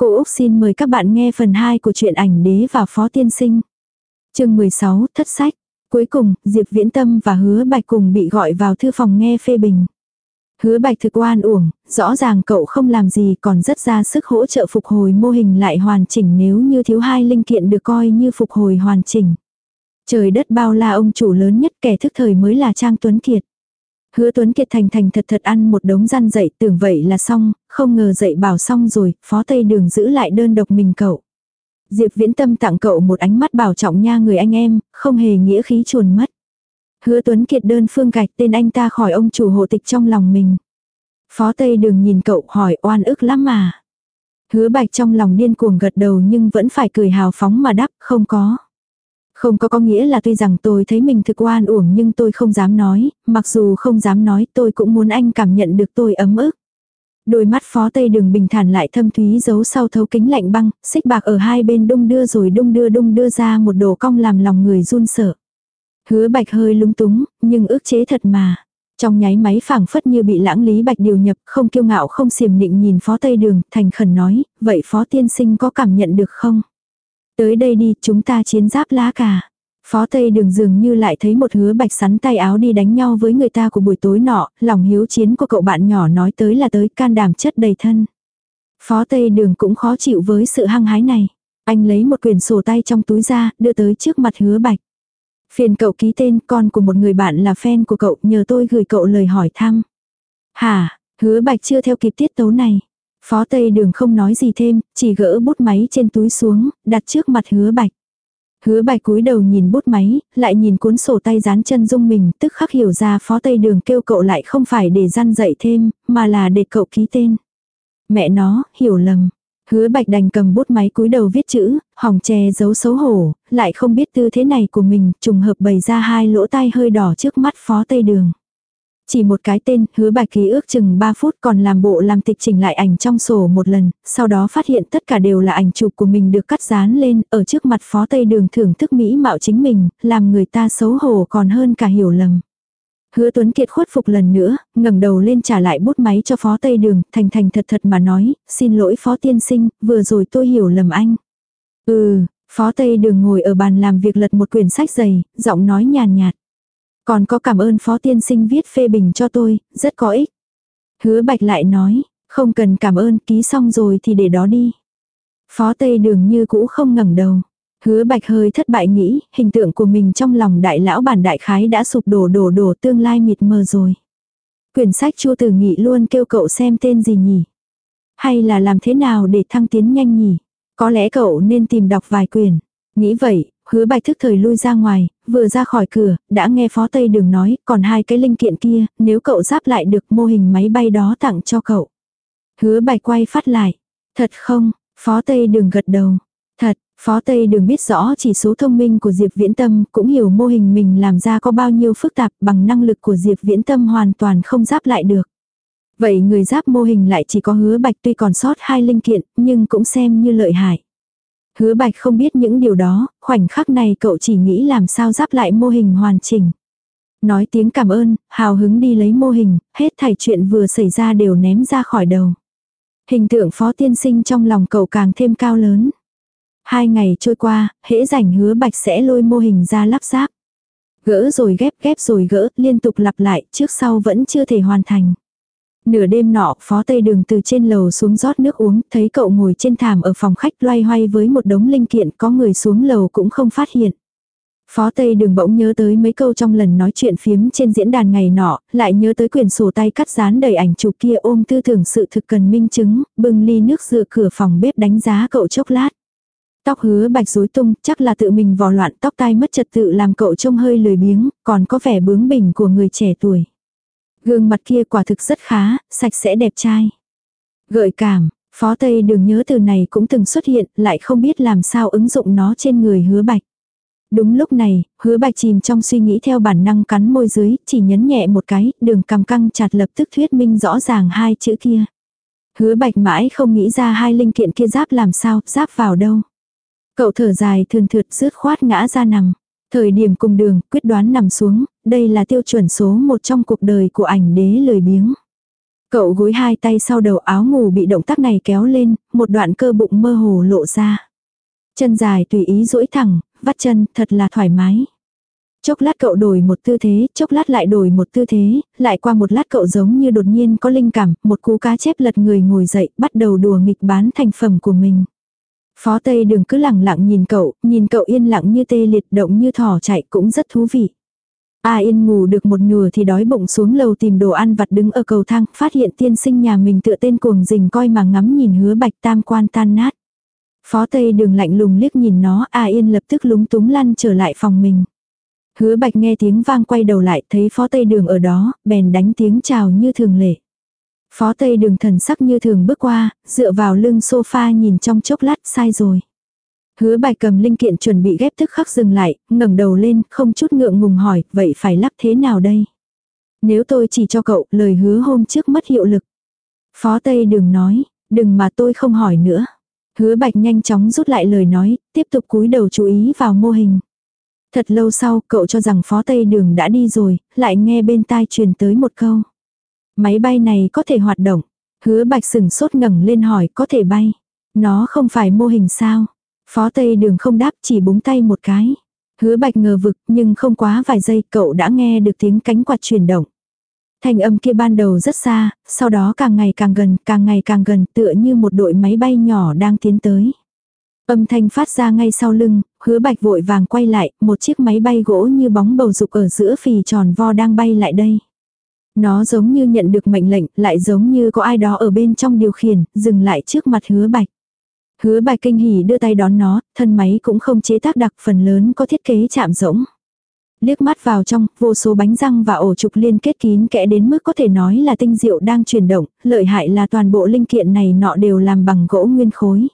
Cô Úc xin mời các bạn nghe phần 2 của truyện ảnh đế và phó tiên sinh. chương 16, thất sách. Cuối cùng, Diệp Viễn Tâm và Hứa Bạch cùng bị gọi vào thư phòng nghe phê bình. Hứa Bạch thực oan uổng, rõ ràng cậu không làm gì còn rất ra sức hỗ trợ phục hồi mô hình lại hoàn chỉnh nếu như thiếu hai linh kiện được coi như phục hồi hoàn chỉnh. Trời đất bao la ông chủ lớn nhất kẻ thức thời mới là Trang Tuấn Kiệt. Hứa Tuấn Kiệt thành thành thật thật ăn một đống răn dậy tưởng vậy là xong, không ngờ dậy bảo xong rồi, phó tây đường giữ lại đơn độc mình cậu. Diệp viễn tâm tặng cậu một ánh mắt bảo trọng nha người anh em, không hề nghĩa khí chuồn mất. Hứa Tuấn Kiệt đơn phương gạch tên anh ta khỏi ông chủ hộ tịch trong lòng mình. Phó Tây đường nhìn cậu hỏi oan ức lắm mà. Hứa bạch trong lòng điên cuồng gật đầu nhưng vẫn phải cười hào phóng mà đáp không có. Không có có nghĩa là tuy rằng tôi thấy mình thực oan uổng nhưng tôi không dám nói, mặc dù không dám nói tôi cũng muốn anh cảm nhận được tôi ấm ức. Đôi mắt phó tây đường bình thản lại thâm thúy giấu sau thấu kính lạnh băng, xích bạc ở hai bên đung đưa rồi đung đưa đung đưa ra một đồ cong làm lòng người run sợ. Hứa bạch hơi lúng túng, nhưng ước chế thật mà. Trong nháy máy phảng phất như bị lãng lý bạch điều nhập, không kiêu ngạo không xiềm nịnh nhìn phó tây đường, thành khẩn nói, vậy phó tiên sinh có cảm nhận được không? Tới đây đi, chúng ta chiến giáp lá cả. Phó Tây đường dường như lại thấy một hứa bạch sắn tay áo đi đánh nhau với người ta của buổi tối nọ, lòng hiếu chiến của cậu bạn nhỏ nói tới là tới can đảm chất đầy thân. Phó Tây đường cũng khó chịu với sự hăng hái này. Anh lấy một quyển sổ tay trong túi ra, đưa tới trước mặt hứa bạch. Phiền cậu ký tên con của một người bạn là fan của cậu, nhờ tôi gửi cậu lời hỏi thăm. Hả, hứa bạch chưa theo kịp tiết tấu này. Phó Tây Đường không nói gì thêm, chỉ gỡ bút máy trên túi xuống, đặt trước mặt hứa bạch. Hứa bạch cúi đầu nhìn bút máy, lại nhìn cuốn sổ tay dán chân dung mình, tức khắc hiểu ra phó Tây Đường kêu cậu lại không phải để gian dạy thêm, mà là để cậu ký tên. Mẹ nó, hiểu lầm. Hứa bạch đành cầm bút máy cúi đầu viết chữ, hỏng che giấu xấu hổ, lại không biết tư thế này của mình, trùng hợp bày ra hai lỗ tai hơi đỏ trước mắt phó Tây Đường. Chỉ một cái tên, hứa bạch ký ước chừng 3 phút còn làm bộ làm tịch chỉnh lại ảnh trong sổ một lần, sau đó phát hiện tất cả đều là ảnh chụp của mình được cắt dán lên, ở trước mặt phó tây đường thưởng thức mỹ mạo chính mình, làm người ta xấu hổ còn hơn cả hiểu lầm. Hứa Tuấn Kiệt khuất phục lần nữa, ngẩng đầu lên trả lại bút máy cho phó tây đường, thành thành thật thật mà nói, xin lỗi phó tiên sinh, vừa rồi tôi hiểu lầm anh. Ừ, phó tây đường ngồi ở bàn làm việc lật một quyển sách dày, giọng nói nhàn nhạt. Còn có cảm ơn phó tiên sinh viết phê bình cho tôi, rất có ích. Hứa bạch lại nói, không cần cảm ơn ký xong rồi thì để đó đi. Phó Tây đường như cũ không ngẩng đầu. Hứa bạch hơi thất bại nghĩ, hình tượng của mình trong lòng đại lão bản đại khái đã sụp đổ đổ đổ tương lai mịt mờ rồi. Quyển sách chua từ nghị luôn kêu cậu xem tên gì nhỉ? Hay là làm thế nào để thăng tiến nhanh nhỉ? Có lẽ cậu nên tìm đọc vài quyển. Nghĩ vậy, hứa bạch thức thời lui ra ngoài, vừa ra khỏi cửa, đã nghe phó tây đường nói, còn hai cái linh kiện kia, nếu cậu giáp lại được mô hình máy bay đó tặng cho cậu. Hứa bạch quay phát lại. Thật không, phó tây đường gật đầu. Thật, phó tây đường biết rõ chỉ số thông minh của Diệp Viễn Tâm, cũng hiểu mô hình mình làm ra có bao nhiêu phức tạp bằng năng lực của Diệp Viễn Tâm hoàn toàn không giáp lại được. Vậy người giáp mô hình lại chỉ có hứa bạch tuy còn sót hai linh kiện, nhưng cũng xem như lợi hại. Hứa bạch không biết những điều đó, khoảnh khắc này cậu chỉ nghĩ làm sao giáp lại mô hình hoàn chỉnh. Nói tiếng cảm ơn, hào hứng đi lấy mô hình, hết thảy chuyện vừa xảy ra đều ném ra khỏi đầu. Hình tượng phó tiên sinh trong lòng cậu càng thêm cao lớn. Hai ngày trôi qua, hễ rảnh hứa bạch sẽ lôi mô hình ra lắp ráp. Gỡ rồi ghép ghép rồi gỡ, liên tục lặp lại, trước sau vẫn chưa thể hoàn thành. Nửa đêm nọ, phó tây đường từ trên lầu xuống rót nước uống, thấy cậu ngồi trên thảm ở phòng khách loay hoay với một đống linh kiện, có người xuống lầu cũng không phát hiện. Phó Tây đường bỗng nhớ tới mấy câu trong lần nói chuyện phiếm trên diễn đàn ngày nọ, lại nhớ tới quyển sổ tay cắt dán đầy ảnh chụp kia ôm tư tưởng sự thực cần minh chứng, bưng ly nước dựa cửa phòng bếp đánh giá cậu chốc lát. Tóc hứa bạch rối tung, chắc là tự mình vò loạn tóc tai mất trật tự làm cậu trông hơi lười biếng, còn có vẻ bướng bỉnh của người trẻ tuổi. Gương mặt kia quả thực rất khá, sạch sẽ đẹp trai. Gợi cảm, phó tây đường nhớ từ này cũng từng xuất hiện, lại không biết làm sao ứng dụng nó trên người hứa bạch. Đúng lúc này, hứa bạch chìm trong suy nghĩ theo bản năng cắn môi dưới, chỉ nhấn nhẹ một cái, đường cằm căng chặt lập tức thuyết minh rõ ràng hai chữ kia. Hứa bạch mãi không nghĩ ra hai linh kiện kia giáp làm sao, giáp vào đâu. Cậu thở dài thường thượt rứt khoát ngã ra nằm. Thời điểm cùng đường, quyết đoán nằm xuống, đây là tiêu chuẩn số một trong cuộc đời của ảnh đế lười biếng. Cậu gối hai tay sau đầu áo ngủ bị động tác này kéo lên, một đoạn cơ bụng mơ hồ lộ ra. Chân dài tùy ý duỗi thẳng, vắt chân, thật là thoải mái. Chốc lát cậu đổi một tư thế, chốc lát lại đổi một tư thế, lại qua một lát cậu giống như đột nhiên có linh cảm, một cú cá chép lật người ngồi dậy, bắt đầu đùa nghịch bán thành phẩm của mình. Phó Tây Đường cứ lặng lặng nhìn cậu, nhìn cậu yên lặng như tê liệt động như thỏ chạy cũng rất thú vị. A Yên ngủ được một nửa thì đói bụng xuống lầu tìm đồ ăn vặt đứng ở cầu thang, phát hiện tiên sinh nhà mình tựa tên cuồng rình coi mà ngắm nhìn hứa bạch tam quan tan nát. Phó Tây Đường lạnh lùng liếc nhìn nó, A Yên lập tức lúng túng lăn trở lại phòng mình. Hứa bạch nghe tiếng vang quay đầu lại thấy phó tây đường ở đó, bèn đánh tiếng chào như thường lệ. Phó tây đường thần sắc như thường bước qua, dựa vào lưng sofa nhìn trong chốc lát sai rồi. Hứa bạch cầm linh kiện chuẩn bị ghép tức khắc dừng lại, ngẩng đầu lên, không chút ngượng ngùng hỏi, vậy phải lắp thế nào đây? Nếu tôi chỉ cho cậu, lời hứa hôm trước mất hiệu lực. Phó Tây đường nói, đừng mà tôi không hỏi nữa. Hứa bạch nhanh chóng rút lại lời nói, tiếp tục cúi đầu chú ý vào mô hình. Thật lâu sau, cậu cho rằng phó tây đường đã đi rồi, lại nghe bên tai truyền tới một câu. Máy bay này có thể hoạt động. Hứa bạch sừng sốt ngẩng lên hỏi có thể bay. Nó không phải mô hình sao. Phó tây đường không đáp chỉ búng tay một cái. Hứa bạch ngờ vực nhưng không quá vài giây cậu đã nghe được tiếng cánh quạt chuyển động. Thanh âm kia ban đầu rất xa, sau đó càng ngày càng gần, càng ngày càng gần tựa như một đội máy bay nhỏ đang tiến tới. Âm thanh phát ra ngay sau lưng, hứa bạch vội vàng quay lại, một chiếc máy bay gỗ như bóng bầu dục ở giữa phì tròn vo đang bay lại đây. Nó giống như nhận được mệnh lệnh, lại giống như có ai đó ở bên trong điều khiển, dừng lại trước mặt hứa bạch. Hứa bạch kinh hỉ đưa tay đón nó, thân máy cũng không chế tác đặc phần lớn có thiết kế chạm rỗng. Liếc mắt vào trong, vô số bánh răng và ổ trục liên kết kín kẽ đến mức có thể nói là tinh diệu đang chuyển động, lợi hại là toàn bộ linh kiện này nọ đều làm bằng gỗ nguyên khối.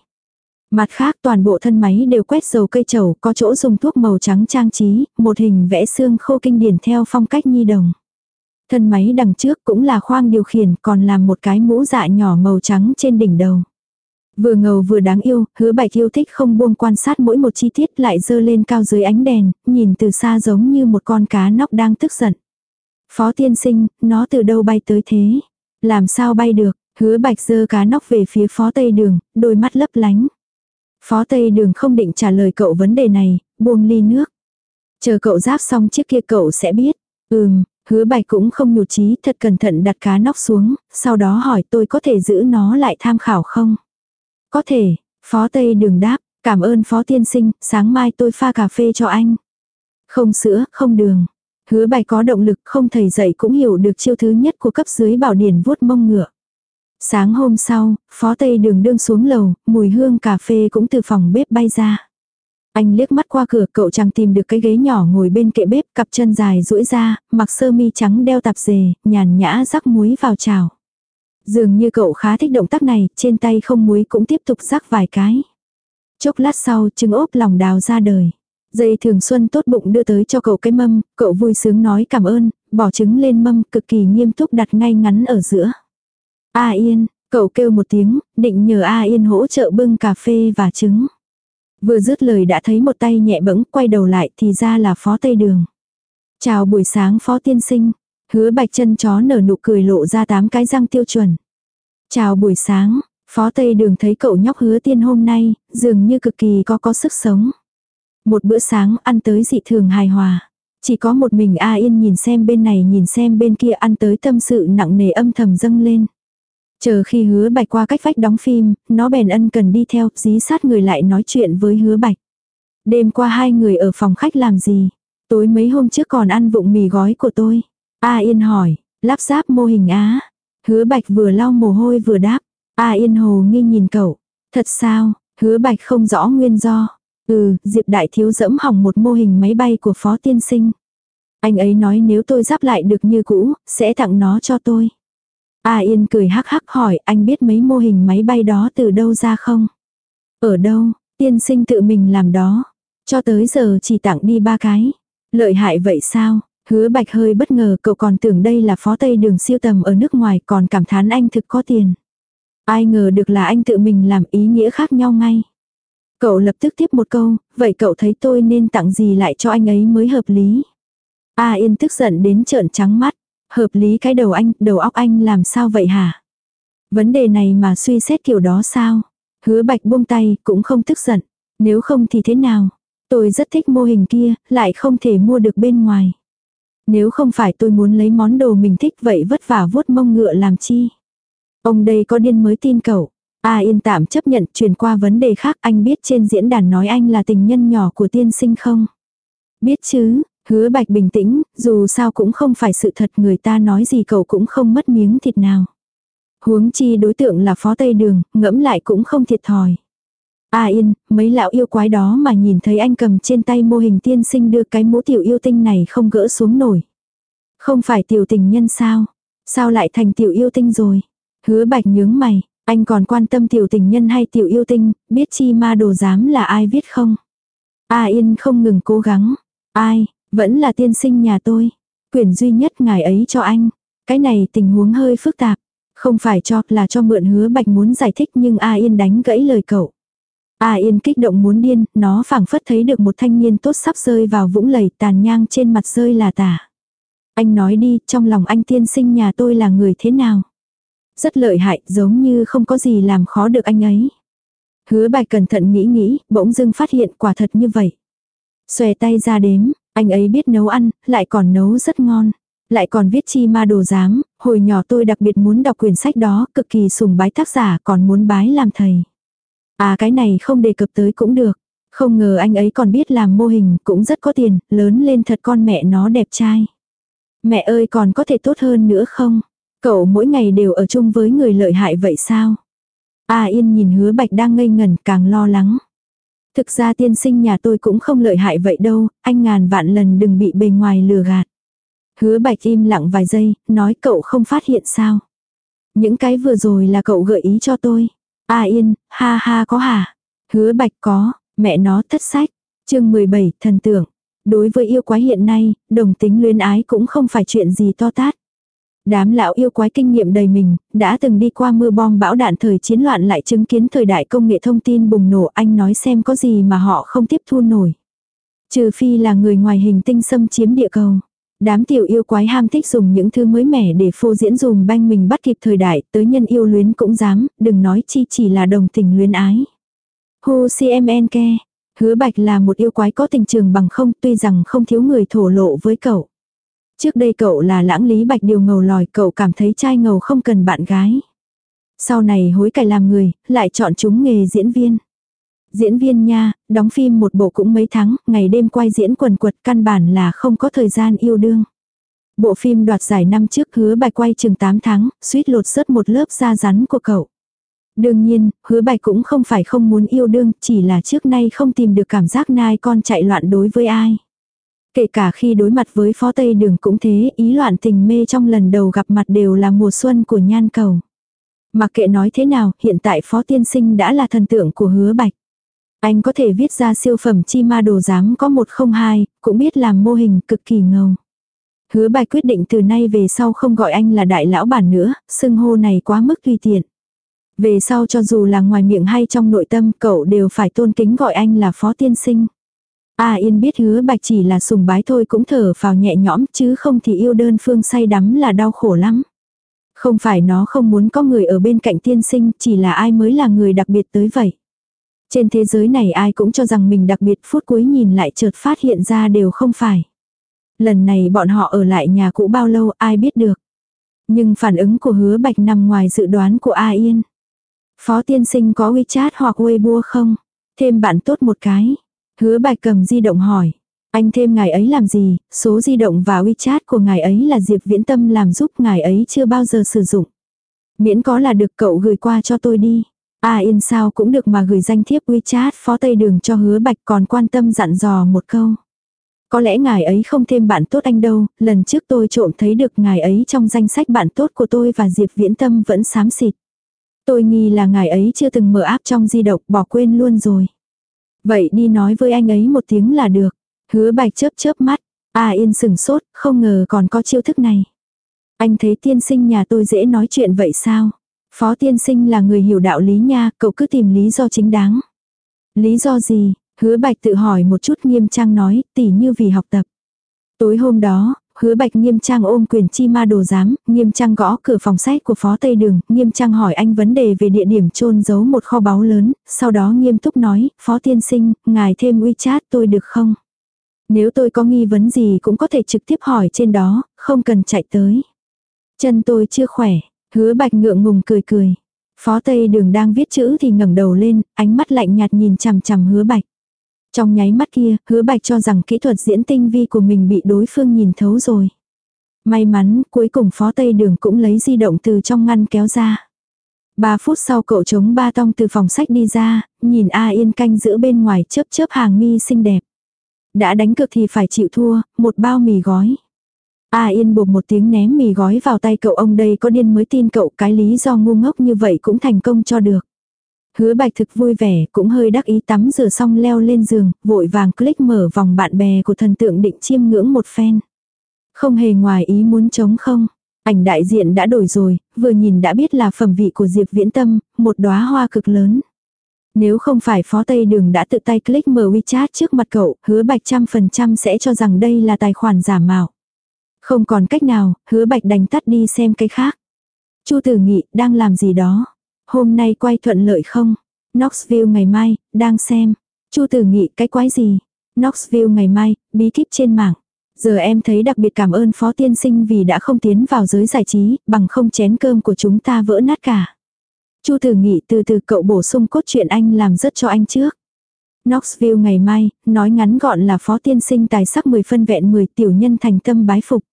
Mặt khác toàn bộ thân máy đều quét dầu cây trầu, có chỗ dùng thuốc màu trắng trang trí, một hình vẽ xương khô kinh điển theo phong cách nhi đồng. Thân máy đằng trước cũng là khoang điều khiển, còn làm một cái mũ dạ nhỏ màu trắng trên đỉnh đầu. Vừa ngầu vừa đáng yêu, hứa bạch yêu thích không buông quan sát mỗi một chi tiết lại dơ lên cao dưới ánh đèn, nhìn từ xa giống như một con cá nóc đang tức giận. Phó tiên sinh, nó từ đâu bay tới thế? Làm sao bay được? Hứa bạch dơ cá nóc về phía phó tây đường, đôi mắt lấp lánh. Phó Tây Đường không định trả lời cậu vấn đề này, buông ly nước. Chờ cậu giáp xong chiếc kia cậu sẽ biết. Ừm, hứa bạch cũng không nhụt chí thật cẩn thận đặt cá nóc xuống, sau đó hỏi tôi có thể giữ nó lại tham khảo không? Có thể, Phó Tây Đường đáp, cảm ơn Phó Tiên Sinh, sáng mai tôi pha cà phê cho anh. Không sữa, không đường. Hứa bạch có động lực không thầy dạy cũng hiểu được chiêu thứ nhất của cấp dưới bảo điển vuốt mông ngựa. Sáng hôm sau, phó tây đường đương xuống lầu, mùi hương cà phê cũng từ phòng bếp bay ra. Anh liếc mắt qua cửa cậu chẳng tìm được cái ghế nhỏ ngồi bên kệ bếp cặp chân dài duỗi ra, mặc sơ mi trắng đeo tạp dề, nhàn nhã rắc muối vào chảo. Dường như cậu khá thích động tác này, trên tay không muối cũng tiếp tục rắc vài cái. Chốc lát sau trứng ốp lòng đào ra đời. Dây thường xuân tốt bụng đưa tới cho cậu cái mâm, cậu vui sướng nói cảm ơn, bỏ trứng lên mâm cực kỳ nghiêm túc đặt ngay ngắn ở giữa. A Yên, cậu kêu một tiếng, định nhờ A Yên hỗ trợ bưng cà phê và trứng. Vừa dứt lời đã thấy một tay nhẹ bẫng quay đầu lại thì ra là phó tây đường. Chào buổi sáng phó tiên sinh. Hứa bạch chân chó nở nụ cười lộ ra tám cái răng tiêu chuẩn. Chào buổi sáng, phó tây đường thấy cậu nhóc hứa tiên hôm nay, dường như cực kỳ có có sức sống. Một bữa sáng ăn tới dị thường hài hòa. Chỉ có một mình A Yên nhìn xem bên này nhìn xem bên kia ăn tới tâm sự nặng nề âm thầm dâng lên. Chờ khi hứa bạch qua cách vách đóng phim, nó bèn ân cần đi theo, dí sát người lại nói chuyện với hứa bạch. Đêm qua hai người ở phòng khách làm gì? Tối mấy hôm trước còn ăn vụng mì gói của tôi. A Yên hỏi, lắp ráp mô hình á. Hứa bạch vừa lau mồ hôi vừa đáp. A Yên hồ nghi nhìn cậu. Thật sao, hứa bạch không rõ nguyên do. Ừ, Diệp Đại Thiếu dẫm hỏng một mô hình máy bay của Phó Tiên Sinh. Anh ấy nói nếu tôi giáp lại được như cũ, sẽ tặng nó cho tôi. A Yên cười hắc hắc hỏi anh biết mấy mô hình máy bay đó từ đâu ra không? Ở đâu, tiên sinh tự mình làm đó. Cho tới giờ chỉ tặng đi ba cái. Lợi hại vậy sao? Hứa bạch hơi bất ngờ cậu còn tưởng đây là phó tây đường siêu tầm ở nước ngoài còn cảm thán anh thực có tiền. Ai ngờ được là anh tự mình làm ý nghĩa khác nhau ngay. Cậu lập tức tiếp một câu, vậy cậu thấy tôi nên tặng gì lại cho anh ấy mới hợp lý. A Yên tức giận đến trợn trắng mắt. Hợp lý cái đầu anh, đầu óc anh làm sao vậy hả? Vấn đề này mà suy xét kiểu đó sao? Hứa bạch buông tay, cũng không tức giận. Nếu không thì thế nào? Tôi rất thích mô hình kia, lại không thể mua được bên ngoài. Nếu không phải tôi muốn lấy món đồ mình thích vậy vất vả vuốt mông ngựa làm chi? Ông đây có điên mới tin cậu. A yên tạm chấp nhận truyền qua vấn đề khác anh biết trên diễn đàn nói anh là tình nhân nhỏ của tiên sinh không? Biết chứ, hứa bạch bình tĩnh, dù sao cũng không phải sự thật người ta nói gì cậu cũng không mất miếng thịt nào. Huống chi đối tượng là phó tây đường, ngẫm lại cũng không thiệt thòi. A yên, mấy lão yêu quái đó mà nhìn thấy anh cầm trên tay mô hình tiên sinh đưa cái mũ tiểu yêu tinh này không gỡ xuống nổi. Không phải tiểu tình nhân sao? Sao lại thành tiểu yêu tinh rồi? Hứa bạch nhướng mày, anh còn quan tâm tiểu tình nhân hay tiểu yêu tinh, biết chi ma đồ dám là ai viết không? A Yên không ngừng cố gắng. Ai, vẫn là tiên sinh nhà tôi. Quyền duy nhất ngài ấy cho anh. Cái này tình huống hơi phức tạp. Không phải cho là cho mượn hứa bạch muốn giải thích nhưng A Yên đánh gãy lời cậu. A Yên kích động muốn điên, nó phảng phất thấy được một thanh niên tốt sắp rơi vào vũng lầy tàn nhang trên mặt rơi là tả. Anh nói đi, trong lòng anh tiên sinh nhà tôi là người thế nào? Rất lợi hại, giống như không có gì làm khó được anh ấy. Hứa bạch cẩn thận nghĩ nghĩ, bỗng dưng phát hiện quả thật như vậy. Xòe tay ra đếm, anh ấy biết nấu ăn, lại còn nấu rất ngon. Lại còn viết chi ma đồ giám, hồi nhỏ tôi đặc biệt muốn đọc quyển sách đó, cực kỳ sùng bái tác giả, còn muốn bái làm thầy. À cái này không đề cập tới cũng được. Không ngờ anh ấy còn biết làm mô hình, cũng rất có tiền, lớn lên thật con mẹ nó đẹp trai. Mẹ ơi còn có thể tốt hơn nữa không? Cậu mỗi ngày đều ở chung với người lợi hại vậy sao? A Yên nhìn hứa bạch đang ngây ngẩn càng lo lắng. Thực ra tiên sinh nhà tôi cũng không lợi hại vậy đâu, anh ngàn vạn lần đừng bị bề ngoài lừa gạt. Hứa bạch im lặng vài giây, nói cậu không phát hiện sao. Những cái vừa rồi là cậu gợi ý cho tôi. A Yên, ha ha có hả? Hứa bạch có, mẹ nó thất sách. chương 17, thần tượng. Đối với yêu quái hiện nay, đồng tính luyến ái cũng không phải chuyện gì to tát. Đám lão yêu quái kinh nghiệm đầy mình, đã từng đi qua mưa bom bão đạn thời chiến loạn lại chứng kiến thời đại công nghệ thông tin bùng nổ anh nói xem có gì mà họ không tiếp thu nổi. Trừ phi là người ngoài hình tinh xâm chiếm địa cầu. Đám tiểu yêu quái ham thích dùng những thứ mới mẻ để phô diễn dùng banh mình bắt kịp thời đại, tới nhân yêu luyến cũng dám, đừng nói chi chỉ là đồng tình luyến ái. Hu CMN ke, hứa bạch là một yêu quái có tình trường bằng không tuy rằng không thiếu người thổ lộ với cậu. Trước đây cậu là lãng lý bạch điều ngầu lòi cậu cảm thấy trai ngầu không cần bạn gái. Sau này hối cải làm người, lại chọn chúng nghề diễn viên. Diễn viên nha, đóng phim một bộ cũng mấy tháng, ngày đêm quay diễn quần quật căn bản là không có thời gian yêu đương. Bộ phim đoạt giải năm trước hứa bạch quay chừng 8 tháng, suýt lột sớt một lớp da rắn của cậu. Đương nhiên, hứa bạch cũng không phải không muốn yêu đương, chỉ là trước nay không tìm được cảm giác nai con chạy loạn đối với ai. Kể cả khi đối mặt với phó tây đường cũng thế, ý loạn tình mê trong lần đầu gặp mặt đều là mùa xuân của nhan cầu. Mặc kệ nói thế nào, hiện tại phó tiên sinh đã là thần tượng của hứa bạch. Anh có thể viết ra siêu phẩm chi ma đồ giám có 102, cũng biết làm mô hình cực kỳ ngầu. Hứa bạch quyết định từ nay về sau không gọi anh là đại lão bản nữa, xưng hô này quá mức tùy tiện. Về sau cho dù là ngoài miệng hay trong nội tâm cậu đều phải tôn kính gọi anh là phó tiên sinh. A Yên biết hứa bạch chỉ là sùng bái thôi cũng thở vào nhẹ nhõm, chứ không thì yêu đơn phương say đắm là đau khổ lắm. Không phải nó không muốn có người ở bên cạnh tiên sinh, chỉ là ai mới là người đặc biệt tới vậy. Trên thế giới này ai cũng cho rằng mình đặc biệt, phút cuối nhìn lại chợt phát hiện ra đều không phải. Lần này bọn họ ở lại nhà cũ bao lâu, ai biết được. Nhưng phản ứng của hứa bạch nằm ngoài dự đoán của A Yên. Phó tiên sinh có WeChat hoặc Weibo không? Thêm bạn tốt một cái. Hứa bạch cầm di động hỏi. Anh thêm ngài ấy làm gì, số di động và WeChat của ngài ấy là Diệp Viễn Tâm làm giúp ngài ấy chưa bao giờ sử dụng. Miễn có là được cậu gửi qua cho tôi đi. À yên sao cũng được mà gửi danh thiếp WeChat phó tây đường cho hứa bạch còn quan tâm dặn dò một câu. Có lẽ ngài ấy không thêm bạn tốt anh đâu, lần trước tôi trộm thấy được ngài ấy trong danh sách bạn tốt của tôi và Diệp Viễn Tâm vẫn xám xịt. Tôi nghi là ngài ấy chưa từng mở app trong di động bỏ quên luôn rồi. Vậy đi nói với anh ấy một tiếng là được. Hứa bạch chớp chớp mắt. À yên sừng sốt, không ngờ còn có chiêu thức này. Anh thấy tiên sinh nhà tôi dễ nói chuyện vậy sao? Phó tiên sinh là người hiểu đạo lý nha, cậu cứ tìm lý do chính đáng. Lý do gì? Hứa bạch tự hỏi một chút nghiêm trang nói, tỉ như vì học tập. Tối hôm đó, hứa bạch nghiêm trang ôm quyền chi ma đồ giám, nghiêm trang gõ cửa phòng sách của phó Tây Đường, nghiêm trang hỏi anh vấn đề về địa điểm chôn giấu một kho báu lớn, sau đó nghiêm túc nói, phó tiên sinh, ngài thêm WeChat tôi được không? Nếu tôi có nghi vấn gì cũng có thể trực tiếp hỏi trên đó, không cần chạy tới. Chân tôi chưa khỏe, hứa bạch ngượng ngùng cười cười. Phó Tây Đường đang viết chữ thì ngẩng đầu lên, ánh mắt lạnh nhạt nhìn chằm chằm hứa bạch. Trong nháy mắt kia, hứa bạch cho rằng kỹ thuật diễn tinh vi của mình bị đối phương nhìn thấu rồi. May mắn, cuối cùng phó tây đường cũng lấy di động từ trong ngăn kéo ra. Ba phút sau cậu chống ba tong từ phòng sách đi ra, nhìn A Yên canh giữa bên ngoài chớp chớp hàng mi xinh đẹp. Đã đánh cược thì phải chịu thua, một bao mì gói. A Yên bột một tiếng ném mì gói vào tay cậu ông đây có điên mới tin cậu cái lý do ngu ngốc như vậy cũng thành công cho được. Hứa bạch thực vui vẻ, cũng hơi đắc ý tắm rửa xong leo lên giường, vội vàng click mở vòng bạn bè của thần tượng định chiêm ngưỡng một phen. Không hề ngoài ý muốn chống không. Ảnh đại diện đã đổi rồi, vừa nhìn đã biết là phẩm vị của Diệp Viễn Tâm, một đóa hoa cực lớn. Nếu không phải phó Tây Đường đã tự tay click mở WeChat trước mặt cậu, hứa bạch trăm phần trăm sẽ cho rằng đây là tài khoản giả mạo. Không còn cách nào, hứa bạch đành tắt đi xem cái khác. Chu Tử Nghị đang làm gì đó. Hôm nay quay thuận lợi không? Knoxville ngày mai, đang xem. Chu tử nghị cái quái gì? Knoxville ngày mai, bí kíp trên mạng. Giờ em thấy đặc biệt cảm ơn phó tiên sinh vì đã không tiến vào giới giải trí, bằng không chén cơm của chúng ta vỡ nát cả. Chu tử nghị từ từ cậu bổ sung cốt truyện anh làm rất cho anh trước. Knoxville ngày mai, nói ngắn gọn là phó tiên sinh tài sắc 10 phân vẹn 10 tiểu nhân thành tâm bái phục.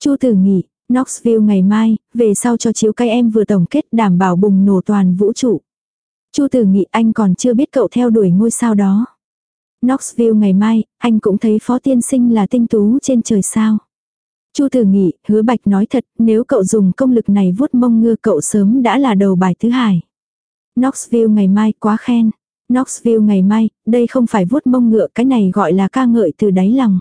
Chu tử nghị, Knoxville ngày mai, về sau cho chiếu cái em vừa tổng kết đảm bảo bùng nổ toàn vũ trụ. Chu Tử Nghị anh còn chưa biết cậu theo đuổi ngôi sao đó. Knoxville ngày mai, anh cũng thấy phó tiên sinh là tinh tú trên trời sao. Chu Tử Nghị, hứa bạch nói thật, nếu cậu dùng công lực này vuốt mông ngưa cậu sớm đã là đầu bài thứ hai. Knoxville ngày mai quá khen. Knoxville ngày mai, đây không phải vuốt mông ngựa cái này gọi là ca ngợi từ đáy lòng.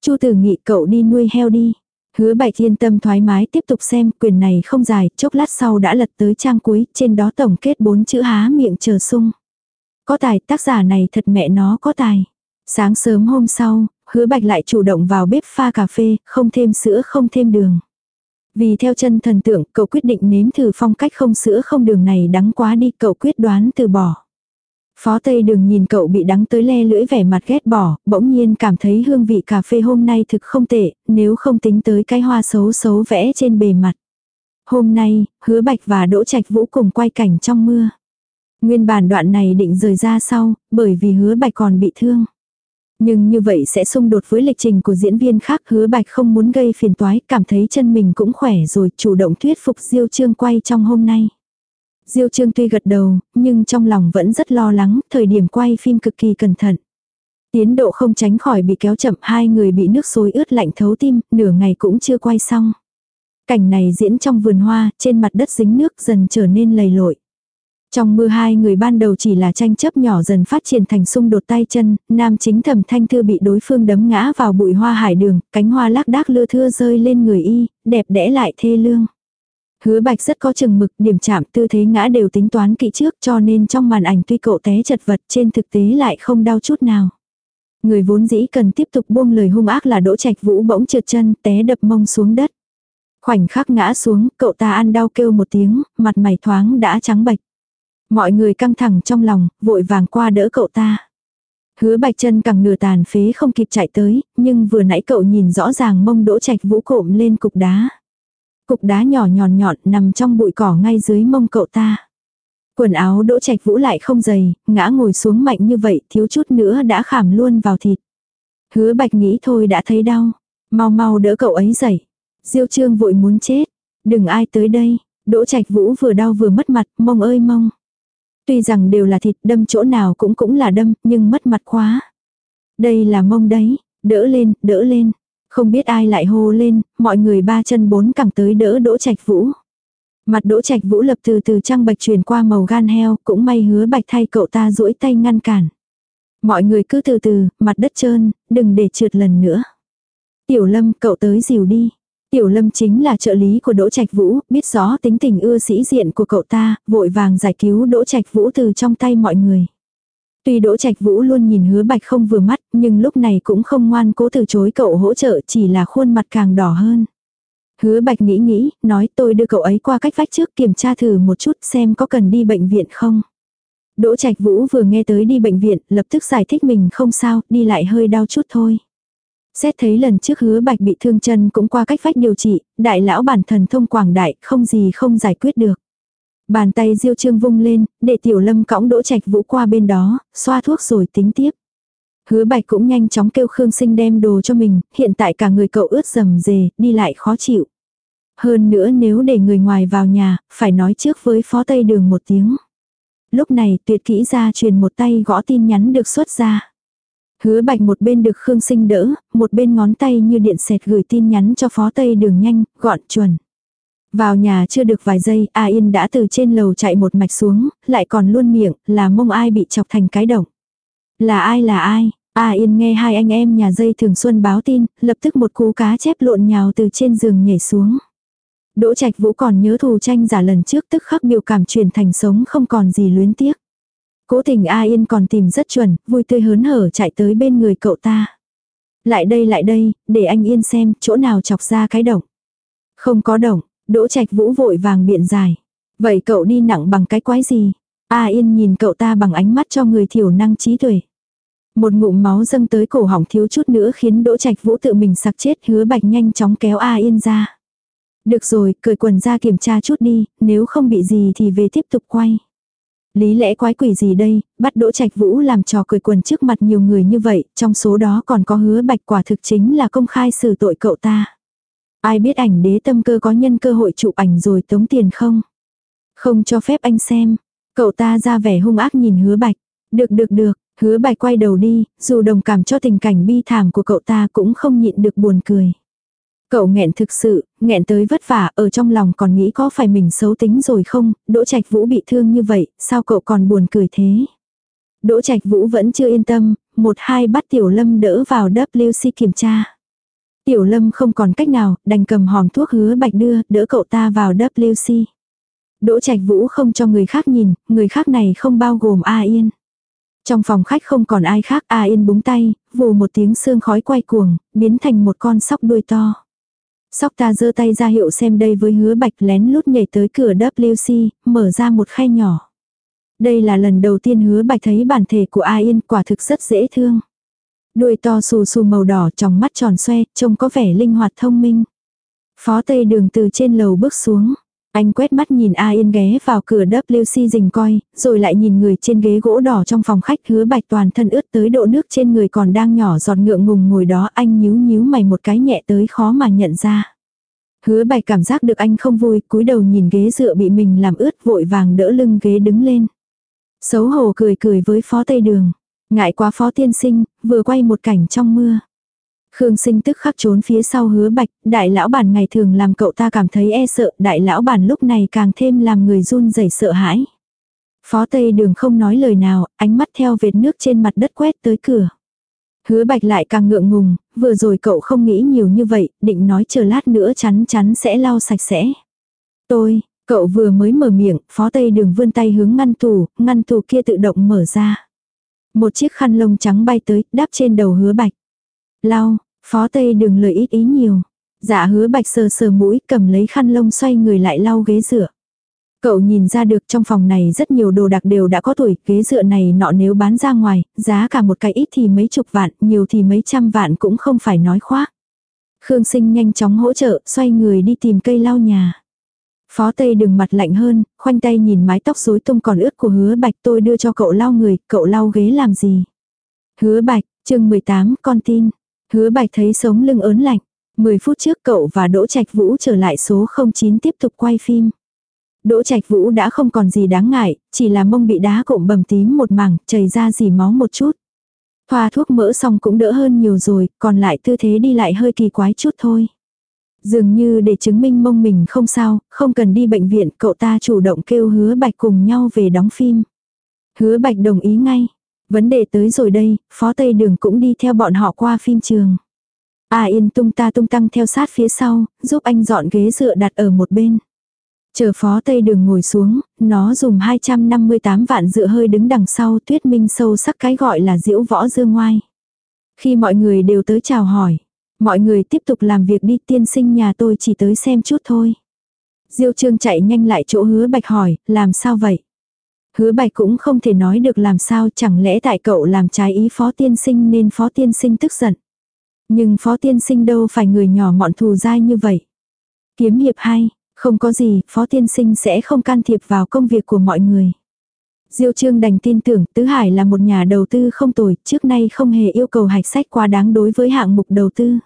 Chu Tử Nghị cậu đi nuôi heo đi. Hứa bạch yên tâm thoải mái tiếp tục xem, quyền này không dài, chốc lát sau đã lật tới trang cuối, trên đó tổng kết bốn chữ há miệng chờ sung. Có tài, tác giả này thật mẹ nó có tài. Sáng sớm hôm sau, hứa bạch lại chủ động vào bếp pha cà phê, không thêm sữa không thêm đường. Vì theo chân thần tượng, cậu quyết định nếm thử phong cách không sữa không đường này đắng quá đi, cậu quyết đoán từ bỏ. Phó Tây Đường nhìn cậu bị đắng tới le lưỡi vẻ mặt ghét bỏ, bỗng nhiên cảm thấy hương vị cà phê hôm nay thực không tệ, nếu không tính tới cái hoa xấu xấu vẽ trên bề mặt. Hôm nay, Hứa Bạch và Đỗ Trạch Vũ cùng quay cảnh trong mưa. Nguyên bản đoạn này định rời ra sau, bởi vì Hứa Bạch còn bị thương. Nhưng như vậy sẽ xung đột với lịch trình của diễn viên khác Hứa Bạch không muốn gây phiền toái, cảm thấy chân mình cũng khỏe rồi chủ động thuyết phục Diêu Trương quay trong hôm nay. Diêu Trương tuy gật đầu, nhưng trong lòng vẫn rất lo lắng, thời điểm quay phim cực kỳ cẩn thận. Tiến độ không tránh khỏi bị kéo chậm, hai người bị nước xối ướt lạnh thấu tim, nửa ngày cũng chưa quay xong. Cảnh này diễn trong vườn hoa, trên mặt đất dính nước dần trở nên lầy lội. Trong mưa hai người ban đầu chỉ là tranh chấp nhỏ dần phát triển thành xung đột tay chân, nam chính thẩm thanh thư bị đối phương đấm ngã vào bụi hoa hải đường, cánh hoa lác đác lưa thưa rơi lên người y, đẹp đẽ lại thê lương. Hứa bạch rất có chừng mực, điểm chạm tư thế ngã đều tính toán kỹ trước cho nên trong màn ảnh tuy cậu té chật vật trên thực tế lại không đau chút nào. Người vốn dĩ cần tiếp tục buông lời hung ác là đỗ trạch vũ bỗng trượt chân té đập mông xuống đất. Khoảnh khắc ngã xuống, cậu ta ăn đau kêu một tiếng, mặt mày thoáng đã trắng bạch. Mọi người căng thẳng trong lòng, vội vàng qua đỡ cậu ta. Hứa bạch chân càng nửa tàn phế không kịp chạy tới, nhưng vừa nãy cậu nhìn rõ ràng mông đỗ trạch vũ cộm lên cục đá. Cục đá nhỏ nhọn nhọn nằm trong bụi cỏ ngay dưới mông cậu ta. Quần áo đỗ trạch vũ lại không dày, ngã ngồi xuống mạnh như vậy thiếu chút nữa đã khảm luôn vào thịt. Hứa bạch nghĩ thôi đã thấy đau. Mau mau đỡ cậu ấy dậy. Diêu trương vội muốn chết. Đừng ai tới đây. Đỗ trạch vũ vừa đau vừa mất mặt, mông ơi mông. Tuy rằng đều là thịt đâm chỗ nào cũng cũng là đâm, nhưng mất mặt quá. Đây là mông đấy, đỡ lên, đỡ lên. Không biết ai lại hô lên, mọi người ba chân bốn cẳng tới đỡ Đỗ Trạch Vũ. Mặt Đỗ Trạch Vũ lập từ từ trăng bạch chuyển qua màu gan heo, cũng may hứa bạch thay cậu ta duỗi tay ngăn cản. Mọi người cứ từ từ, mặt đất trơn, đừng để trượt lần nữa. Tiểu Lâm, cậu tới dìu đi. Tiểu Lâm chính là trợ lý của Đỗ Trạch Vũ, biết rõ tính tình ưa sĩ diện của cậu ta, vội vàng giải cứu Đỗ Trạch Vũ từ trong tay mọi người. Tuy Đỗ Trạch Vũ luôn nhìn hứa bạch không vừa mắt, nhưng lúc này cũng không ngoan cố từ chối cậu hỗ trợ chỉ là khuôn mặt càng đỏ hơn. Hứa bạch nghĩ nghĩ, nói tôi đưa cậu ấy qua cách vách trước kiểm tra thử một chút xem có cần đi bệnh viện không. Đỗ Trạch Vũ vừa nghe tới đi bệnh viện, lập tức giải thích mình không sao, đi lại hơi đau chút thôi. Xét thấy lần trước hứa bạch bị thương chân cũng qua cách vách điều trị, đại lão bản thần thông quảng đại, không gì không giải quyết được. Bàn tay diêu trương vung lên, để tiểu lâm cõng đỗ trạch vũ qua bên đó, xoa thuốc rồi tính tiếp. Hứa bạch cũng nhanh chóng kêu Khương Sinh đem đồ cho mình, hiện tại cả người cậu ướt rầm rề, đi lại khó chịu. Hơn nữa nếu để người ngoài vào nhà, phải nói trước với phó tây đường một tiếng. Lúc này tuyệt kỹ ra truyền một tay gõ tin nhắn được xuất ra. Hứa bạch một bên được Khương Sinh đỡ, một bên ngón tay như điện xẹt gửi tin nhắn cho phó tây đường nhanh, gọn chuẩn. Vào nhà chưa được vài giây, A Yên đã từ trên lầu chạy một mạch xuống, lại còn luôn miệng, là mông ai bị chọc thành cái động. Là ai là ai? A Yên nghe hai anh em nhà dây thường xuân báo tin, lập tức một cú cá chép lộn nhào từ trên giường nhảy xuống. Đỗ Trạch Vũ còn nhớ thù tranh giả lần trước tức khắc biểu cảm chuyển thành sống không còn gì luyến tiếc. Cố tình A Yên còn tìm rất chuẩn, vui tươi hớn hở chạy tới bên người cậu ta. Lại đây lại đây, để anh Yên xem chỗ nào chọc ra cái động. Không có động, Đỗ Trạch Vũ vội vàng biện giải. Vậy cậu đi nặng bằng cái quái gì? A Yên nhìn cậu ta bằng ánh mắt cho người thiểu năng trí tuệ. Một ngụm máu dâng tới cổ họng thiếu chút nữa khiến Đỗ Trạch Vũ tự mình sặc chết hứa bạch nhanh chóng kéo A Yên ra. Được rồi, cởi quần ra kiểm tra chút đi, nếu không bị gì thì về tiếp tục quay. Lý lẽ quái quỷ gì đây, bắt Đỗ Trạch Vũ làm trò cười quần trước mặt nhiều người như vậy, trong số đó còn có hứa bạch quả thực chính là công khai xử tội cậu ta. Ai biết ảnh đế tâm cơ có nhân cơ hội chụp ảnh rồi tống tiền không? Không cho phép anh xem. Cậu ta ra vẻ hung ác nhìn hứa bạch. Được được được, hứa bạch quay đầu đi, dù đồng cảm cho tình cảnh bi thảm của cậu ta cũng không nhịn được buồn cười. Cậu nghẹn thực sự, nghẹn tới vất vả, ở trong lòng còn nghĩ có phải mình xấu tính rồi không, Đỗ Trạch Vũ bị thương như vậy, sao cậu còn buồn cười thế? Đỗ Trạch Vũ vẫn chưa yên tâm, một hai bắt Tiểu Lâm đỡ vào WC kiểm tra. Tiểu Lâm không còn cách nào, đành cầm hòm thuốc hứa bạch đưa, đỡ cậu ta vào WC. Đỗ Trạch Vũ không cho người khác nhìn, người khác này không bao gồm A Yên. Trong phòng khách không còn ai khác, A Yên búng tay, vù một tiếng xương khói quay cuồng, biến thành một con sóc đuôi to. Sóc ta giơ tay ra hiệu xem đây với hứa bạch lén lút nhảy tới cửa WC, mở ra một khay nhỏ. Đây là lần đầu tiên hứa bạch thấy bản thể của A Yên quả thực rất dễ thương. Đuôi to xù xù màu đỏ trong mắt tròn xoe, trông có vẻ linh hoạt thông minh. Phó Tây Đường từ trên lầu bước xuống. Anh quét mắt nhìn A Yên ghé vào cửa WC rình coi, rồi lại nhìn người trên ghế gỗ đỏ trong phòng khách hứa bạch toàn thân ướt tới độ nước trên người còn đang nhỏ giọt ngượng ngùng ngồi đó anh nhíu nhíu mày một cái nhẹ tới khó mà nhận ra. Hứa bạch cảm giác được anh không vui, cúi đầu nhìn ghế dựa bị mình làm ướt vội vàng đỡ lưng ghế đứng lên. Xấu hổ cười cười với phó tây đường. Ngại quá phó tiên sinh, vừa quay một cảnh trong mưa. Khương sinh tức khắc trốn phía sau hứa bạch, đại lão bản ngày thường làm cậu ta cảm thấy e sợ, đại lão bản lúc này càng thêm làm người run rẩy sợ hãi. Phó Tây Đường không nói lời nào, ánh mắt theo vệt nước trên mặt đất quét tới cửa. Hứa bạch lại càng ngượng ngùng, vừa rồi cậu không nghĩ nhiều như vậy, định nói chờ lát nữa chắn chắn sẽ lau sạch sẽ. Tôi, cậu vừa mới mở miệng, phó Tây Đường vươn tay hướng ngăn tủ, ngăn tủ kia tự động mở ra. Một chiếc khăn lông trắng bay tới, đáp trên đầu hứa bạch. Lau, phó tây đừng lời ít ý nhiều. Dạ hứa bạch sờ sờ mũi cầm lấy khăn lông xoay người lại lau ghế dựa. Cậu nhìn ra được trong phòng này rất nhiều đồ đặc đều đã có tuổi, ghế dựa này nọ nếu bán ra ngoài, giá cả một cái ít thì mấy chục vạn, nhiều thì mấy trăm vạn cũng không phải nói khoác. Khương sinh nhanh chóng hỗ trợ, xoay người đi tìm cây lau nhà. Phó Tây đừng mặt lạnh hơn, khoanh tay nhìn mái tóc rối tung còn ướt của hứa bạch tôi đưa cho cậu lau người, cậu lau ghế làm gì. Hứa bạch, chương 18, con tin. Hứa bạch thấy sống lưng ớn lạnh. 10 phút trước cậu và Đỗ Trạch Vũ trở lại số 09 tiếp tục quay phim. Đỗ Trạch Vũ đã không còn gì đáng ngại, chỉ là mông bị đá cộm bầm tím một mảng, chảy ra dì máu một chút. Thoa thuốc mỡ xong cũng đỡ hơn nhiều rồi, còn lại tư thế đi lại hơi kỳ quái chút thôi. Dường như để chứng minh mông mình không sao, không cần đi bệnh viện, cậu ta chủ động kêu hứa bạch cùng nhau về đóng phim. Hứa bạch đồng ý ngay. Vấn đề tới rồi đây, phó tây đường cũng đi theo bọn họ qua phim trường. A yên tung ta tung tăng theo sát phía sau, giúp anh dọn ghế dựa đặt ở một bên. Chờ phó tây đường ngồi xuống, nó dùng 258 vạn dựa hơi đứng đằng sau tuyết minh sâu sắc cái gọi là diễu võ dương ngoai. Khi mọi người đều tới chào hỏi, mọi người tiếp tục làm việc đi tiên sinh nhà tôi chỉ tới xem chút thôi. Diêu trương chạy nhanh lại chỗ hứa bạch hỏi, làm sao vậy? Hứa bạch cũng không thể nói được làm sao chẳng lẽ tại cậu làm trái ý phó tiên sinh nên phó tiên sinh tức giận. Nhưng phó tiên sinh đâu phải người nhỏ mọn thù dai như vậy. Kiếm hiệp hay, không có gì, phó tiên sinh sẽ không can thiệp vào công việc của mọi người. Diêu Trương đành tin tưởng Tứ Hải là một nhà đầu tư không tồi, trước nay không hề yêu cầu hạch sách quá đáng đối với hạng mục đầu tư.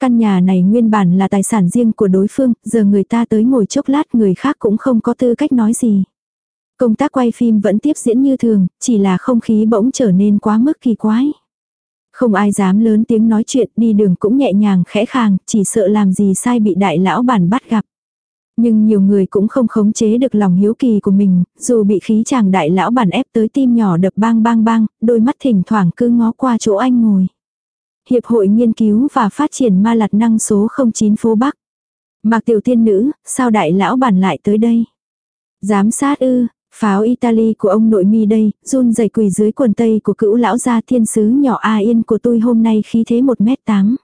Căn nhà này nguyên bản là tài sản riêng của đối phương, giờ người ta tới ngồi chốc lát người khác cũng không có tư cách nói gì. Công tác quay phim vẫn tiếp diễn như thường, chỉ là không khí bỗng trở nên quá mức kỳ quái. Không ai dám lớn tiếng nói chuyện, đi đường cũng nhẹ nhàng khẽ khàng, chỉ sợ làm gì sai bị đại lão bản bắt gặp. Nhưng nhiều người cũng không khống chế được lòng hiếu kỳ của mình, dù bị khí chàng đại lão bản ép tới tim nhỏ đập bang bang bang, đôi mắt thỉnh thoảng cứ ngó qua chỗ anh ngồi. Hiệp hội nghiên cứu và phát triển ma lạt năng số 09 phố Bắc. Mạc tiểu tiên nữ, sao đại lão bản lại tới đây? Giám sát ư, pháo Italy của ông nội mi đây, run rẩy quỳ dưới quần tây của cữu lão gia thiên sứ nhỏ A yên của tôi hôm nay khí thế 1m8.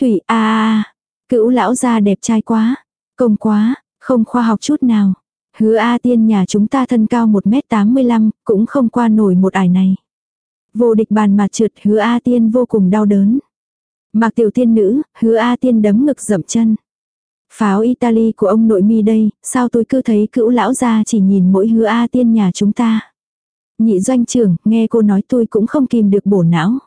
Thủy A A, cữu lão gia đẹp trai quá, công quá, không khoa học chút nào. Hứa A tiên nhà chúng ta thân cao 1m85, cũng không qua nổi một ải này. Vô địch bàn mà trượt hứa A tiên vô cùng đau đớn. Mạc tiểu tiên nữ, hứa A tiên đấm ngực dậm chân. Pháo Italy của ông nội mi đây, sao tôi cứ thấy cữu lão gia chỉ nhìn mỗi hứa A tiên nhà chúng ta. Nhị doanh trưởng, nghe cô nói tôi cũng không kìm được bổ não.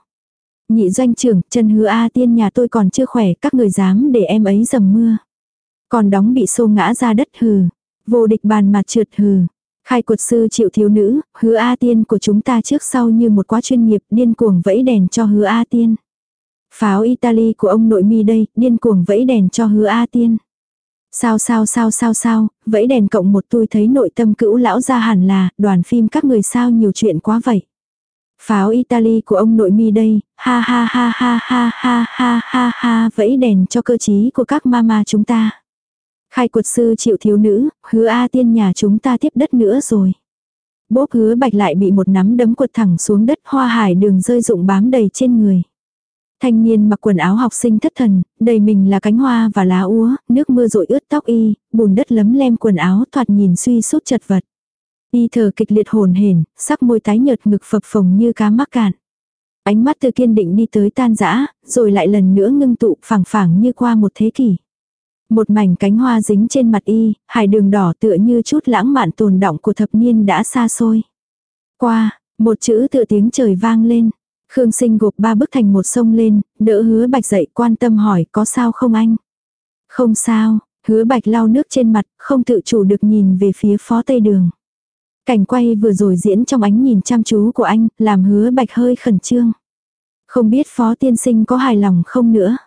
Nhị doanh trưởng, chân hứa A tiên nhà tôi còn chưa khỏe, các người dám để em ấy dầm mưa. Còn đóng bị xô ngã ra đất hừ. Vô địch bàn mà trượt hừ. Khai quật sư triệu thiếu nữ, hứa A tiên của chúng ta trước sau như một quá chuyên nghiệp điên cuồng vẫy đèn cho hứa A tiên. Pháo Italy của ông nội mi đây, điên cuồng vẫy đèn cho hứa A tiên. Sao sao sao sao sao, vẫy đèn cộng một tôi thấy nội tâm cữu lão ra hẳn là, đoàn phim các người sao nhiều chuyện quá vậy. Pháo Italy của ông nội mi đây, ha ha ha ha ha ha ha ha ha vẫy đèn cho cơ chí của các mama chúng ta. Khai quật sư triệu thiếu nữ, hứa A tiên nhà chúng ta tiếp đất nữa rồi. Bốp hứa bạch lại bị một nắm đấm quật thẳng xuống đất hoa hải đường rơi rụng bám đầy trên người. Thanh niên mặc quần áo học sinh thất thần, đầy mình là cánh hoa và lá úa, nước mưa rội ướt tóc y, bùn đất lấm lem quần áo thoạt nhìn suy sút chật vật. Y thở kịch liệt hồn hển, sắc môi tái nhợt ngực phập phồng như cá mắc cạn. Ánh mắt từ kiên định đi tới tan dã rồi lại lần nữa ngưng tụ phẳng phẳng như qua một thế kỷ. Một mảnh cánh hoa dính trên mặt y, hải đường đỏ tựa như chút lãng mạn tồn động của thập niên đã xa xôi. Qua, một chữ tựa tiếng trời vang lên. Khương sinh gộp ba bức thành một sông lên, đỡ hứa bạch dậy quan tâm hỏi có sao không anh? Không sao, hứa bạch lau nước trên mặt, không tự chủ được nhìn về phía phó tây đường. Cảnh quay vừa rồi diễn trong ánh nhìn chăm chú của anh, làm hứa bạch hơi khẩn trương. Không biết phó tiên sinh có hài lòng không nữa.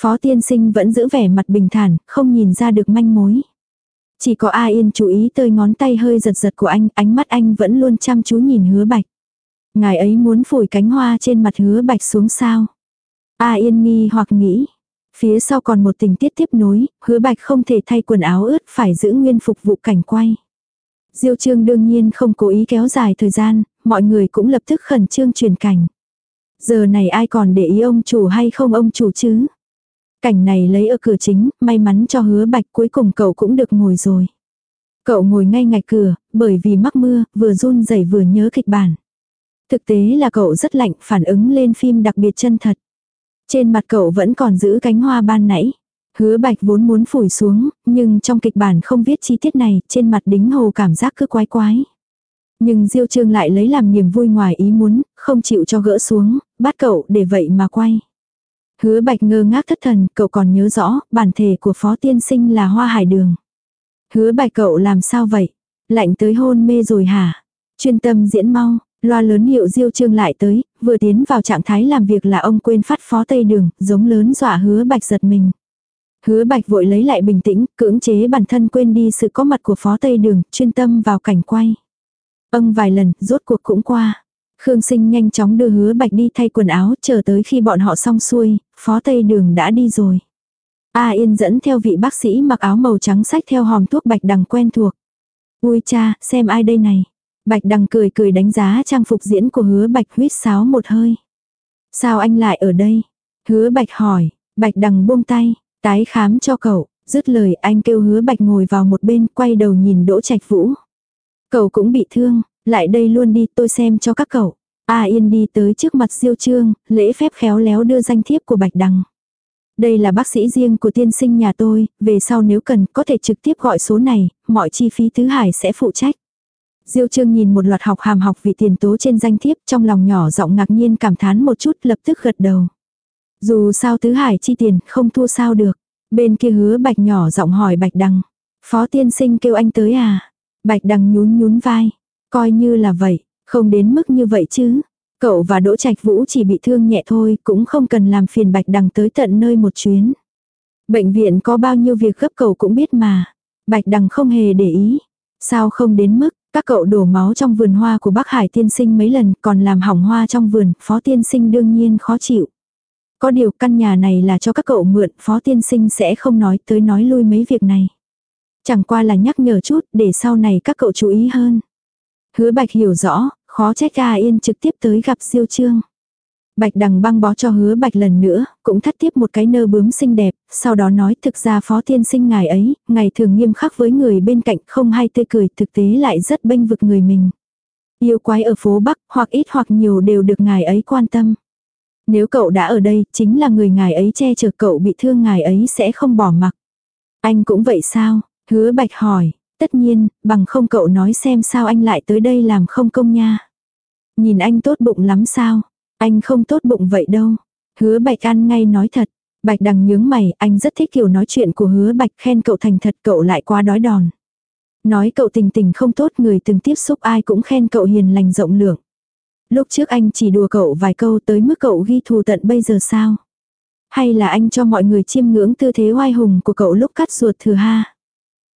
Phó tiên sinh vẫn giữ vẻ mặt bình thản, không nhìn ra được manh mối. Chỉ có A Yên chú ý tới ngón tay hơi giật giật của anh, ánh mắt anh vẫn luôn chăm chú nhìn hứa bạch. Ngài ấy muốn phủi cánh hoa trên mặt hứa bạch xuống sao. A Yên nghi hoặc nghĩ. Phía sau còn một tình tiết tiếp nối, hứa bạch không thể thay quần áo ướt phải giữ nguyên phục vụ cảnh quay. Diêu trương đương nhiên không cố ý kéo dài thời gian, mọi người cũng lập tức khẩn trương truyền cảnh. Giờ này ai còn để ý ông chủ hay không ông chủ chứ? Cảnh này lấy ở cửa chính, may mắn cho hứa bạch cuối cùng cậu cũng được ngồi rồi. Cậu ngồi ngay ngạch cửa, bởi vì mắc mưa, vừa run rẩy vừa nhớ kịch bản. Thực tế là cậu rất lạnh, phản ứng lên phim đặc biệt chân thật. Trên mặt cậu vẫn còn giữ cánh hoa ban nãy. Hứa bạch vốn muốn phủi xuống, nhưng trong kịch bản không viết chi tiết này, trên mặt đính hồ cảm giác cứ quái quái. Nhưng Diêu Trương lại lấy làm niềm vui ngoài ý muốn, không chịu cho gỡ xuống, bắt cậu để vậy mà quay. Hứa bạch ngơ ngác thất thần, cậu còn nhớ rõ, bản thể của phó tiên sinh là hoa hải đường. Hứa bạch cậu làm sao vậy? Lạnh tới hôn mê rồi hả? Chuyên tâm diễn mau, loa lớn hiệu diêu trương lại tới, vừa tiến vào trạng thái làm việc là ông quên phát phó tây đường, giống lớn dọa hứa bạch giật mình. Hứa bạch vội lấy lại bình tĩnh, cưỡng chế bản thân quên đi sự có mặt của phó tây đường, chuyên tâm vào cảnh quay. Ông vài lần, rốt cuộc cũng qua. Khương Sinh nhanh chóng đưa hứa bạch đi thay quần áo, chờ tới khi bọn họ xong xuôi, phó tây đường đã đi rồi. A Yên dẫn theo vị bác sĩ mặc áo màu trắng sách theo hòm thuốc bạch đằng quen thuộc. Ui cha, xem ai đây này. Bạch đằng cười cười đánh giá trang phục diễn của hứa bạch huyết sáo một hơi. Sao anh lại ở đây? Hứa bạch hỏi, bạch đằng buông tay, tái khám cho cậu. Dứt lời anh kêu hứa bạch ngồi vào một bên quay đầu nhìn đỗ trạch vũ. Cậu cũng bị thương, lại đây luôn đi tôi xem cho các cậu. A Yên đi tới trước mặt Diêu Trương, lễ phép khéo léo đưa danh thiếp của Bạch Đằng. Đây là bác sĩ riêng của tiên sinh nhà tôi, về sau nếu cần có thể trực tiếp gọi số này, mọi chi phí Tứ Hải sẽ phụ trách. Diêu Trương nhìn một loạt học hàm học vị tiền tố trên danh thiếp trong lòng nhỏ giọng ngạc nhiên cảm thán một chút lập tức gật đầu. Dù sao Tứ Hải chi tiền không thua sao được. Bên kia hứa bạch nhỏ giọng hỏi bạch đằng. Phó tiên sinh kêu anh tới à? Bạch đằng nhún nhún vai. Coi như là vậy, không đến mức như vậy chứ. Cậu và Đỗ Trạch Vũ chỉ bị thương nhẹ thôi, cũng không cần làm phiền Bạch Đằng tới tận nơi một chuyến. Bệnh viện có bao nhiêu việc gấp cậu cũng biết mà. Bạch Đằng không hề để ý. Sao không đến mức, các cậu đổ máu trong vườn hoa của Bắc Hải tiên sinh mấy lần còn làm hỏng hoa trong vườn, phó tiên sinh đương nhiên khó chịu. Có điều căn nhà này là cho các cậu mượn, phó tiên sinh sẽ không nói tới nói lui mấy việc này. Chẳng qua là nhắc nhở chút để sau này các cậu chú ý hơn. Hứa Bạch hiểu rõ, khó trách A Yên trực tiếp tới gặp Diêu Trương. Bạch đằng băng bó cho hứa bạch lần nữa, cũng thắt tiếp một cái nơ bướm xinh đẹp, sau đó nói thực ra phó tiên sinh ngài ấy, ngày thường nghiêm khắc với người bên cạnh không hay tươi cười thực tế lại rất bênh vực người mình. Yêu quái ở phố Bắc hoặc ít hoặc nhiều đều được ngài ấy quan tâm. Nếu cậu đã ở đây, chính là người ngài ấy che chở cậu bị thương ngài ấy sẽ không bỏ mặc. Anh cũng vậy sao? Hứa bạch hỏi, Tất nhiên, bằng không cậu nói xem sao anh lại tới đây làm không công nha. Nhìn anh tốt bụng lắm sao? Anh không tốt bụng vậy đâu. Hứa bạch ăn ngay nói thật. Bạch đằng nhướng mày, anh rất thích kiểu nói chuyện của hứa bạch khen cậu thành thật cậu lại quá đói đòn. Nói cậu tình tình không tốt người từng tiếp xúc ai cũng khen cậu hiền lành rộng lượng. Lúc trước anh chỉ đùa cậu vài câu tới mức cậu ghi thù tận bây giờ sao? Hay là anh cho mọi người chiêm ngưỡng tư thế oai hùng của cậu lúc cắt ruột thừa ha?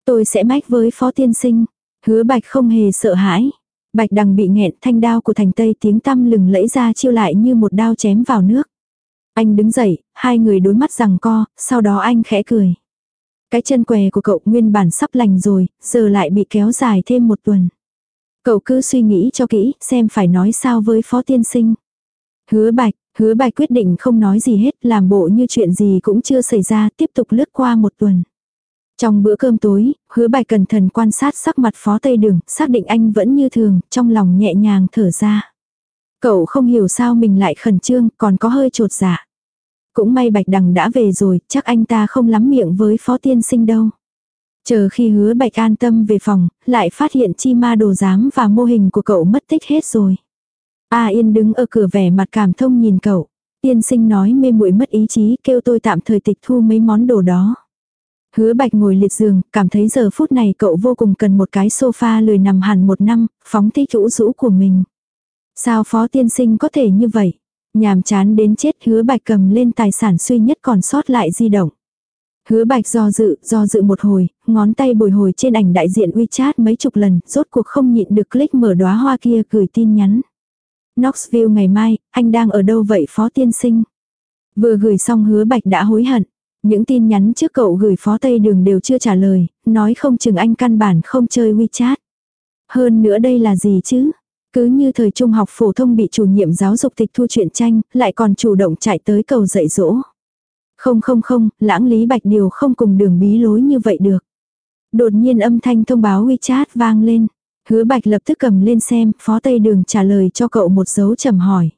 Tôi sẽ mách với phó tiên sinh. Hứa bạch không hề sợ hãi. Bạch đằng bị nghẹn thanh đao của thành tây tiếng tăm lừng lẫy ra chiêu lại như một đao chém vào nước. Anh đứng dậy, hai người đối mắt rằng co, sau đó anh khẽ cười. Cái chân què của cậu nguyên bản sắp lành rồi, giờ lại bị kéo dài thêm một tuần. Cậu cứ suy nghĩ cho kỹ, xem phải nói sao với phó tiên sinh. Hứa bạch, hứa bạch quyết định không nói gì hết, làm bộ như chuyện gì cũng chưa xảy ra, tiếp tục lướt qua một tuần. Trong bữa cơm tối, hứa bài cẩn thận quan sát sắc mặt phó tây đường, xác định anh vẫn như thường, trong lòng nhẹ nhàng thở ra. Cậu không hiểu sao mình lại khẩn trương, còn có hơi trột dạ. Cũng may bạch đằng đã về rồi, chắc anh ta không lắm miệng với phó tiên sinh đâu. Chờ khi hứa bạch an tâm về phòng, lại phát hiện chi ma đồ giám và mô hình của cậu mất tích hết rồi. A Yên đứng ở cửa vẻ mặt cảm thông nhìn cậu. Tiên sinh nói mê muội mất ý chí kêu tôi tạm thời tịch thu mấy món đồ đó. Hứa bạch ngồi liệt giường, cảm thấy giờ phút này cậu vô cùng cần một cái sofa lười nằm hẳn một năm, phóng thích chủ rũ của mình. Sao phó tiên sinh có thể như vậy? Nhàm chán đến chết hứa bạch cầm lên tài sản suy nhất còn sót lại di động. Hứa bạch do dự, do dự một hồi, ngón tay bồi hồi trên ảnh đại diện WeChat mấy chục lần, rốt cuộc không nhịn được click mở đóa hoa kia gửi tin nhắn. Knoxville ngày mai, anh đang ở đâu vậy phó tiên sinh? Vừa gửi xong hứa bạch đã hối hận. Những tin nhắn trước cậu gửi phó Tây Đường đều chưa trả lời, nói không chừng anh căn bản không chơi WeChat. Hơn nữa đây là gì chứ? Cứ như thời trung học phổ thông bị chủ nhiệm giáo dục tịch thu chuyện tranh, lại còn chủ động chạy tới cầu dạy dỗ. Không không không, lãng lý bạch điều không cùng đường bí lối như vậy được. Đột nhiên âm thanh thông báo WeChat vang lên. Hứa bạch lập tức cầm lên xem, phó tây đường trả lời cho cậu một dấu trầm hỏi.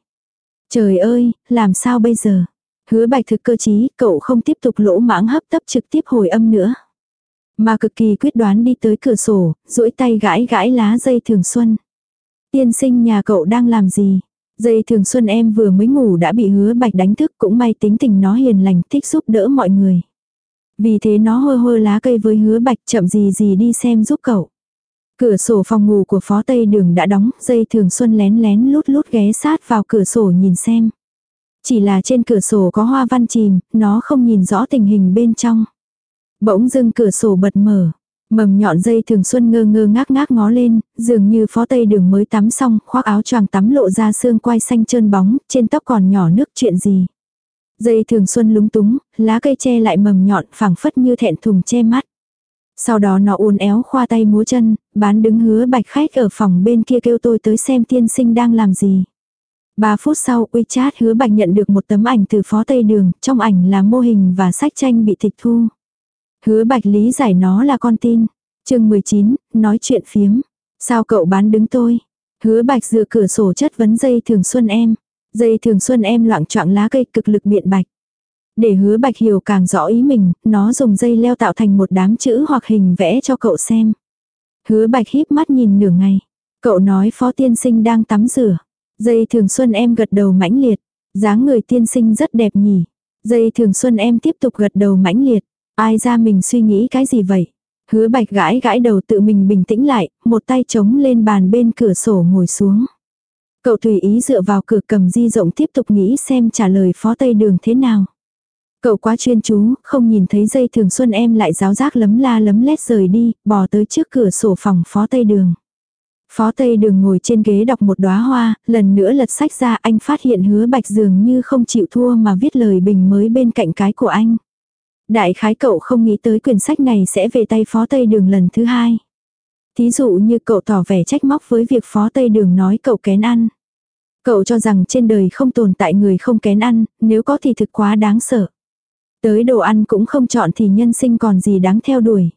Trời ơi, làm sao bây giờ? Hứa bạch thực cơ chí, cậu không tiếp tục lỗ mãng hấp tấp trực tiếp hồi âm nữa. Mà cực kỳ quyết đoán đi tới cửa sổ, duỗi tay gãi gãi lá dây thường xuân. Tiên sinh nhà cậu đang làm gì? Dây thường xuân em vừa mới ngủ đã bị hứa bạch đánh thức cũng may tính tình nó hiền lành thích giúp đỡ mọi người. Vì thế nó hơ hơ lá cây với hứa bạch chậm gì gì đi xem giúp cậu. Cửa sổ phòng ngủ của phó tây đường đã đóng, dây thường xuân lén lén lút lút ghé sát vào cửa sổ nhìn xem. Chỉ là trên cửa sổ có hoa văn chìm, nó không nhìn rõ tình hình bên trong. Bỗng dưng cửa sổ bật mở. Mầm nhọn dây thường xuân ngơ ngơ ngác ngác ngó lên, dường như phó tây đường mới tắm xong, khoác áo choàng tắm lộ ra xương quai xanh trơn bóng, trên tóc còn nhỏ nước chuyện gì. Dây thường xuân lúng túng, lá cây che lại mầm nhọn phẳng phất như thẹn thùng che mắt. Sau đó nó uốn éo khoa tay múa chân, bán đứng hứa bạch khách ở phòng bên kia kêu tôi tới xem tiên sinh đang làm gì. Ba phút sau, WeChat hứa bạch nhận được một tấm ảnh từ phó Tây Đường, trong ảnh là mô hình và sách tranh bị tịch thu. Hứa bạch lý giải nó là con tin. chương 19, nói chuyện phiếm. Sao cậu bán đứng tôi? Hứa bạch dựa cửa sổ chất vấn dây thường xuân em. Dây thường xuân em loạn choạng lá cây cực lực biện bạch. Để hứa bạch hiểu càng rõ ý mình, nó dùng dây leo tạo thành một đám chữ hoặc hình vẽ cho cậu xem. Hứa bạch híp mắt nhìn nửa ngày. Cậu nói phó tiên sinh đang tắm rửa. Dây thường xuân em gật đầu mãnh liệt. dáng người tiên sinh rất đẹp nhỉ. Dây thường xuân em tiếp tục gật đầu mãnh liệt. Ai ra mình suy nghĩ cái gì vậy? Hứa bạch gãi gãi đầu tự mình bình tĩnh lại, một tay chống lên bàn bên cửa sổ ngồi xuống. Cậu tùy ý dựa vào cửa cầm di rộng tiếp tục nghĩ xem trả lời phó tây đường thế nào. Cậu quá chuyên chú, không nhìn thấy dây thường xuân em lại giáo giác lấm la lấm lét rời đi, bò tới trước cửa sổ phòng phó tây đường. Phó Tây Đường ngồi trên ghế đọc một đóa hoa, lần nữa lật sách ra anh phát hiện hứa bạch dường như không chịu thua mà viết lời bình mới bên cạnh cái của anh. Đại khái cậu không nghĩ tới quyển sách này sẽ về tay Phó Tây Đường lần thứ hai. Thí dụ như cậu tỏ vẻ trách móc với việc Phó Tây Đường nói cậu kén ăn. Cậu cho rằng trên đời không tồn tại người không kén ăn, nếu có thì thực quá đáng sợ. Tới đồ ăn cũng không chọn thì nhân sinh còn gì đáng theo đuổi.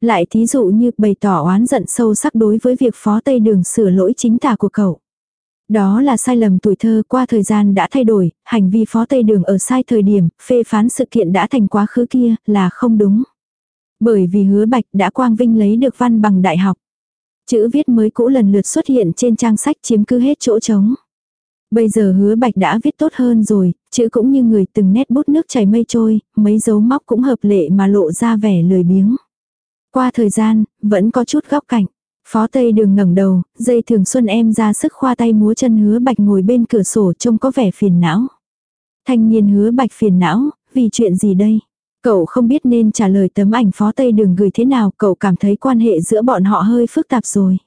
Lại thí dụ như bày tỏ oán giận sâu sắc đối với việc phó Tây Đường sửa lỗi chính tả của cậu. Đó là sai lầm tuổi thơ qua thời gian đã thay đổi, hành vi phó Tây Đường ở sai thời điểm, phê phán sự kiện đã thành quá khứ kia, là không đúng. Bởi vì hứa bạch đã quang vinh lấy được văn bằng đại học. Chữ viết mới cũ lần lượt xuất hiện trên trang sách chiếm cứ hết chỗ trống. Bây giờ hứa bạch đã viết tốt hơn rồi, chữ cũng như người từng nét bút nước chảy mây trôi, mấy dấu móc cũng hợp lệ mà lộ ra vẻ lười biếng. Qua thời gian, vẫn có chút góc cạnh. Phó Tây Đường ngẩng đầu, dây thường xuân em ra sức khoa tay múa chân hứa bạch ngồi bên cửa sổ trông có vẻ phiền não. Thanh niên hứa bạch phiền não, vì chuyện gì đây? Cậu không biết nên trả lời tấm ảnh phó Tây Đường gửi thế nào, cậu cảm thấy quan hệ giữa bọn họ hơi phức tạp rồi.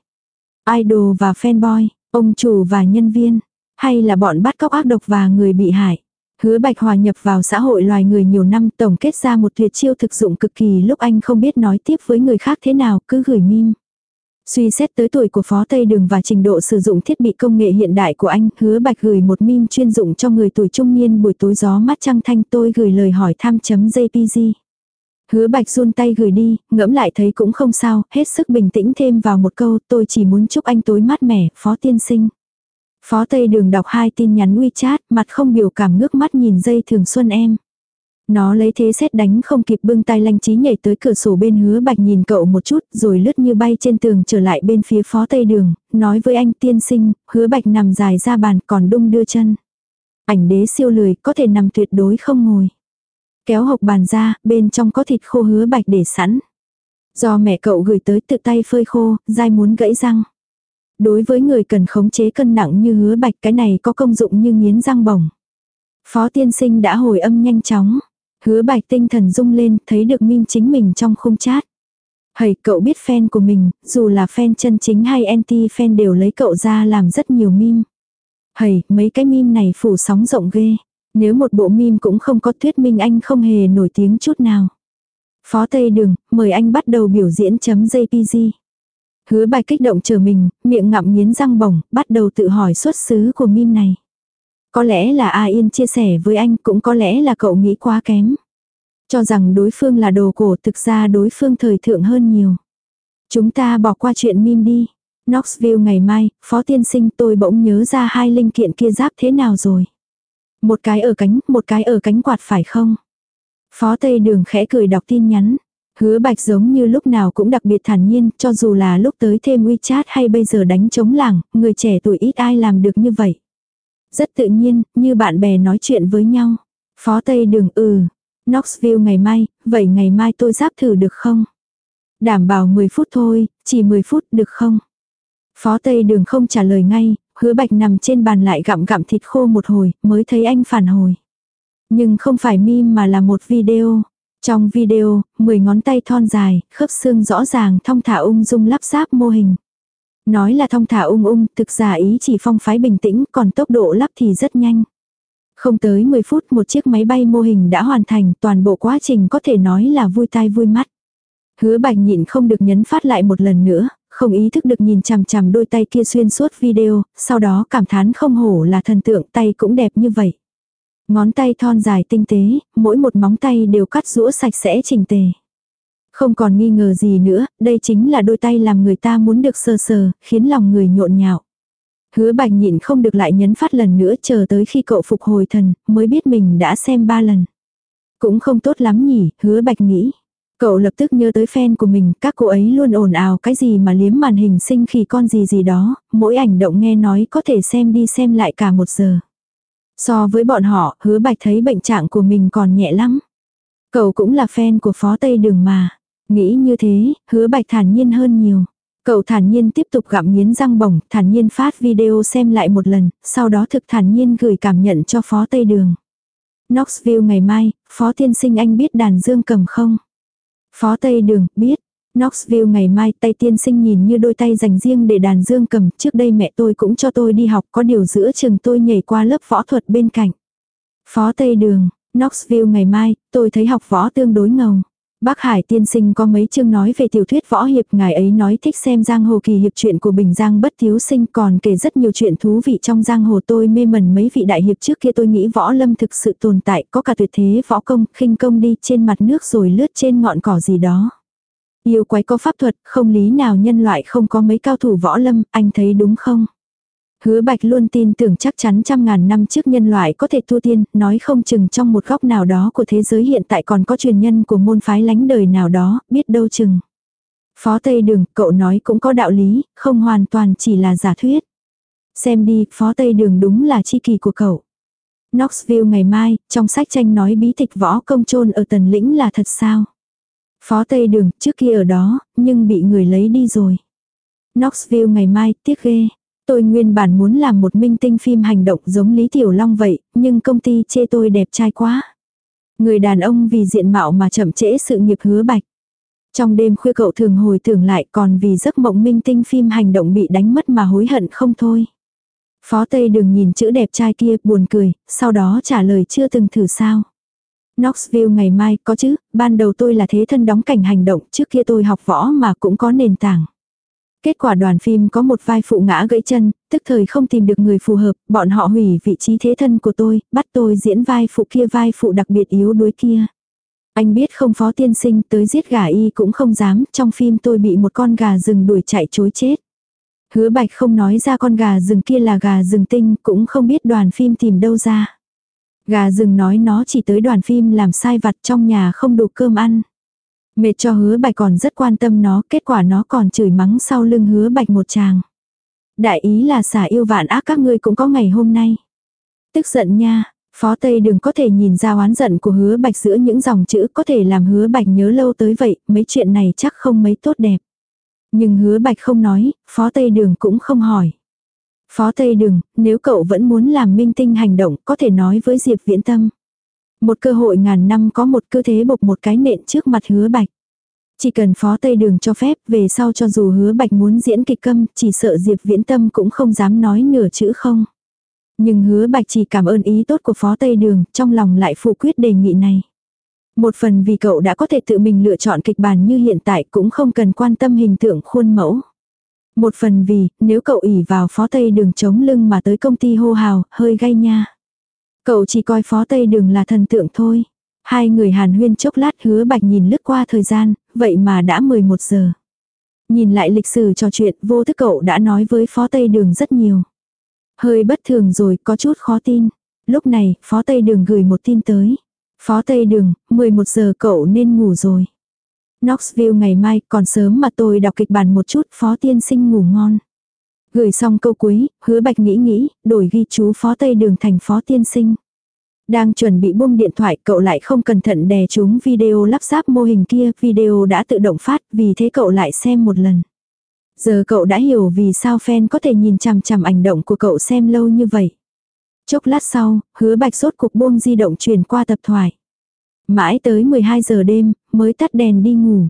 Idol và fanboy, ông chủ và nhân viên, hay là bọn bắt cóc ác độc và người bị hại. Hứa Bạch hòa nhập vào xã hội loài người nhiều năm tổng kết ra một tuyệt chiêu thực dụng cực kỳ lúc anh không biết nói tiếp với người khác thế nào cứ gửi mim Suy xét tới tuổi của Phó Tây Đường và trình độ sử dụng thiết bị công nghệ hiện đại của anh, hứa bạch gửi một mim chuyên dụng cho người tuổi trung niên buổi tối gió mắt trăng thanh tôi gửi lời hỏi thăm chấm JPG. Hứa bạch run tay gửi đi, ngẫm lại thấy cũng không sao, hết sức bình tĩnh thêm vào một câu tôi chỉ muốn chúc anh tối mát mẻ, Phó Tiên Sinh. Phó Tây Đường đọc hai tin nhắn WeChat, mặt không biểu cảm ngước mắt nhìn dây thường xuân em. Nó lấy thế xét đánh không kịp bưng tay lanh trí nhảy tới cửa sổ bên hứa bạch nhìn cậu một chút rồi lướt như bay trên tường trở lại bên phía phó tây đường, nói với anh tiên sinh, hứa bạch nằm dài ra bàn còn đung đưa chân. Ảnh đế siêu lười có thể nằm tuyệt đối không ngồi. Kéo hộp bàn ra, bên trong có thịt khô hứa bạch để sẵn. Do mẹ cậu gửi tới tự tay phơi khô, dai muốn gãy răng. Đối với người cần khống chế cân nặng như hứa bạch cái này có công dụng như nghiến răng bổng. Phó tiên sinh đã hồi âm nhanh chóng. Hứa bạch tinh thần rung lên, thấy được mim chính mình trong khung chat. Hầy, cậu biết fan của mình, dù là fan chân chính hay anti fan đều lấy cậu ra làm rất nhiều meme. Hầy, mấy cái meme này phủ sóng rộng ghê. Nếu một bộ meme cũng không có thuyết minh anh không hề nổi tiếng chút nào. Phó Tây Đường, mời anh bắt đầu biểu diễn chấm JPG. Hứa bài kích động chờ mình, miệng ngậm nghiến răng bổng, bắt đầu tự hỏi xuất xứ của mim này. Có lẽ là A Yên chia sẻ với anh cũng có lẽ là cậu nghĩ quá kém. Cho rằng đối phương là đồ cổ thực ra đối phương thời thượng hơn nhiều. Chúng ta bỏ qua chuyện mim đi. Knoxville ngày mai, phó tiên sinh tôi bỗng nhớ ra hai linh kiện kia giáp thế nào rồi. Một cái ở cánh, một cái ở cánh quạt phải không? Phó Tây Đường khẽ cười đọc tin nhắn. Hứa bạch giống như lúc nào cũng đặc biệt thản nhiên, cho dù là lúc tới thêm WeChat hay bây giờ đánh chống làng, người trẻ tuổi ít ai làm được như vậy. Rất tự nhiên, như bạn bè nói chuyện với nhau. Phó Tây Đường ừ. Knoxville ngày mai, vậy ngày mai tôi giáp thử được không? Đảm bảo 10 phút thôi, chỉ 10 phút được không? Phó Tây Đường không trả lời ngay, hứa bạch nằm trên bàn lại gặm gặm thịt khô một hồi, mới thấy anh phản hồi. Nhưng không phải meme mà là một video. Trong video, 10 ngón tay thon dài, khớp xương rõ ràng thong thả ung dung lắp ráp mô hình. Nói là thong thả ung ung, thực ra ý chỉ phong phái bình tĩnh, còn tốc độ lắp thì rất nhanh. Không tới 10 phút một chiếc máy bay mô hình đã hoàn thành, toàn bộ quá trình có thể nói là vui tai vui mắt. Hứa bạch nhịn không được nhấn phát lại một lần nữa, không ý thức được nhìn chằm chằm đôi tay kia xuyên suốt video, sau đó cảm thán không hổ là thần tượng tay cũng đẹp như vậy. Ngón tay thon dài tinh tế, mỗi một móng tay đều cắt rũa sạch sẽ chỉnh tề. Không còn nghi ngờ gì nữa, đây chính là đôi tay làm người ta muốn được sờ sờ, khiến lòng người nhộn nhạo. Hứa bạch nhịn không được lại nhấn phát lần nữa chờ tới khi cậu phục hồi thần, mới biết mình đã xem ba lần. Cũng không tốt lắm nhỉ, hứa bạch nghĩ. Cậu lập tức nhớ tới fan của mình, các cô ấy luôn ồn ào cái gì mà liếm màn hình sinh khi con gì gì đó, mỗi ảnh động nghe nói có thể xem đi xem lại cả một giờ. So với bọn họ, hứa bạch thấy bệnh trạng của mình còn nhẹ lắm. Cậu cũng là fan của phó Tây Đường mà. Nghĩ như thế, hứa bạch thản nhiên hơn nhiều. Cậu thản nhiên tiếp tục gặm nghiến răng bổng, thản nhiên phát video xem lại một lần, sau đó thực thản nhiên gửi cảm nhận cho phó Tây Đường. Knoxville ngày mai, phó tiên sinh anh biết đàn dương cầm không? Phó Tây Đường, biết. Knoxville ngày mai tay tiên sinh nhìn như đôi tay dành riêng để đàn dương cầm, trước đây mẹ tôi cũng cho tôi đi học có điều giữa trường tôi nhảy qua lớp võ thuật bên cạnh. Phó Tây Đường, Knoxville ngày mai, tôi thấy học võ tương đối ngầu. Bác Hải tiên sinh có mấy chương nói về tiểu thuyết võ hiệp, ngài ấy nói thích xem giang hồ kỳ hiệp chuyện của Bình Giang bất thiếu sinh còn kể rất nhiều chuyện thú vị trong giang hồ tôi mê mẩn mấy vị đại hiệp trước kia tôi nghĩ võ lâm thực sự tồn tại, có cả tuyệt thế võ công, khinh công đi trên mặt nước rồi lướt trên ngọn cỏ gì đó. Yêu quái có pháp thuật, không lý nào nhân loại không có mấy cao thủ võ lâm, anh thấy đúng không? Hứa Bạch luôn tin tưởng chắc chắn trăm ngàn năm trước nhân loại có thể tu tiên, nói không chừng trong một góc nào đó của thế giới hiện tại còn có truyền nhân của môn phái lánh đời nào đó, biết đâu chừng. Phó Tây Đường, cậu nói cũng có đạo lý, không hoàn toàn chỉ là giả thuyết. Xem đi, Phó Tây Đường đúng là chi kỳ của cậu. Knoxville ngày mai, trong sách tranh nói bí tịch võ công trôn ở tần lĩnh là thật sao? Phó Tây Đường, trước kia ở đó, nhưng bị người lấy đi rồi. Knoxville ngày mai, tiếc ghê. Tôi nguyên bản muốn làm một minh tinh phim hành động giống Lý Tiểu Long vậy, nhưng công ty chê tôi đẹp trai quá. Người đàn ông vì diện mạo mà chậm trễ sự nghiệp hứa bạch. Trong đêm khuya cậu thường hồi tưởng lại còn vì giấc mộng minh tinh phim hành động bị đánh mất mà hối hận không thôi. Phó Tây đừng nhìn chữ đẹp trai kia buồn cười, sau đó trả lời chưa từng thử sao. Knoxville ngày mai có chứ, ban đầu tôi là thế thân đóng cảnh hành động, trước kia tôi học võ mà cũng có nền tảng. Kết quả đoàn phim có một vai phụ ngã gãy chân, tức thời không tìm được người phù hợp, bọn họ hủy vị trí thế thân của tôi, bắt tôi diễn vai phụ kia vai phụ đặc biệt yếu đuối kia. Anh biết không phó tiên sinh tới giết gà y cũng không dám, trong phim tôi bị một con gà rừng đuổi chạy chối chết. Hứa bạch không nói ra con gà rừng kia là gà rừng tinh, cũng không biết đoàn phim tìm đâu ra. Gà rừng nói nó chỉ tới đoàn phim làm sai vặt trong nhà không đủ cơm ăn. Mệt cho hứa bạch còn rất quan tâm nó, kết quả nó còn chửi mắng sau lưng hứa bạch một chàng. Đại ý là xả yêu vạn ác các ngươi cũng có ngày hôm nay. Tức giận nha, phó tây đừng có thể nhìn ra oán giận của hứa bạch giữa những dòng chữ có thể làm hứa bạch nhớ lâu tới vậy, mấy chuyện này chắc không mấy tốt đẹp. Nhưng hứa bạch không nói, phó tây đường cũng không hỏi. Phó tây đường, nếu cậu vẫn muốn làm minh tinh hành động có thể nói với Diệp Viễn Tâm. Một cơ hội ngàn năm có một cơ thế bộc một cái nện trước mặt hứa bạch. Chỉ cần phó tây đường cho phép về sau cho dù hứa bạch muốn diễn kịch câm chỉ sợ Diệp Viễn Tâm cũng không dám nói nửa chữ không. Nhưng hứa bạch chỉ cảm ơn ý tốt của phó tây đường trong lòng lại phủ quyết đề nghị này. Một phần vì cậu đã có thể tự mình lựa chọn kịch bản như hiện tại cũng không cần quan tâm hình tượng khuôn mẫu. Một phần vì, nếu cậu ỉ vào phó tây đường chống lưng mà tới công ty hô hào, hơi gay nha. Cậu chỉ coi phó tây đường là thần tượng thôi. Hai người hàn huyên chốc lát hứa bạch nhìn lướt qua thời gian, vậy mà đã 11 giờ. Nhìn lại lịch sử trò chuyện vô thức cậu đã nói với phó tây đường rất nhiều. Hơi bất thường rồi có chút khó tin. Lúc này phó tây đường gửi một tin tới. Phó tây đường, 11 giờ cậu nên ngủ rồi. Knoxville ngày mai còn sớm mà tôi đọc kịch bản một chút phó tiên sinh ngủ ngon. Gửi xong câu cuối, hứa bạch nghĩ nghĩ, đổi ghi chú phó tây đường thành phó tiên sinh. Đang chuẩn bị buông điện thoại cậu lại không cẩn thận đè chúng video lắp ráp mô hình kia, video đã tự động phát, vì thế cậu lại xem một lần. Giờ cậu đã hiểu vì sao fan có thể nhìn chằm chằm ảnh động của cậu xem lâu như vậy. Chốc lát sau, hứa bạch sốt cục buông di động chuyển qua tập thoại. Mãi tới 12 giờ đêm, mới tắt đèn đi ngủ.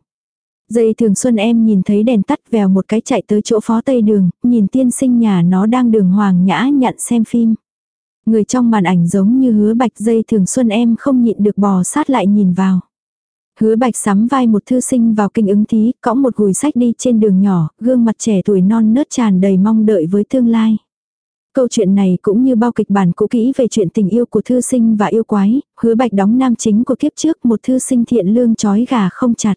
Dây thường xuân em nhìn thấy đèn tắt vèo một cái chạy tới chỗ phó tây đường, nhìn tiên sinh nhà nó đang đường hoàng nhã nhặn xem phim. Người trong màn ảnh giống như hứa bạch dây thường xuân em không nhịn được bò sát lại nhìn vào. Hứa bạch sắm vai một thư sinh vào kinh ứng thí, cõng một gùi sách đi trên đường nhỏ, gương mặt trẻ tuổi non nớt tràn đầy mong đợi với tương lai. Câu chuyện này cũng như bao kịch bản cũ kỹ về chuyện tình yêu của thư sinh và yêu quái, hứa bạch đóng nam chính của kiếp trước một thư sinh thiện lương chói gà không chặt.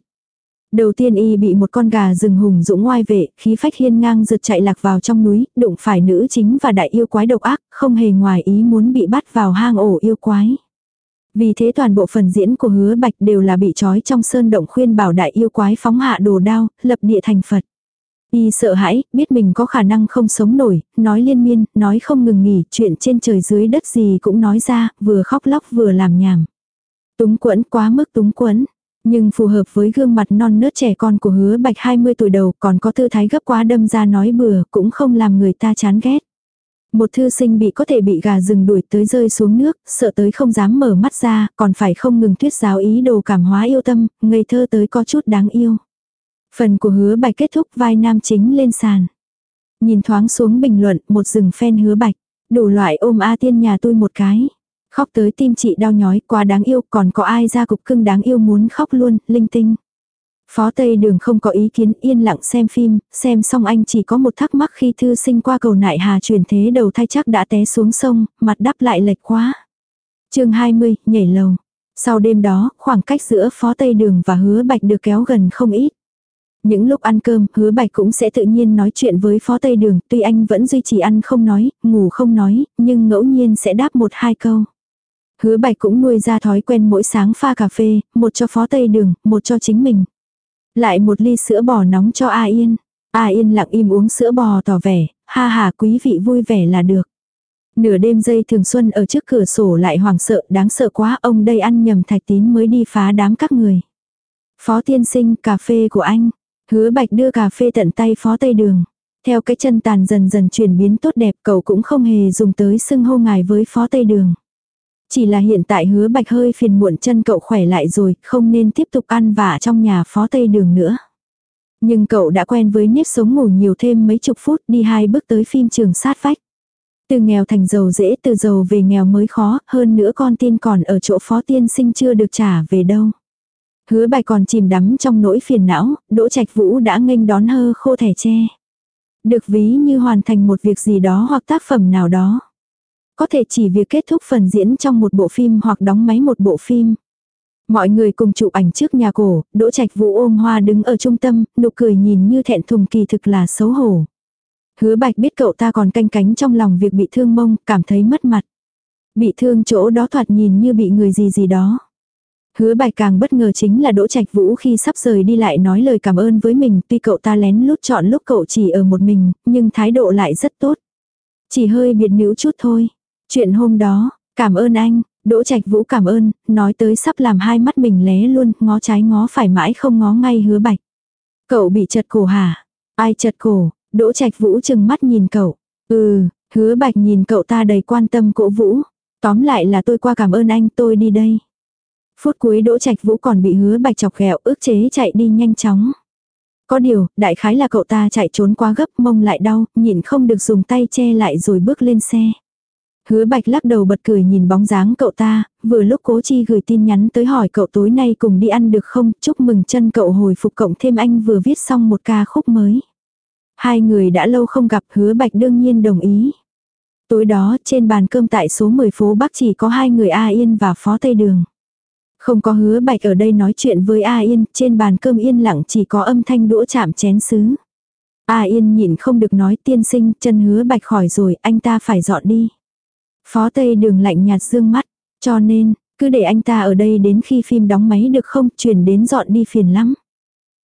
Đầu tiên y bị một con gà rừng hùng dũng ngoai vệ, khí phách hiên ngang rượt chạy lạc vào trong núi, đụng phải nữ chính và đại yêu quái độc ác, không hề ngoài ý muốn bị bắt vào hang ổ yêu quái. Vì thế toàn bộ phần diễn của hứa bạch đều là bị trói trong sơn động khuyên bảo đại yêu quái phóng hạ đồ đao, lập địa thành Phật. Y sợ hãi, biết mình có khả năng không sống nổi, nói liên miên, nói không ngừng nghỉ, chuyện trên trời dưới đất gì cũng nói ra, vừa khóc lóc vừa làm nhảm. Túng quẫn quá mức túng quẫn. Nhưng phù hợp với gương mặt non nớt trẻ con của hứa bạch 20 tuổi đầu còn có tư thái gấp quá đâm ra nói bừa cũng không làm người ta chán ghét. Một thư sinh bị có thể bị gà rừng đuổi tới rơi xuống nước, sợ tới không dám mở mắt ra, còn phải không ngừng thuyết giáo ý đồ cảm hóa yêu tâm, ngây thơ tới có chút đáng yêu. Phần của hứa bạch kết thúc vai nam chính lên sàn. Nhìn thoáng xuống bình luận một rừng phen hứa bạch. Đủ loại ôm A tiên nhà tôi một cái. Khóc tới tim chị đau nhói quá đáng yêu còn có ai ra cục cưng đáng yêu muốn khóc luôn, linh tinh. Phó Tây Đường không có ý kiến yên lặng xem phim, xem xong anh chỉ có một thắc mắc khi thư sinh qua cầu nại hà chuyển thế đầu thai chắc đã té xuống sông, mặt đắp lại lệch quá. chương 20, nhảy lầu. Sau đêm đó, khoảng cách giữa Phó Tây Đường và Hứa Bạch được kéo gần không ít. Những lúc ăn cơm, hứa bạch cũng sẽ tự nhiên nói chuyện với phó tây đường, tuy anh vẫn duy trì ăn không nói, ngủ không nói, nhưng ngẫu nhiên sẽ đáp một hai câu. Hứa bạch cũng nuôi ra thói quen mỗi sáng pha cà phê, một cho phó tây đường, một cho chính mình. Lại một ly sữa bò nóng cho A Yên. A Yên lặng im uống sữa bò tỏ vẻ, ha ha quý vị vui vẻ là được. Nửa đêm dây thường xuân ở trước cửa sổ lại hoảng sợ, đáng sợ quá, ông đây ăn nhầm thạch tín mới đi phá đám các người. Phó tiên sinh, cà phê của anh. Hứa bạch đưa cà phê tận tay phó tây đường. Theo cái chân tàn dần dần chuyển biến tốt đẹp cậu cũng không hề dùng tới xưng hô ngài với phó tây đường. Chỉ là hiện tại hứa bạch hơi phiền muộn chân cậu khỏe lại rồi, không nên tiếp tục ăn vả trong nhà phó tây đường nữa. Nhưng cậu đã quen với nếp sống ngủ nhiều thêm mấy chục phút đi hai bước tới phim trường sát vách. Từ nghèo thành giàu dễ từ giàu về nghèo mới khó, hơn nữa con tin còn ở chỗ phó tiên sinh chưa được trả về đâu. Hứa bài còn chìm đắm trong nỗi phiền não, Đỗ Trạch Vũ đã nghênh đón hơ khô thẻ tre. Được ví như hoàn thành một việc gì đó hoặc tác phẩm nào đó. Có thể chỉ việc kết thúc phần diễn trong một bộ phim hoặc đóng máy một bộ phim. Mọi người cùng chụp ảnh trước nhà cổ, Đỗ Trạch Vũ ôm hoa đứng ở trung tâm, nụ cười nhìn như thẹn thùng kỳ thực là xấu hổ. Hứa Bạch biết cậu ta còn canh cánh trong lòng việc bị thương mông, cảm thấy mất mặt. Bị thương chỗ đó thoạt nhìn như bị người gì gì đó. Hứa bạch càng bất ngờ chính là Đỗ Trạch Vũ khi sắp rời đi lại nói lời cảm ơn với mình, tuy cậu ta lén lút chọn lúc cậu chỉ ở một mình, nhưng thái độ lại rất tốt. Chỉ hơi biệt nữ chút thôi. Chuyện hôm đó, cảm ơn anh, Đỗ Trạch Vũ cảm ơn, nói tới sắp làm hai mắt mình lé luôn, ngó trái ngó phải mãi không ngó ngay hứa bạch. Cậu bị chật cổ hả? Ai chật cổ? Đỗ Trạch Vũ chừng mắt nhìn cậu. Ừ, hứa bạch nhìn cậu ta đầy quan tâm cổ vũ. Tóm lại là tôi qua cảm ơn anh tôi đi đây. Phút cuối Đỗ Trạch Vũ còn bị hứa bạch chọc ghẹo ước chế chạy đi nhanh chóng. Có điều, đại khái là cậu ta chạy trốn quá gấp mông lại đau, nhìn không được dùng tay che lại rồi bước lên xe. Hứa bạch lắc đầu bật cười nhìn bóng dáng cậu ta, vừa lúc cố chi gửi tin nhắn tới hỏi cậu tối nay cùng đi ăn được không, chúc mừng chân cậu hồi phục cộng thêm anh vừa viết xong một ca khúc mới. Hai người đã lâu không gặp hứa bạch đương nhiên đồng ý. Tối đó trên bàn cơm tại số 10 phố Bắc chỉ có hai người A Yên và Phó Tây Đường. Không có hứa bạch ở đây nói chuyện với A Yên, trên bàn cơm yên lặng chỉ có âm thanh đũa chạm chén sứ. A Yên nhịn không được nói tiên sinh, chân hứa bạch khỏi rồi, anh ta phải dọn đi. Phó Tây đường lạnh nhạt dương mắt, cho nên, cứ để anh ta ở đây đến khi phim đóng máy được không, chuyển đến dọn đi phiền lắm.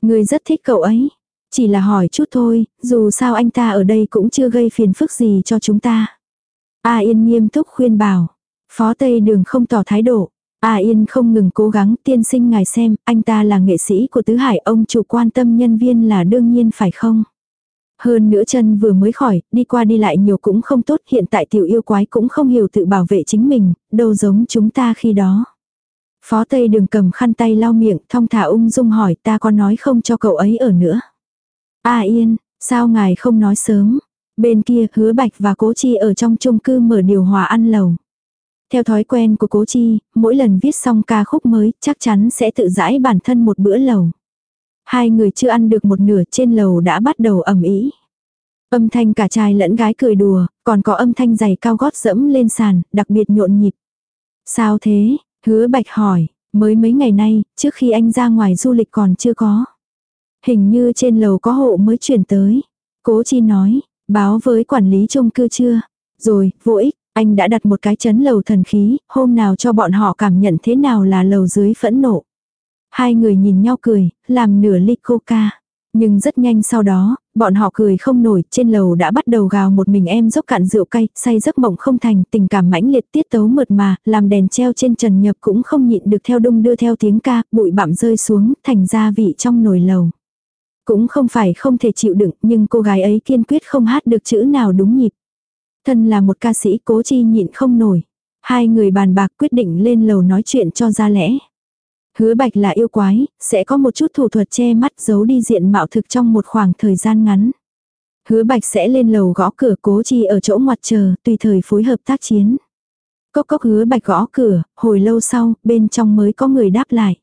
Người rất thích cậu ấy, chỉ là hỏi chút thôi, dù sao anh ta ở đây cũng chưa gây phiền phức gì cho chúng ta. A Yên nghiêm túc khuyên bảo, Phó Tây đường không tỏ thái độ, A Yên không ngừng cố gắng tiên sinh ngài xem, anh ta là nghệ sĩ của Tứ Hải, ông chủ quan tâm nhân viên là đương nhiên phải không? Hơn nữa chân vừa mới khỏi, đi qua đi lại nhiều cũng không tốt, hiện tại tiểu yêu quái cũng không hiểu tự bảo vệ chính mình, đâu giống chúng ta khi đó. Phó Tây đừng cầm khăn tay lau miệng, thong thả ung dung hỏi ta có nói không cho cậu ấy ở nữa. A Yên, sao ngài không nói sớm? Bên kia hứa bạch và cố chi ở trong chung cư mở điều hòa ăn lầu. Theo thói quen của cố chi, mỗi lần viết xong ca khúc mới chắc chắn sẽ tự giải bản thân một bữa lầu. Hai người chưa ăn được một nửa trên lầu đã bắt đầu ẩm ý. Âm thanh cả trai lẫn gái cười đùa, còn có âm thanh giày cao gót dẫm lên sàn, đặc biệt nhộn nhịp. Sao thế? Hứa bạch hỏi, mới mấy ngày nay, trước khi anh ra ngoài du lịch còn chưa có. Hình như trên lầu có hộ mới chuyển tới. Cố chi nói, báo với quản lý chung cư chưa? Rồi, vô ích, anh đã đặt một cái chấn lầu thần khí, hôm nào cho bọn họ cảm nhận thế nào là lầu dưới phẫn nộ. Hai người nhìn nhau cười, làm nửa ly coca. Nhưng rất nhanh sau đó, bọn họ cười không nổi, trên lầu đã bắt đầu gào một mình em dốc cạn rượu cay, say giấc mộng không thành, tình cảm mãnh liệt tiết tấu mượt mà, làm đèn treo trên trần nhập cũng không nhịn được theo đung đưa theo tiếng ca, bụi bặm rơi xuống, thành ra vị trong nồi lầu. Cũng không phải không thể chịu đựng, nhưng cô gái ấy kiên quyết không hát được chữ nào đúng nhịp. Thân là một ca sĩ cố chi nhịn không nổi. Hai người bàn bạc quyết định lên lầu nói chuyện cho ra lẽ. Hứa bạch là yêu quái, sẽ có một chút thủ thuật che mắt giấu đi diện mạo thực trong một khoảng thời gian ngắn. Hứa bạch sẽ lên lầu gõ cửa cố chi ở chỗ ngoặt chờ, tùy thời phối hợp tác chiến. Cốc cốc hứa bạch gõ cửa, hồi lâu sau, bên trong mới có người đáp lại.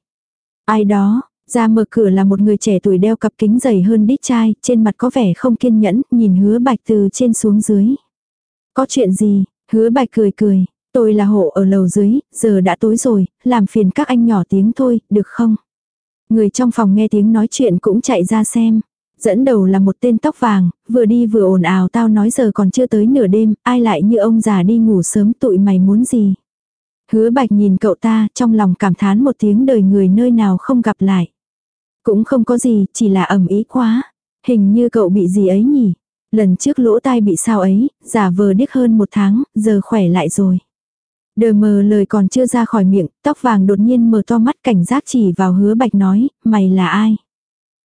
Ai đó, ra mở cửa là một người trẻ tuổi đeo cặp kính dày hơn đít chai, trên mặt có vẻ không kiên nhẫn, nhìn hứa bạch từ trên xuống dưới. Có chuyện gì? Hứa bạch cười cười, Tôi là hộ ở lầu dưới, giờ đã tối rồi, làm phiền các anh nhỏ tiếng thôi, được không? Người trong phòng nghe tiếng nói chuyện cũng chạy ra xem. Dẫn đầu là một tên tóc vàng, vừa đi vừa ồn ào tao nói giờ còn chưa tới nửa đêm, ai lại như ông già đi ngủ sớm tụi mày muốn gì. Hứa bạch nhìn cậu ta trong lòng cảm thán một tiếng đời người nơi nào không gặp lại. Cũng không có gì, chỉ là ẩm ý quá. Hình như cậu bị gì ấy nhỉ. Lần trước lỗ tai bị sao ấy, giả vờ điếc hơn một tháng, giờ khỏe lại rồi. Đờ mờ lời còn chưa ra khỏi miệng, tóc vàng đột nhiên mở to mắt cảnh giác chỉ vào hứa bạch nói, mày là ai?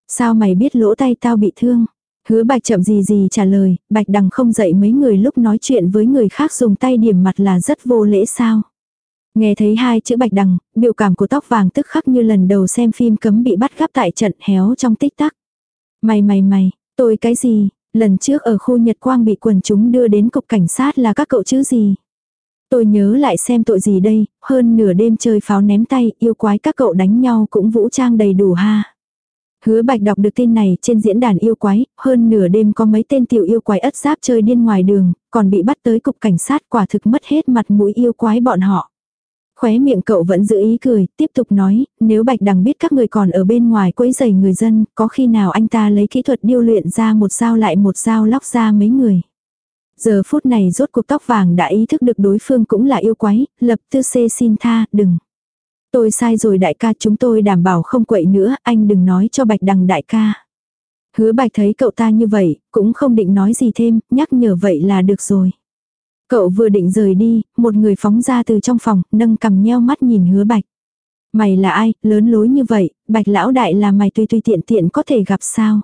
Sao mày biết lỗ tay tao bị thương? Hứa bạch chậm gì gì trả lời, bạch đằng không dậy mấy người lúc nói chuyện với người khác dùng tay điểm mặt là rất vô lễ sao? Nghe thấy hai chữ bạch đằng, biểu cảm của tóc vàng tức khắc như lần đầu xem phim cấm bị bắt gắp tại trận héo trong tích tắc. Mày mày mày, tôi cái gì, lần trước ở khu Nhật Quang bị quần chúng đưa đến cục cảnh sát là các cậu chứ gì? Tôi nhớ lại xem tội gì đây, hơn nửa đêm chơi pháo ném tay, yêu quái các cậu đánh nhau cũng vũ trang đầy đủ ha. Hứa bạch đọc được tin này trên diễn đàn yêu quái, hơn nửa đêm có mấy tên tiểu yêu quái ất giáp chơi điên ngoài đường, còn bị bắt tới cục cảnh sát quả thực mất hết mặt mũi yêu quái bọn họ. Khóe miệng cậu vẫn giữ ý cười, tiếp tục nói, nếu bạch đằng biết các người còn ở bên ngoài quấy rầy người dân, có khi nào anh ta lấy kỹ thuật điêu luyện ra một dao lại một dao lóc ra mấy người. Giờ phút này rốt cuộc tóc vàng đã ý thức được đối phương cũng là yêu quái, lập tư xê xin tha, đừng. Tôi sai rồi đại ca chúng tôi đảm bảo không quậy nữa, anh đừng nói cho bạch đằng đại ca. Hứa bạch thấy cậu ta như vậy, cũng không định nói gì thêm, nhắc nhở vậy là được rồi. Cậu vừa định rời đi, một người phóng ra từ trong phòng, nâng cầm nheo mắt nhìn hứa bạch. Mày là ai, lớn lối như vậy, bạch lão đại là mày tùy tùy tiện tiện có thể gặp sao.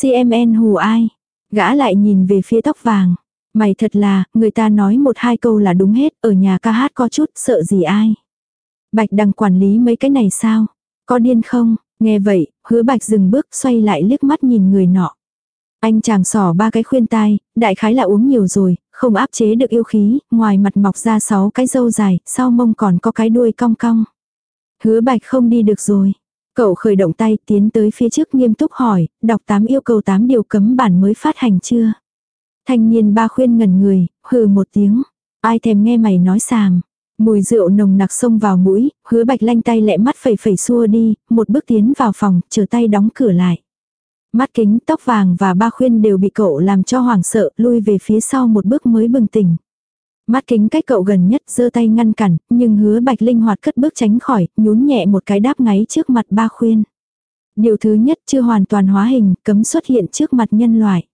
CMN hù ai, Gã lại nhìn về phía tóc vàng. Mày thật là, người ta nói một hai câu là đúng hết, ở nhà ca hát có chút, sợ gì ai. Bạch đằng quản lý mấy cái này sao? Có điên không? Nghe vậy, hứa bạch dừng bước xoay lại liếc mắt nhìn người nọ. Anh chàng sỏ ba cái khuyên tai, đại khái là uống nhiều rồi, không áp chế được yêu khí, ngoài mặt mọc ra sáu cái râu dài, sau mông còn có cái đuôi cong cong. Hứa bạch không đi được rồi. Cậu khởi động tay tiến tới phía trước nghiêm túc hỏi, đọc 8 yêu cầu 8 điều cấm bản mới phát hành chưa? Thanh niên ba khuyên ngẩn người, hừ một tiếng. Ai thèm nghe mày nói sàm. Mùi rượu nồng nặc xông vào mũi, hứa bạch lanh tay lẹ mắt phẩy phẩy xua đi, một bước tiến vào phòng, chờ tay đóng cửa lại. Mắt kính, tóc vàng và ba khuyên đều bị cậu làm cho hoảng sợ, lui về phía sau một bước mới bừng tỉnh. Mắt kính cách cậu gần nhất giơ tay ngăn cản, nhưng hứa bạch linh hoạt cất bước tránh khỏi, nhún nhẹ một cái đáp ngáy trước mặt ba khuyên. Điều thứ nhất chưa hoàn toàn hóa hình, cấm xuất hiện trước mặt nhân loại.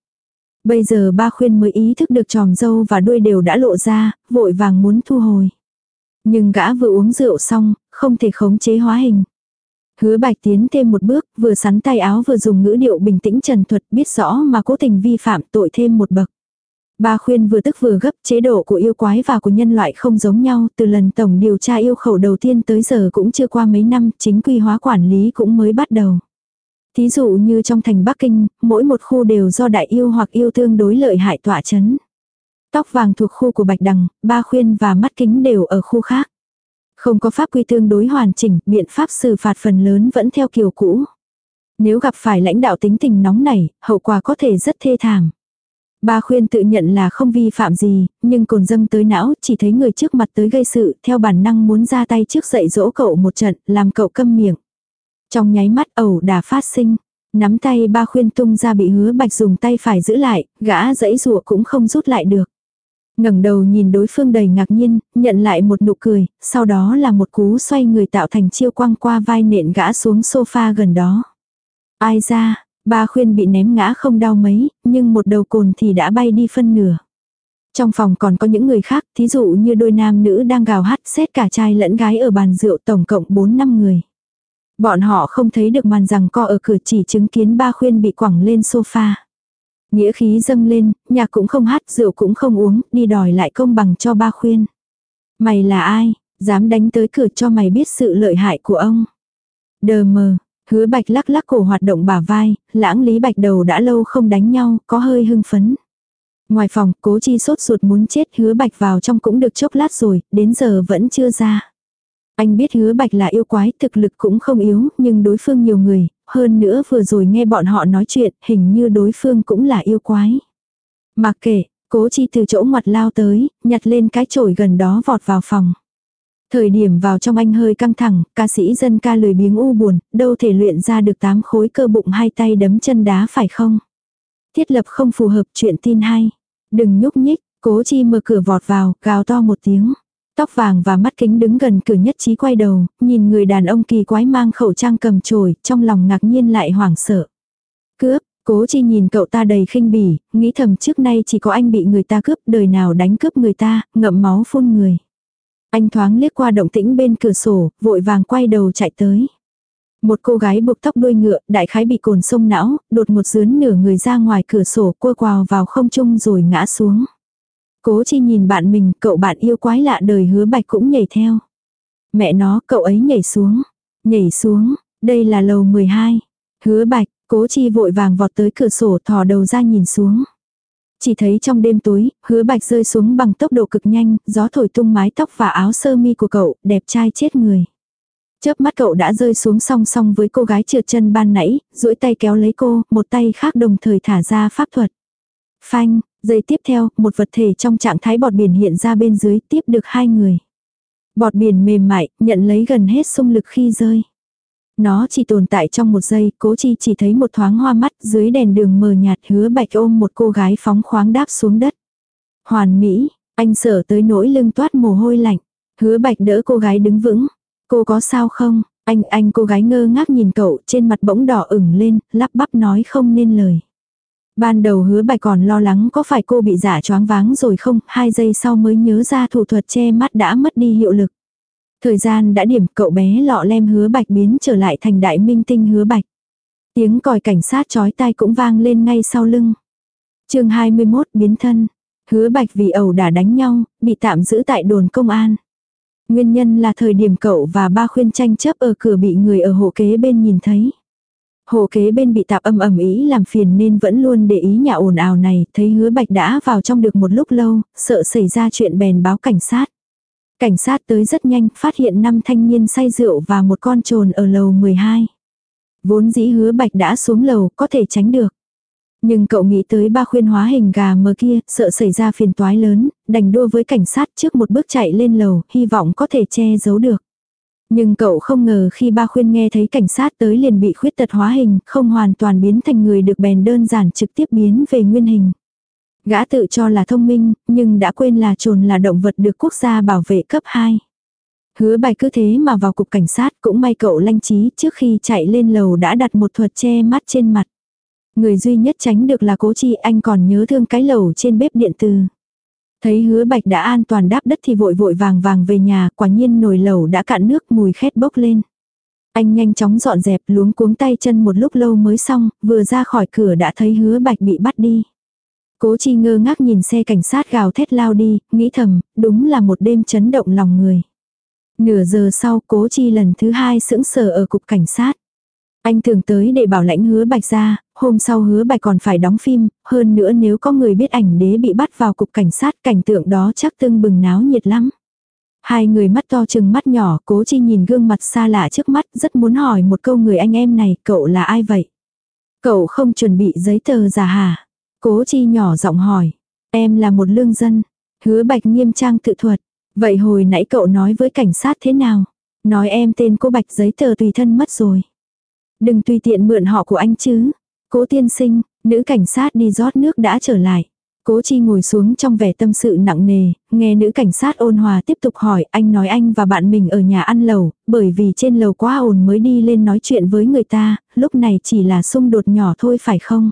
Bây giờ ba khuyên mới ý thức được tròm dâu và đuôi đều đã lộ ra, vội vàng muốn thu hồi. Nhưng gã vừa uống rượu xong, không thể khống chế hóa hình. Hứa bạch tiến thêm một bước, vừa sắn tay áo vừa dùng ngữ điệu bình tĩnh trần thuật biết rõ mà cố tình vi phạm tội thêm một bậc. Ba khuyên vừa tức vừa gấp chế độ của yêu quái và của nhân loại không giống nhau, từ lần tổng điều tra yêu khẩu đầu tiên tới giờ cũng chưa qua mấy năm, chính quy hóa quản lý cũng mới bắt đầu. Thí dụ như trong thành Bắc Kinh, mỗi một khu đều do đại yêu hoặc yêu tương đối lợi hại tỏa chấn. Tóc vàng thuộc khu của Bạch Đằng, ba khuyên và mắt kính đều ở khu khác. Không có pháp quy tương đối hoàn chỉnh, biện pháp xử phạt phần lớn vẫn theo kiểu cũ. Nếu gặp phải lãnh đạo tính tình nóng nảy, hậu quả có thể rất thê thảm. Ba khuyên tự nhận là không vi phạm gì, nhưng cồn dâng tới não, chỉ thấy người trước mặt tới gây sự, theo bản năng muốn ra tay trước dạy dỗ cậu một trận, làm cậu câm miệng. Trong nháy mắt ẩu đà phát sinh, nắm tay ba khuyên tung ra bị hứa bạch dùng tay phải giữ lại, gã dãy rụa cũng không rút lại được ngẩng đầu nhìn đối phương đầy ngạc nhiên, nhận lại một nụ cười, sau đó là một cú xoay người tạo thành chiêu quang qua vai nện gã xuống sofa gần đó. Ai ra, ba khuyên bị ném ngã không đau mấy, nhưng một đầu cồn thì đã bay đi phân nửa. Trong phòng còn có những người khác, thí dụ như đôi nam nữ đang gào hát, xét cả trai lẫn gái ở bàn rượu tổng cộng 4 năm người. Bọn họ không thấy được màn rằng co ở cửa chỉ chứng kiến ba khuyên bị quẳng lên sofa. Nghĩa khí dâng lên, nhạc cũng không hát, rượu cũng không uống, đi đòi lại công bằng cho ba khuyên. Mày là ai, dám đánh tới cửa cho mày biết sự lợi hại của ông. Đờ mờ, hứa bạch lắc lắc cổ hoạt động bả vai, lãng lý bạch đầu đã lâu không đánh nhau, có hơi hưng phấn. Ngoài phòng, cố chi sốt ruột muốn chết hứa bạch vào trong cũng được chốc lát rồi, đến giờ vẫn chưa ra. Anh biết hứa bạch là yêu quái, thực lực cũng không yếu, nhưng đối phương nhiều người, hơn nữa vừa rồi nghe bọn họ nói chuyện, hình như đối phương cũng là yêu quái. Mặc kệ, cố chi từ chỗ ngoặt lao tới, nhặt lên cái chổi gần đó vọt vào phòng. Thời điểm vào trong anh hơi căng thẳng, ca sĩ dân ca lười biếng u buồn, đâu thể luyện ra được tám khối cơ bụng hai tay đấm chân đá phải không? Thiết lập không phù hợp chuyện tin hay. Đừng nhúc nhích, cố chi mở cửa vọt vào, gào to một tiếng. Tóc vàng và mắt kính đứng gần cửa nhất trí quay đầu, nhìn người đàn ông kỳ quái mang khẩu trang cầm chổi, trong lòng ngạc nhiên lại hoảng sợ. Cướp, cố chi nhìn cậu ta đầy khinh bỉ, nghĩ thầm trước nay chỉ có anh bị người ta cướp, đời nào đánh cướp người ta, ngậm máu phun người. Anh thoáng liếc qua động tĩnh bên cửa sổ, vội vàng quay đầu chạy tới. Một cô gái buộc tóc đuôi ngựa, đại khái bị cồn sông não, đột một dướn nửa người ra ngoài cửa sổ cua quào vào không trung rồi ngã xuống. Cố chi nhìn bạn mình, cậu bạn yêu quái lạ đời hứa bạch cũng nhảy theo. Mẹ nó, cậu ấy nhảy xuống. Nhảy xuống, đây là lầu 12. Hứa bạch, cố chi vội vàng vọt tới cửa sổ thò đầu ra nhìn xuống. Chỉ thấy trong đêm tối, hứa bạch rơi xuống bằng tốc độ cực nhanh, gió thổi tung mái tóc và áo sơ mi của cậu, đẹp trai chết người. Chớp mắt cậu đã rơi xuống song song với cô gái trượt chân ban nãy, duỗi tay kéo lấy cô, một tay khác đồng thời thả ra pháp thuật. Phanh, Giây tiếp theo, một vật thể trong trạng thái bọt biển hiện ra bên dưới tiếp được hai người. Bọt biển mềm mại, nhận lấy gần hết xung lực khi rơi. Nó chỉ tồn tại trong một giây, cố chi chỉ thấy một thoáng hoa mắt dưới đèn đường mờ nhạt hứa bạch ôm một cô gái phóng khoáng đáp xuống đất. Hoàn mỹ, anh sợ tới nỗi lưng toát mồ hôi lạnh. Hứa bạch đỡ cô gái đứng vững. Cô có sao không? Anh, anh cô gái ngơ ngác nhìn cậu trên mặt bỗng đỏ ửng lên, lắp bắp nói không nên lời. Ban đầu hứa bạch còn lo lắng có phải cô bị giả choáng váng rồi không, hai giây sau mới nhớ ra thủ thuật che mắt đã mất đi hiệu lực. Thời gian đã điểm cậu bé lọ lem hứa bạch biến trở lại thành đại minh tinh hứa bạch. Tiếng còi cảnh sát chói tai cũng vang lên ngay sau lưng. chương 21 biến thân. Hứa bạch vì ẩu đả đánh nhau, bị tạm giữ tại đồn công an. Nguyên nhân là thời điểm cậu và ba khuyên tranh chấp ở cửa bị người ở hộ kế bên nhìn thấy. Hồ kế bên bị tạp âm ầm ý làm phiền nên vẫn luôn để ý nhà ồn ào này, thấy hứa bạch đã vào trong được một lúc lâu, sợ xảy ra chuyện bèn báo cảnh sát. Cảnh sát tới rất nhanh, phát hiện năm thanh niên say rượu và một con trồn ở lầu 12. Vốn dĩ hứa bạch đã xuống lầu, có thể tránh được. Nhưng cậu nghĩ tới ba khuyên hóa hình gà mờ kia, sợ xảy ra phiền toái lớn, đành đua với cảnh sát trước một bước chạy lên lầu, hy vọng có thể che giấu được. Nhưng cậu không ngờ khi ba khuyên nghe thấy cảnh sát tới liền bị khuyết tật hóa hình, không hoàn toàn biến thành người được bèn đơn giản trực tiếp biến về nguyên hình. Gã tự cho là thông minh, nhưng đã quên là trồn là động vật được quốc gia bảo vệ cấp 2. Hứa bài cứ thế mà vào cục cảnh sát cũng may cậu lanh trí trước khi chạy lên lầu đã đặt một thuật che mắt trên mặt. Người duy nhất tránh được là cố chi anh còn nhớ thương cái lầu trên bếp điện từ. Thấy hứa bạch đã an toàn đáp đất thì vội vội vàng vàng về nhà, quả nhiên nồi lẩu đã cạn nước mùi khét bốc lên. Anh nhanh chóng dọn dẹp luống cuống tay chân một lúc lâu mới xong, vừa ra khỏi cửa đã thấy hứa bạch bị bắt đi. Cố chi ngơ ngác nhìn xe cảnh sát gào thét lao đi, nghĩ thầm, đúng là một đêm chấn động lòng người. Nửa giờ sau cố chi lần thứ hai sững sờ ở cục cảnh sát. Anh thường tới để bảo lãnh hứa bạch ra, hôm sau hứa bạch còn phải đóng phim, hơn nữa nếu có người biết ảnh đế bị bắt vào cục cảnh sát cảnh tượng đó chắc tương bừng náo nhiệt lắm. Hai người mắt to chừng mắt nhỏ, cố chi nhìn gương mặt xa lạ trước mắt, rất muốn hỏi một câu người anh em này, cậu là ai vậy? Cậu không chuẩn bị giấy tờ giả hả? Cố chi nhỏ giọng hỏi. Em là một lương dân. Hứa bạch nghiêm trang tự thuật. Vậy hồi nãy cậu nói với cảnh sát thế nào? Nói em tên cô bạch giấy tờ tùy thân mất rồi. Đừng tùy tiện mượn họ của anh chứ. Cố tiên sinh, nữ cảnh sát đi rót nước đã trở lại. Cố chi ngồi xuống trong vẻ tâm sự nặng nề, nghe nữ cảnh sát ôn hòa tiếp tục hỏi anh nói anh và bạn mình ở nhà ăn lầu, bởi vì trên lầu quá ồn mới đi lên nói chuyện với người ta, lúc này chỉ là xung đột nhỏ thôi phải không?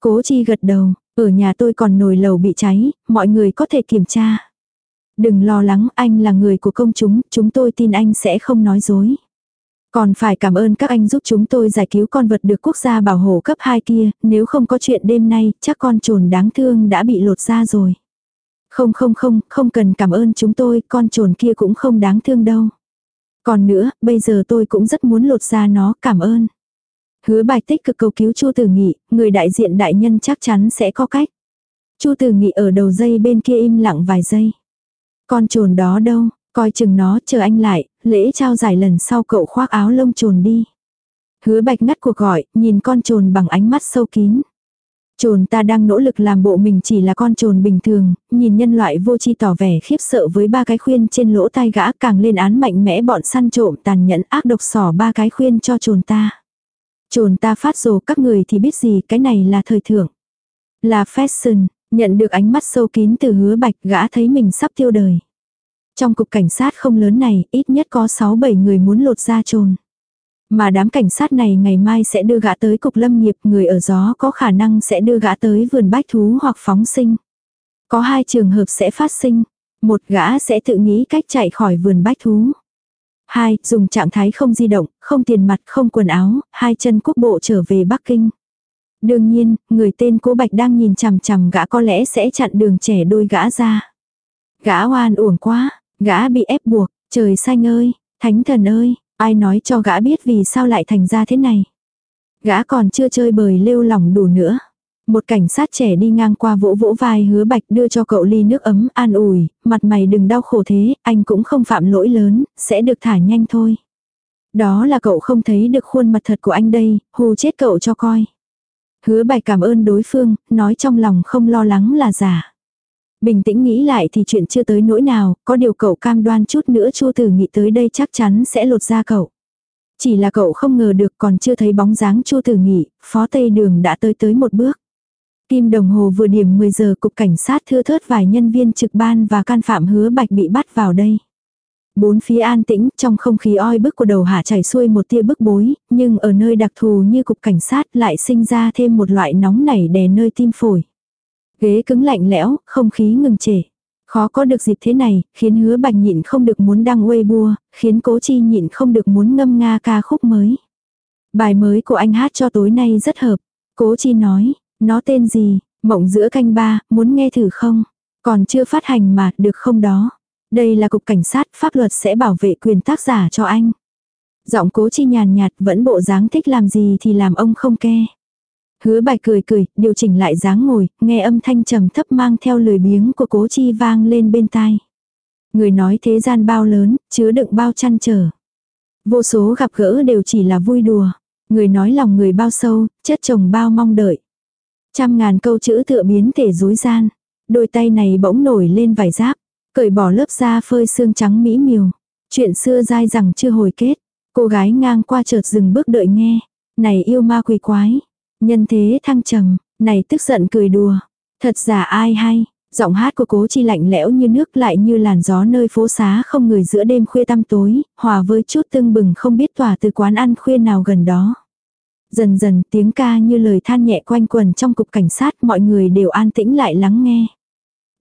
Cố chi gật đầu, ở nhà tôi còn nồi lầu bị cháy, mọi người có thể kiểm tra. Đừng lo lắng, anh là người của công chúng, chúng tôi tin anh sẽ không nói dối. Còn phải cảm ơn các anh giúp chúng tôi giải cứu con vật được quốc gia bảo hộ cấp 2 kia, nếu không có chuyện đêm nay, chắc con trồn đáng thương đã bị lột ra rồi. Không không không, không cần cảm ơn chúng tôi, con trồn kia cũng không đáng thương đâu. Còn nữa, bây giờ tôi cũng rất muốn lột ra nó, cảm ơn. Hứa bài tích cực cầu cứu Chu Tử Nghị, người đại diện đại nhân chắc chắn sẽ có cách. Chu Tử Nghị ở đầu dây bên kia im lặng vài giây. Con trồn đó đâu, coi chừng nó chờ anh lại, lễ trao giải lần sau cậu khoác áo lông trồn đi. Hứa bạch ngắt cuộc gọi, nhìn con trồn bằng ánh mắt sâu kín. Trồn ta đang nỗ lực làm bộ mình chỉ là con trồn bình thường, nhìn nhân loại vô tri tỏ vẻ khiếp sợ với ba cái khuyên trên lỗ tai gã càng lên án mạnh mẽ bọn săn trộm tàn nhẫn ác độc sỏ ba cái khuyên cho trồn ta. Trồn ta phát rồ các người thì biết gì cái này là thời thượng. Là fashion, nhận được ánh mắt sâu kín từ hứa bạch gã thấy mình sắp tiêu đời. Trong cục cảnh sát không lớn này, ít nhất có 6-7 người muốn lột ra trồn. Mà đám cảnh sát này ngày mai sẽ đưa gã tới cục lâm nghiệp, người ở gió có khả năng sẽ đưa gã tới vườn bách thú hoặc phóng sinh. Có hai trường hợp sẽ phát sinh. Một gã sẽ tự nghĩ cách chạy khỏi vườn bách thú. Hai, dùng trạng thái không di động, không tiền mặt, không quần áo, hai chân quốc bộ trở về Bắc Kinh. Đương nhiên, người tên cố Bạch đang nhìn chằm chằm gã có lẽ sẽ chặn đường trẻ đôi gã ra. Gã oan uổng quá, Gã bị ép buộc, trời xanh ơi, thánh thần ơi, ai nói cho gã biết vì sao lại thành ra thế này. Gã còn chưa chơi bời lêu lỏng đủ nữa. Một cảnh sát trẻ đi ngang qua vỗ vỗ vai hứa bạch đưa cho cậu ly nước ấm an ủi, mặt mày đừng đau khổ thế, anh cũng không phạm lỗi lớn, sẽ được thả nhanh thôi. Đó là cậu không thấy được khuôn mặt thật của anh đây, hù chết cậu cho coi. Hứa bạch cảm ơn đối phương, nói trong lòng không lo lắng là giả. Bình tĩnh nghĩ lại thì chuyện chưa tới nỗi nào, có điều cậu cam đoan chút nữa chua Tử Nghị tới đây chắc chắn sẽ lột ra cậu. Chỉ là cậu không ngờ được còn chưa thấy bóng dáng chua Tử Nghị, phó tây đường đã tới tới một bước. Kim đồng hồ vừa điểm 10 giờ cục cảnh sát thưa thớt vài nhân viên trực ban và can phạm hứa bạch bị bắt vào đây. Bốn phía an tĩnh, trong không khí oi bức của đầu hạ chảy xuôi một tia bức bối, nhưng ở nơi đặc thù như cục cảnh sát lại sinh ra thêm một loại nóng nảy đè nơi tim phổi. Ghế cứng lạnh lẽo, không khí ngừng trệ. Khó có được dịp thế này, khiến hứa bạch nhịn không được muốn đăng Weibo, khiến cố chi nhịn không được muốn ngâm nga ca khúc mới. Bài mới của anh hát cho tối nay rất hợp. Cố chi nói, nó tên gì, mộng giữa canh ba, muốn nghe thử không? Còn chưa phát hành mà, được không đó? Đây là cục cảnh sát, pháp luật sẽ bảo vệ quyền tác giả cho anh. Giọng cố chi nhàn nhạt vẫn bộ dáng thích làm gì thì làm ông không ke. Hứa bài cười cười, điều chỉnh lại dáng ngồi, nghe âm thanh trầm thấp mang theo lời biếng của cố chi vang lên bên tai. Người nói thế gian bao lớn, chứa đựng bao chăn trở. Vô số gặp gỡ đều chỉ là vui đùa. Người nói lòng người bao sâu, chất chồng bao mong đợi. Trăm ngàn câu chữ tựa biến thể dối gian. Đôi tay này bỗng nổi lên vải giáp. Cởi bỏ lớp da phơi xương trắng mỹ miều. Chuyện xưa dai rằng chưa hồi kết. Cô gái ngang qua chợt dừng bước đợi nghe. Này yêu ma quỷ quái. Nhân thế thăng trầm, này tức giận cười đùa. Thật giả ai hay, giọng hát của cố chi lạnh lẽo như nước lại như làn gió nơi phố xá không người giữa đêm khuya tăm tối, hòa với chút tưng bừng không biết tỏa từ quán ăn khuya nào gần đó. Dần dần tiếng ca như lời than nhẹ quanh quần trong cục cảnh sát mọi người đều an tĩnh lại lắng nghe.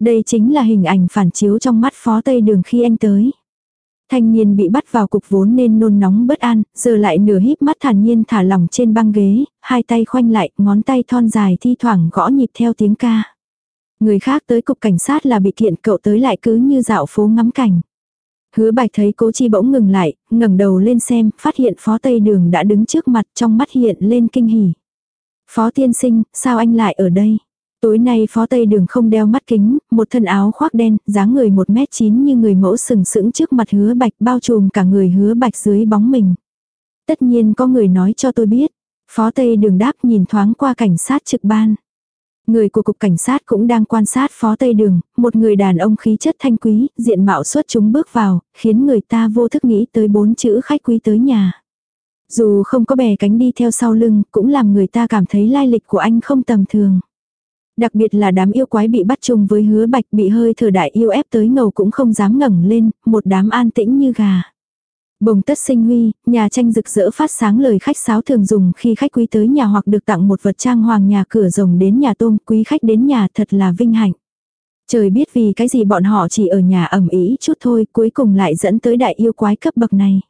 Đây chính là hình ảnh phản chiếu trong mắt phó tây đường khi anh tới. Thanh niên bị bắt vào cục vốn nên nôn nóng bất an, giờ lại nửa híp mắt thản nhiên thả lỏng trên băng ghế, hai tay khoanh lại, ngón tay thon dài thi thoảng gõ nhịp theo tiếng ca. Người khác tới cục cảnh sát là bị kiện cậu tới lại cứ như dạo phố ngắm cảnh. Hứa bạch thấy cố chi bỗng ngừng lại, ngẩng đầu lên xem, phát hiện phó tây đường đã đứng trước mặt trong mắt hiện lên kinh hỉ. Phó tiên sinh, sao anh lại ở đây? Tối nay phó tây đường không đeo mắt kính, một thân áo khoác đen, dáng người 1m9 như người mẫu sừng sững trước mặt hứa bạch bao trùm cả người hứa bạch dưới bóng mình. Tất nhiên có người nói cho tôi biết. Phó tây đường đáp nhìn thoáng qua cảnh sát trực ban. Người của cục cảnh sát cũng đang quan sát phó tây đường, một người đàn ông khí chất thanh quý, diện mạo xuất chúng bước vào, khiến người ta vô thức nghĩ tới bốn chữ khách quý tới nhà. Dù không có bè cánh đi theo sau lưng, cũng làm người ta cảm thấy lai lịch của anh không tầm thường. Đặc biệt là đám yêu quái bị bắt chung với hứa bạch bị hơi thở đại yêu ép tới ngầu cũng không dám ngẩng lên, một đám an tĩnh như gà. Bồng tất sinh huy, nhà tranh rực rỡ phát sáng lời khách sáo thường dùng khi khách quý tới nhà hoặc được tặng một vật trang hoàng nhà cửa rồng đến nhà tôm quý khách đến nhà thật là vinh hạnh. Trời biết vì cái gì bọn họ chỉ ở nhà ẩm ý chút thôi cuối cùng lại dẫn tới đại yêu quái cấp bậc này.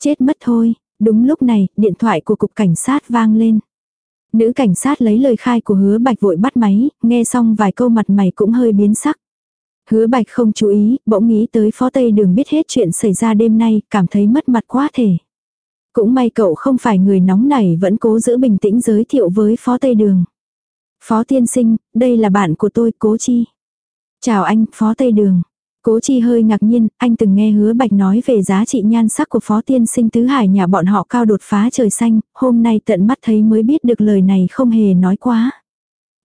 Chết mất thôi, đúng lúc này điện thoại của cục cảnh sát vang lên. Nữ cảnh sát lấy lời khai của hứa bạch vội bắt máy, nghe xong vài câu mặt mày cũng hơi biến sắc. Hứa bạch không chú ý, bỗng nghĩ tới phó tây đường biết hết chuyện xảy ra đêm nay, cảm thấy mất mặt quá thể. Cũng may cậu không phải người nóng nảy, vẫn cố giữ bình tĩnh giới thiệu với phó tây đường. Phó tiên sinh, đây là bạn của tôi, cố chi. Chào anh, phó tây đường. Cố chi hơi ngạc nhiên, anh từng nghe hứa bạch nói về giá trị nhan sắc của phó tiên sinh tứ hải nhà bọn họ cao đột phá trời xanh, hôm nay tận mắt thấy mới biết được lời này không hề nói quá.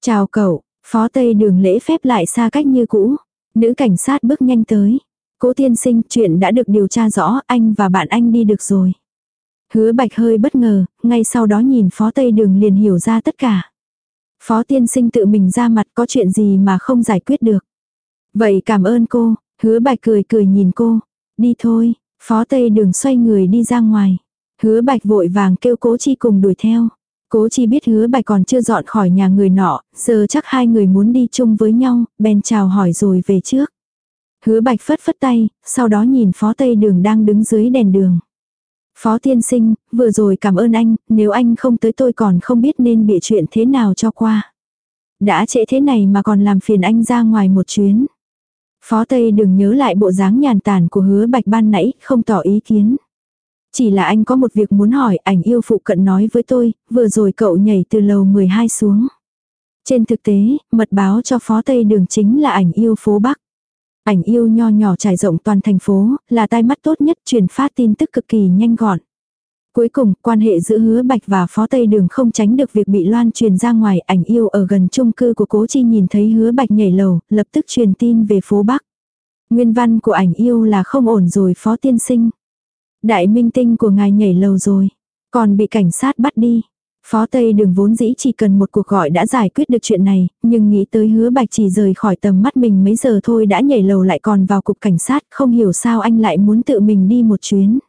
Chào cậu, phó tây đường lễ phép lại xa cách như cũ. Nữ cảnh sát bước nhanh tới. Cố tiên sinh, chuyện đã được điều tra rõ, anh và bạn anh đi được rồi. Hứa bạch hơi bất ngờ, ngay sau đó nhìn phó tây đường liền hiểu ra tất cả. Phó tiên sinh tự mình ra mặt có chuyện gì mà không giải quyết được. Vậy cảm ơn cô, hứa bạch cười cười nhìn cô. Đi thôi, phó tây đường xoay người đi ra ngoài. Hứa bạch vội vàng kêu cố chi cùng đuổi theo. Cố chi biết hứa bạch còn chưa dọn khỏi nhà người nọ, giờ chắc hai người muốn đi chung với nhau, bèn chào hỏi rồi về trước. Hứa bạch phất phất tay, sau đó nhìn phó tây đường đang đứng dưới đèn đường. Phó tiên sinh, vừa rồi cảm ơn anh, nếu anh không tới tôi còn không biết nên bịa chuyện thế nào cho qua. Đã trễ thế này mà còn làm phiền anh ra ngoài một chuyến. Phó Tây đừng nhớ lại bộ dáng nhàn tản của hứa bạch ban nãy, không tỏ ý kiến. Chỉ là anh có một việc muốn hỏi, ảnh yêu phụ cận nói với tôi, vừa rồi cậu nhảy từ lầu 12 xuống. Trên thực tế, mật báo cho phó Tây đường chính là ảnh yêu phố Bắc. Ảnh yêu nho nhỏ trải rộng toàn thành phố, là tai mắt tốt nhất truyền phát tin tức cực kỳ nhanh gọn. Cuối cùng, quan hệ giữa hứa bạch và phó Tây Đường không tránh được việc bị loan truyền ra ngoài. Ảnh yêu ở gần chung cư của cố chi nhìn thấy hứa bạch nhảy lầu, lập tức truyền tin về phố Bắc. Nguyên văn của ảnh yêu là không ổn rồi phó tiên sinh. Đại minh tinh của ngài nhảy lầu rồi. Còn bị cảnh sát bắt đi. Phó Tây Đường vốn dĩ chỉ cần một cuộc gọi đã giải quyết được chuyện này, nhưng nghĩ tới hứa bạch chỉ rời khỏi tầm mắt mình mấy giờ thôi đã nhảy lầu lại còn vào cục cảnh sát, không hiểu sao anh lại muốn tự mình đi một chuyến.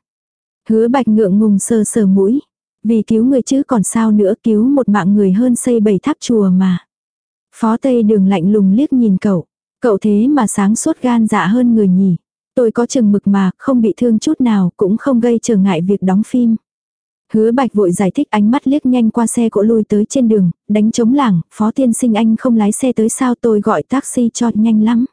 Hứa bạch ngượng ngùng sờ sờ mũi. Vì cứu người chứ còn sao nữa cứu một mạng người hơn xây bảy tháp chùa mà. Phó Tây Đường lạnh lùng liếc nhìn cậu. Cậu thế mà sáng suốt gan dạ hơn người nhỉ. Tôi có chừng mực mà, không bị thương chút nào, cũng không gây trở ngại việc đóng phim. Hứa bạch vội giải thích ánh mắt liếc nhanh qua xe cỗ lui tới trên đường, đánh chống làng, phó tiên sinh anh không lái xe tới sao tôi gọi taxi cho nhanh lắm.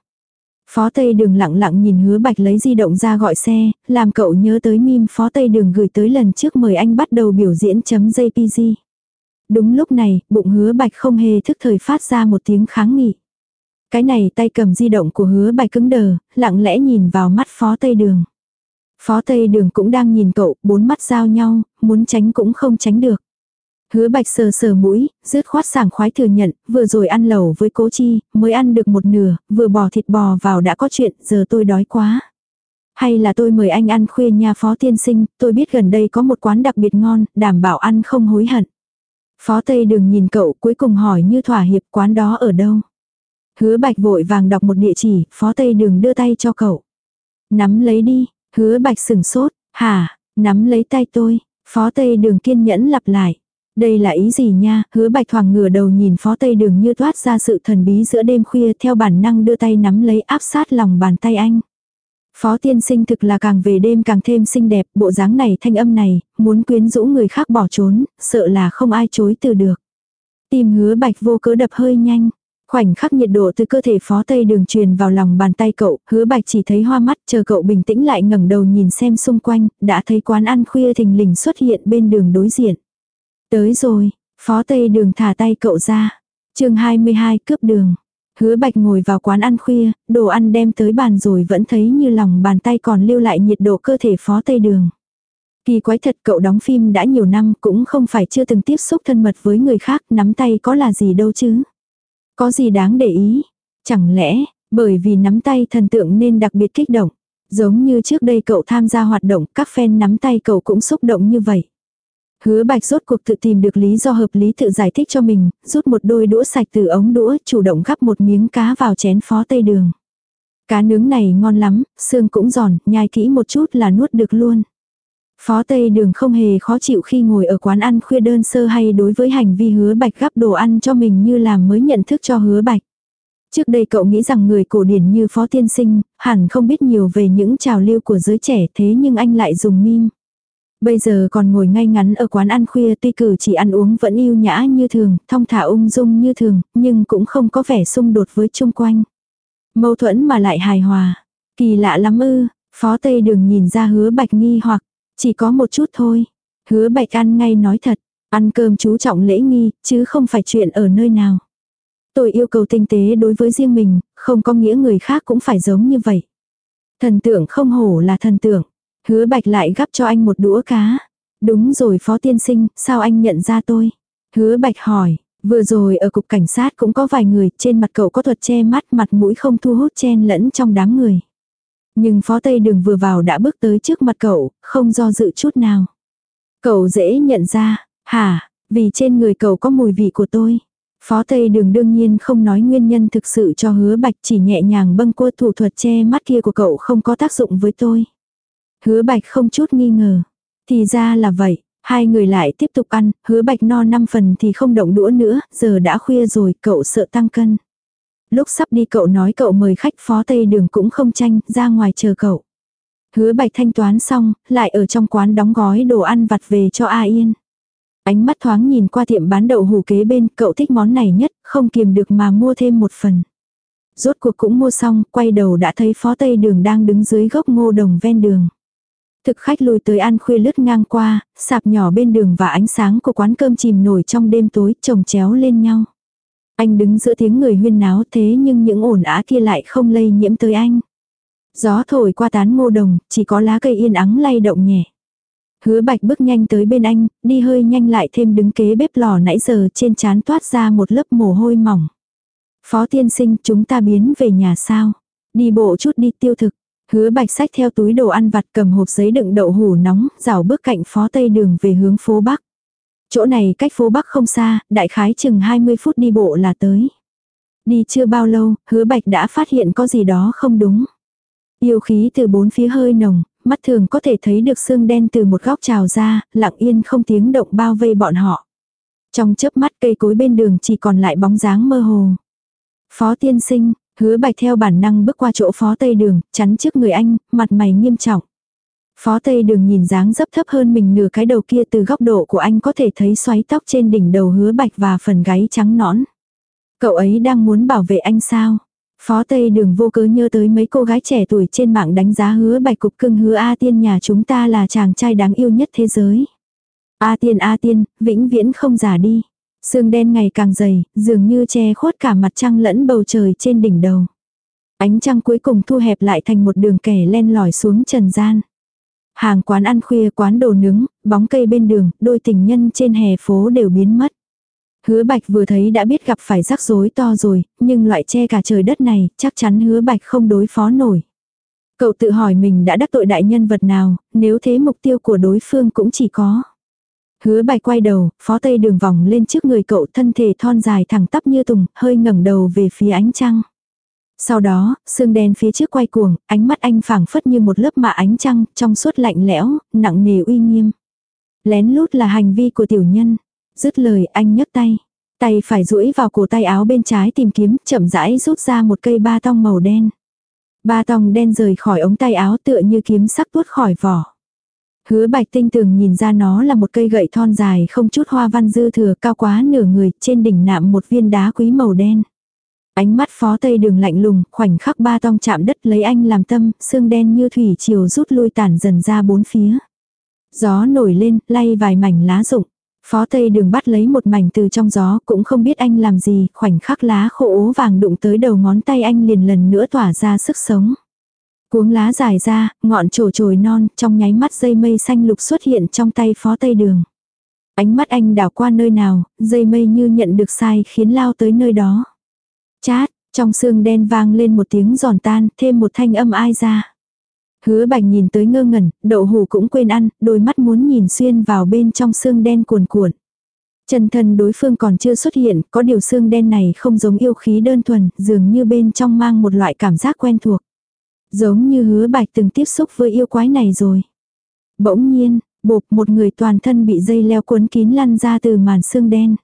Phó Tây Đường lặng lặng nhìn hứa bạch lấy di động ra gọi xe, làm cậu nhớ tới mim Phó Tây Đường gửi tới lần trước mời anh bắt đầu biểu diễn chấm JPG. Đúng lúc này, bụng hứa bạch không hề thức thời phát ra một tiếng kháng nghị. Cái này tay cầm di động của hứa bạch cứng đờ, lặng lẽ nhìn vào mắt Phó Tây Đường. Phó Tây Đường cũng đang nhìn cậu, bốn mắt giao nhau, muốn tránh cũng không tránh được. Hứa bạch sờ sờ mũi, rứt khoát sảng khoái thừa nhận, vừa rồi ăn lẩu với cố chi, mới ăn được một nửa, vừa bỏ thịt bò vào đã có chuyện, giờ tôi đói quá. Hay là tôi mời anh ăn khuya nha phó tiên sinh, tôi biết gần đây có một quán đặc biệt ngon, đảm bảo ăn không hối hận. Phó Tây đừng nhìn cậu cuối cùng hỏi như thỏa hiệp quán đó ở đâu. Hứa bạch vội vàng đọc một địa chỉ, phó Tây đường đưa tay cho cậu. Nắm lấy đi, hứa bạch sừng sốt, hả, nắm lấy tay tôi, phó Tây đường kiên nhẫn lặp lại. Đây là ý gì nha, hứa bạch thoảng ngửa đầu nhìn phó tây đường như thoát ra sự thần bí giữa đêm khuya theo bản năng đưa tay nắm lấy áp sát lòng bàn tay anh. Phó tiên sinh thực là càng về đêm càng thêm xinh đẹp, bộ dáng này thanh âm này, muốn quyến rũ người khác bỏ trốn, sợ là không ai chối từ được. Tim hứa bạch vô cớ đập hơi nhanh. Khoảnh khắc nhiệt độ từ cơ thể phó tây đường truyền vào lòng bàn tay cậu, hứa bạch chỉ thấy hoa mắt chờ cậu bình tĩnh lại ngẩng đầu nhìn xem xung quanh, đã thấy quán ăn khuya thình lình xuất hiện bên đường đối diện. Tới rồi, phó tây đường thả tay cậu ra. chương 22 cướp đường. Hứa bạch ngồi vào quán ăn khuya, đồ ăn đem tới bàn rồi vẫn thấy như lòng bàn tay còn lưu lại nhiệt độ cơ thể phó tây đường. Kỳ quái thật cậu đóng phim đã nhiều năm cũng không phải chưa từng tiếp xúc thân mật với người khác nắm tay có là gì đâu chứ. Có gì đáng để ý? Chẳng lẽ, bởi vì nắm tay thần tượng nên đặc biệt kích động. Giống như trước đây cậu tham gia hoạt động, các fan nắm tay cậu cũng xúc động như vậy. Hứa bạch rốt cuộc tự tìm được lý do hợp lý tự giải thích cho mình, rút một đôi đũa sạch từ ống đũa, chủ động gắp một miếng cá vào chén phó tây đường. Cá nướng này ngon lắm, xương cũng giòn, nhai kỹ một chút là nuốt được luôn. Phó Tây Đường không hề khó chịu khi ngồi ở quán ăn khuya đơn sơ hay đối với hành vi hứa bạch gắp đồ ăn cho mình như làm mới nhận thức cho hứa bạch. Trước đây cậu nghĩ rằng người cổ điển như Phó Tiên Sinh, hẳn không biết nhiều về những trào lưu của giới trẻ thế nhưng anh lại dùng meme. Bây giờ còn ngồi ngay ngắn ở quán ăn khuya tuy cử chỉ ăn uống vẫn yêu nhã như thường, thong thả ung dung như thường, nhưng cũng không có vẻ xung đột với chung quanh. Mâu thuẫn mà lại hài hòa. Kỳ lạ lắm ư, Phó Tây Đường nhìn ra hứa bạch nghi hoặc, chỉ có một chút thôi. Hứa bạch ăn ngay nói thật, ăn cơm chú trọng lễ nghi, chứ không phải chuyện ở nơi nào. Tôi yêu cầu tinh tế đối với riêng mình, không có nghĩa người khác cũng phải giống như vậy. Thần tượng không hổ là thần tượng. Hứa bạch lại gắp cho anh một đũa cá. Đúng rồi phó tiên sinh, sao anh nhận ra tôi? Hứa bạch hỏi, vừa rồi ở cục cảnh sát cũng có vài người, trên mặt cậu có thuật che mắt mặt mũi không thu hút chen lẫn trong đám người. Nhưng phó tây đường vừa vào đã bước tới trước mặt cậu, không do dự chút nào. Cậu dễ nhận ra, hả, vì trên người cậu có mùi vị của tôi. Phó Tây Đường đương nhiên không nói nguyên nhân thực sự cho hứa bạch chỉ nhẹ nhàng bâng cua thủ thuật che mắt kia của cậu không có tác dụng với tôi. Hứa bạch không chút nghi ngờ. Thì ra là vậy, hai người lại tiếp tục ăn, hứa bạch no năm phần thì không động đũa nữa, giờ đã khuya rồi, cậu sợ tăng cân. Lúc sắp đi cậu nói cậu mời khách phó tây đường cũng không tranh, ra ngoài chờ cậu. Hứa bạch thanh toán xong, lại ở trong quán đóng gói đồ ăn vặt về cho A Yên. Ánh mắt thoáng nhìn qua tiệm bán đậu hủ kế bên, cậu thích món này nhất, không kiềm được mà mua thêm một phần. Rốt cuộc cũng mua xong, quay đầu đã thấy phó tây đường đang đứng dưới gốc ngô đồng ven đường. Thực khách lùi tới ăn khuya lướt ngang qua, sạp nhỏ bên đường và ánh sáng của quán cơm chìm nổi trong đêm tối chồng chéo lên nhau. Anh đứng giữa tiếng người huyên náo thế nhưng những ồn ả kia lại không lây nhiễm tới anh. Gió thổi qua tán ngô đồng, chỉ có lá cây yên ắng lay động nhẹ. Hứa bạch bước nhanh tới bên anh, đi hơi nhanh lại thêm đứng kế bếp lò nãy giờ trên chán toát ra một lớp mồ hôi mỏng. Phó tiên sinh chúng ta biến về nhà sao? Đi bộ chút đi tiêu thực. Hứa bạch sách theo túi đồ ăn vặt cầm hộp giấy đựng đậu hủ nóng, rảo bước cạnh phó tây đường về hướng phố Bắc. Chỗ này cách phố Bắc không xa, đại khái chừng 20 phút đi bộ là tới. Đi chưa bao lâu, hứa bạch đã phát hiện có gì đó không đúng. Yêu khí từ bốn phía hơi nồng, mắt thường có thể thấy được xương đen từ một góc trào ra, lặng yên không tiếng động bao vây bọn họ. Trong chớp mắt cây cối bên đường chỉ còn lại bóng dáng mơ hồ. Phó tiên sinh, hứa bạch theo bản năng bước qua chỗ phó tây đường, chắn trước người anh, mặt mày nghiêm trọng. Phó Tây Đường nhìn dáng dấp thấp hơn mình nửa cái đầu kia từ góc độ của anh có thể thấy xoáy tóc trên đỉnh đầu hứa bạch và phần gáy trắng nõn. Cậu ấy đang muốn bảo vệ anh sao? Phó Tây Đường vô cớ nhớ tới mấy cô gái trẻ tuổi trên mạng đánh giá hứa bạch cục cưng hứa A Tiên nhà chúng ta là chàng trai đáng yêu nhất thế giới. A Tiên A Tiên, vĩnh viễn không già đi. Sương đen ngày càng dày, dường như che khuất cả mặt trăng lẫn bầu trời trên đỉnh đầu. Ánh trăng cuối cùng thu hẹp lại thành một đường kẻ len lỏi xuống trần gian. Hàng quán ăn khuya, quán đồ nướng, bóng cây bên đường, đôi tình nhân trên hè phố đều biến mất. Hứa bạch vừa thấy đã biết gặp phải rắc rối to rồi, nhưng loại che cả trời đất này, chắc chắn hứa bạch không đối phó nổi. Cậu tự hỏi mình đã đắc tội đại nhân vật nào, nếu thế mục tiêu của đối phương cũng chỉ có. Hứa bạch quay đầu, phó tây đường vòng lên trước người cậu thân thể thon dài thẳng tắp như tùng, hơi ngẩng đầu về phía ánh trăng. Sau đó, xương đen phía trước quay cuồng, ánh mắt anh phảng phất như một lớp mạ ánh trăng, trong suốt lạnh lẽo, nặng nề uy nghiêm. Lén lút là hành vi của tiểu nhân. Dứt lời anh nhấc tay. Tay phải duỗi vào cổ tay áo bên trái tìm kiếm, chậm rãi rút ra một cây ba tong màu đen. Ba tong đen rời khỏi ống tay áo tựa như kiếm sắc tuốt khỏi vỏ. Hứa bạch tinh tường nhìn ra nó là một cây gậy thon dài không chút hoa văn dư thừa cao quá nửa người, trên đỉnh nạm một viên đá quý màu đen. Ánh mắt phó tây đường lạnh lùng, khoảnh khắc ba tong chạm đất lấy anh làm tâm, xương đen như thủy chiều rút lui tản dần ra bốn phía. Gió nổi lên, lay vài mảnh lá rụng. Phó tây đường bắt lấy một mảnh từ trong gió, cũng không biết anh làm gì, khoảnh khắc lá khô ố vàng đụng tới đầu ngón tay anh liền lần nữa tỏa ra sức sống. Cuống lá dài ra, ngọn trổ trồi non, trong nháy mắt dây mây xanh lục xuất hiện trong tay phó tây đường. Ánh mắt anh đảo qua nơi nào, dây mây như nhận được sai khiến lao tới nơi đó. Chát, trong xương đen vang lên một tiếng giòn tan, thêm một thanh âm ai ra. Hứa bạch nhìn tới ngơ ngẩn, đậu hù cũng quên ăn, đôi mắt muốn nhìn xuyên vào bên trong xương đen cuồn cuộn. Chân thân đối phương còn chưa xuất hiện, có điều xương đen này không giống yêu khí đơn thuần, dường như bên trong mang một loại cảm giác quen thuộc. Giống như hứa bạch từng tiếp xúc với yêu quái này rồi. Bỗng nhiên, bộp một người toàn thân bị dây leo cuốn kín lăn ra từ màn xương đen.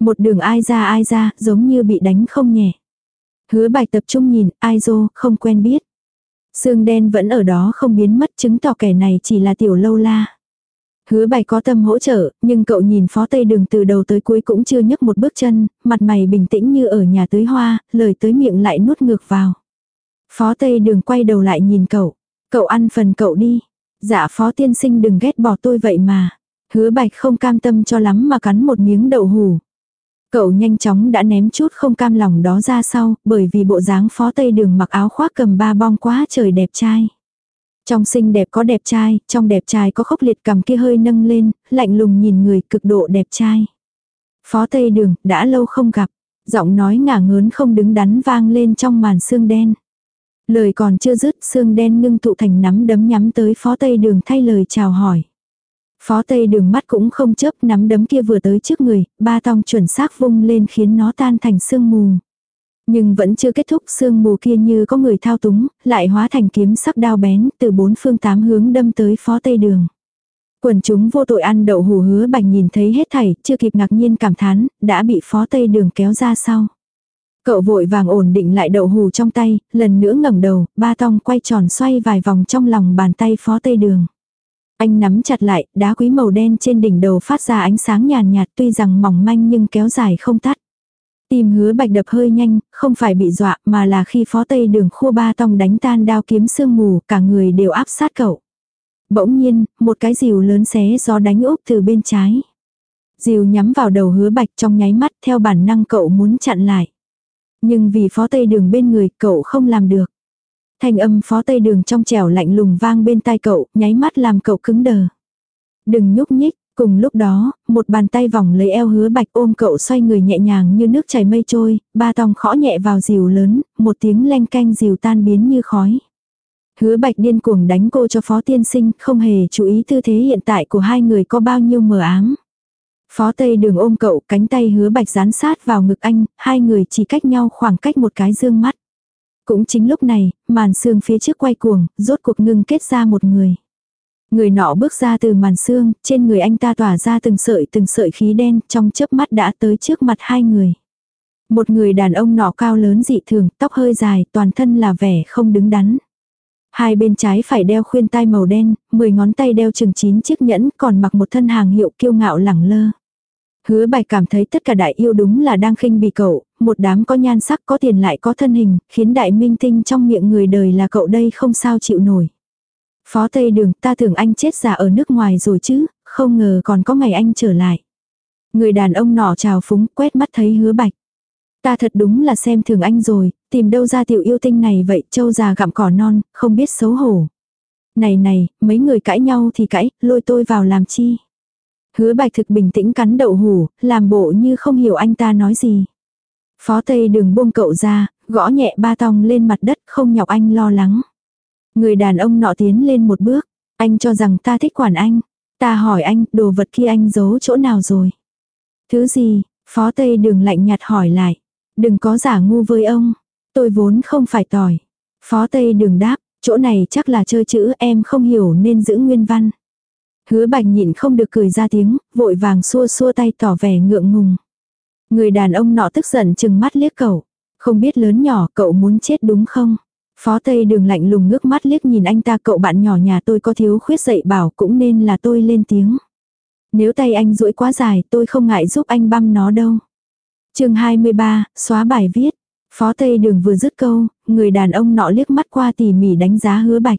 Một đường ai ra ai ra, giống như bị đánh không nhẹ. Hứa bạch tập trung nhìn, ai dô, không quen biết. Xương đen vẫn ở đó không biến mất chứng tỏ kẻ này chỉ là tiểu lâu la. Hứa bạch có tâm hỗ trợ, nhưng cậu nhìn phó tây đường từ đầu tới cuối cũng chưa nhấc một bước chân, mặt mày bình tĩnh như ở nhà tưới hoa, lời tới miệng lại nuốt ngược vào. Phó tây đường quay đầu lại nhìn cậu. Cậu ăn phần cậu đi. Dạ phó tiên sinh đừng ghét bỏ tôi vậy mà. Hứa bạch không cam tâm cho lắm mà cắn một miếng đậu hủ. Cậu nhanh chóng đã ném chút không cam lòng đó ra sau, bởi vì bộ dáng phó tây đường mặc áo khoác cầm ba bong quá trời đẹp trai. Trong xinh đẹp có đẹp trai, trong đẹp trai có khốc liệt cầm kia hơi nâng lên, lạnh lùng nhìn người cực độ đẹp trai. Phó tây đường, đã lâu không gặp, giọng nói ngả ngớn không đứng đắn vang lên trong màn xương đen. Lời còn chưa dứt, xương đen ngưng tụ thành nắm đấm nhắm tới phó tây đường thay lời chào hỏi. Phó tây đường mắt cũng không chớp nắm đấm kia vừa tới trước người, ba tong chuẩn xác vung lên khiến nó tan thành sương mù. Nhưng vẫn chưa kết thúc sương mù kia như có người thao túng, lại hóa thành kiếm sắc đao bén từ bốn phương tám hướng đâm tới phó tây đường. Quần chúng vô tội ăn đậu hù hứa bạch nhìn thấy hết thảy, chưa kịp ngạc nhiên cảm thán, đã bị phó tây đường kéo ra sau. Cậu vội vàng ổn định lại đậu hù trong tay, lần nữa ngẩng đầu, ba tong quay tròn xoay vài vòng trong lòng bàn tay phó tây đường. Anh nắm chặt lại, đá quý màu đen trên đỉnh đầu phát ra ánh sáng nhàn nhạt tuy rằng mỏng manh nhưng kéo dài không tắt. Tim hứa bạch đập hơi nhanh, không phải bị dọa mà là khi phó tây đường khua ba tong đánh tan đao kiếm sương mù, cả người đều áp sát cậu. Bỗng nhiên, một cái rìu lớn xé gió đánh úp từ bên trái. Rìu nhắm vào đầu hứa bạch trong nháy mắt theo bản năng cậu muốn chặn lại. Nhưng vì phó tây đường bên người cậu không làm được. Thanh âm phó tây đường trong trẻo lạnh lùng vang bên tai cậu, nháy mắt làm cậu cứng đờ. Đừng nhúc nhích, cùng lúc đó, một bàn tay vòng lấy eo hứa bạch ôm cậu xoay người nhẹ nhàng như nước chảy mây trôi, ba tòng khõ nhẹ vào dìu lớn, một tiếng leng canh dìu tan biến như khói. Hứa bạch điên cuồng đánh cô cho phó tiên sinh, không hề chú ý tư thế hiện tại của hai người có bao nhiêu mờ ám. Phó Tây đường ôm cậu, cánh tay hứa bạch dán sát vào ngực anh, hai người chỉ cách nhau khoảng cách một cái dương mắt. Cũng chính lúc này, màn xương phía trước quay cuồng, rốt cuộc ngưng kết ra một người. Người nọ bước ra từ màn xương, trên người anh ta tỏa ra từng sợi từng sợi khí đen, trong chớp mắt đã tới trước mặt hai người. Một người đàn ông nọ cao lớn dị thường, tóc hơi dài, toàn thân là vẻ không đứng đắn. Hai bên trái phải đeo khuyên tai màu đen, mười ngón tay đeo chừng chín chiếc nhẫn, còn mặc một thân hàng hiệu kiêu ngạo lẳng lơ. Hứa bạch cảm thấy tất cả đại yêu đúng là đang khinh bì cậu, một đám có nhan sắc có tiền lại có thân hình, khiến đại minh tinh trong miệng người đời là cậu đây không sao chịu nổi. Phó Tây Đường, ta tưởng anh chết già ở nước ngoài rồi chứ, không ngờ còn có ngày anh trở lại. Người đàn ông nọ chào phúng quét mắt thấy hứa bạch. Ta thật đúng là xem thường anh rồi, tìm đâu ra tiểu yêu tinh này vậy, châu già gặm cỏ non, không biết xấu hổ. Này này, mấy người cãi nhau thì cãi, lôi tôi vào làm chi. Hứa bạch thực bình tĩnh cắn đậu hủ, làm bộ như không hiểu anh ta nói gì. Phó Tây đường buông cậu ra, gõ nhẹ ba tong lên mặt đất không nhọc anh lo lắng. Người đàn ông nọ tiến lên một bước, anh cho rằng ta thích quản anh. Ta hỏi anh, đồ vật kia anh giấu chỗ nào rồi? Thứ gì? Phó Tây đường lạnh nhạt hỏi lại. Đừng có giả ngu với ông. Tôi vốn không phải tỏi. Phó Tây đường đáp, chỗ này chắc là chơi chữ em không hiểu nên giữ nguyên văn. Hứa bạch nhịn không được cười ra tiếng, vội vàng xua xua tay tỏ vẻ ngượng ngùng. Người đàn ông nọ tức giận chừng mắt liếc cậu. Không biết lớn nhỏ cậu muốn chết đúng không? Phó Tây đường lạnh lùng ngước mắt liếc nhìn anh ta cậu bạn nhỏ nhà tôi có thiếu khuyết dạy bảo cũng nên là tôi lên tiếng. Nếu tay anh duỗi quá dài tôi không ngại giúp anh băm nó đâu. chương 23, xóa bài viết. Phó Tây Đường vừa dứt câu, người đàn ông nọ liếc mắt qua tỉ mỉ đánh giá hứa bạch.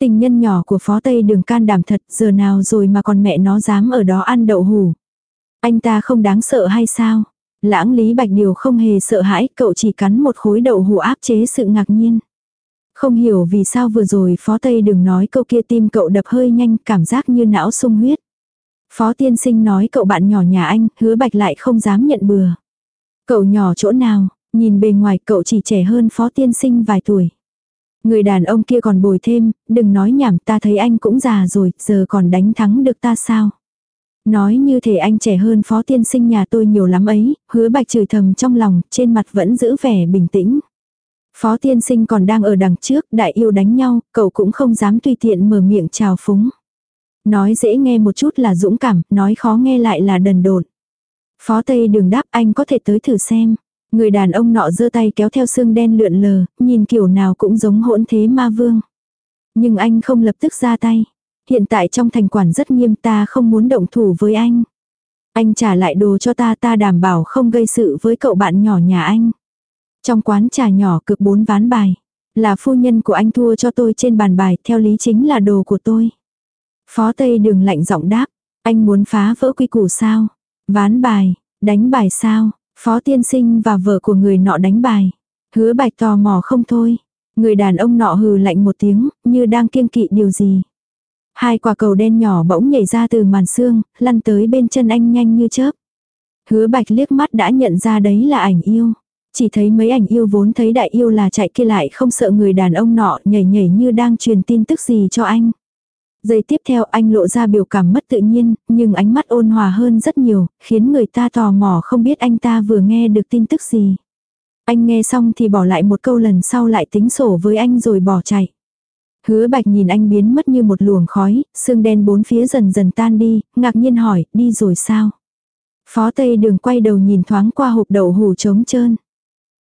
Tình nhân nhỏ của Phó Tây Đường can đảm thật, giờ nào rồi mà còn mẹ nó dám ở đó ăn đậu hủ. Anh ta không đáng sợ hay sao? Lãng Lý Bạch Điều không hề sợ hãi, cậu chỉ cắn một khối đậu hủ áp chế sự ngạc nhiên. Không hiểu vì sao vừa rồi Phó Tây Đường nói câu kia tim cậu đập hơi nhanh, cảm giác như não sung huyết. Phó tiên sinh nói cậu bạn nhỏ nhà anh, hứa bạch lại không dám nhận bừa. Cậu nhỏ chỗ nào, nhìn bề ngoài cậu chỉ trẻ hơn phó tiên sinh vài tuổi. Người đàn ông kia còn bồi thêm, đừng nói nhảm ta thấy anh cũng già rồi, giờ còn đánh thắng được ta sao. Nói như thể anh trẻ hơn phó tiên sinh nhà tôi nhiều lắm ấy, hứa bạch chửi thầm trong lòng, trên mặt vẫn giữ vẻ bình tĩnh. Phó tiên sinh còn đang ở đằng trước, đại yêu đánh nhau, cậu cũng không dám tùy tiện mở miệng chào phúng. Nói dễ nghe một chút là dũng cảm, nói khó nghe lại là đần độn. Phó Tây đường đáp anh có thể tới thử xem. Người đàn ông nọ giơ tay kéo theo xương đen lượn lờ, nhìn kiểu nào cũng giống hỗn thế ma vương. Nhưng anh không lập tức ra tay. Hiện tại trong thành quản rất nghiêm ta không muốn động thủ với anh. Anh trả lại đồ cho ta ta đảm bảo không gây sự với cậu bạn nhỏ nhà anh. Trong quán trà nhỏ cực bốn ván bài. Là phu nhân của anh thua cho tôi trên bàn bài theo lý chính là đồ của tôi. Phó Tây đường lạnh giọng đáp. Anh muốn phá vỡ quy củ sao? Ván bài, đánh bài sao? Phó tiên sinh và vợ của người nọ đánh bài. Hứa bạch tò mò không thôi. Người đàn ông nọ hừ lạnh một tiếng, như đang kiêng kỵ điều gì. Hai quả cầu đen nhỏ bỗng nhảy ra từ màn xương, lăn tới bên chân anh nhanh như chớp. Hứa bạch liếc mắt đã nhận ra đấy là ảnh yêu. Chỉ thấy mấy ảnh yêu vốn thấy đại yêu là chạy kia lại không sợ người đàn ông nọ nhảy nhảy như đang truyền tin tức gì cho anh. Giây tiếp theo anh lộ ra biểu cảm mất tự nhiên, nhưng ánh mắt ôn hòa hơn rất nhiều, khiến người ta tò mò không biết anh ta vừa nghe được tin tức gì. Anh nghe xong thì bỏ lại một câu lần sau lại tính sổ với anh rồi bỏ chạy. Hứa bạch nhìn anh biến mất như một luồng khói, xương đen bốn phía dần dần tan đi, ngạc nhiên hỏi, đi rồi sao? Phó Tây đường quay đầu nhìn thoáng qua hộp đậu hù trống trơn.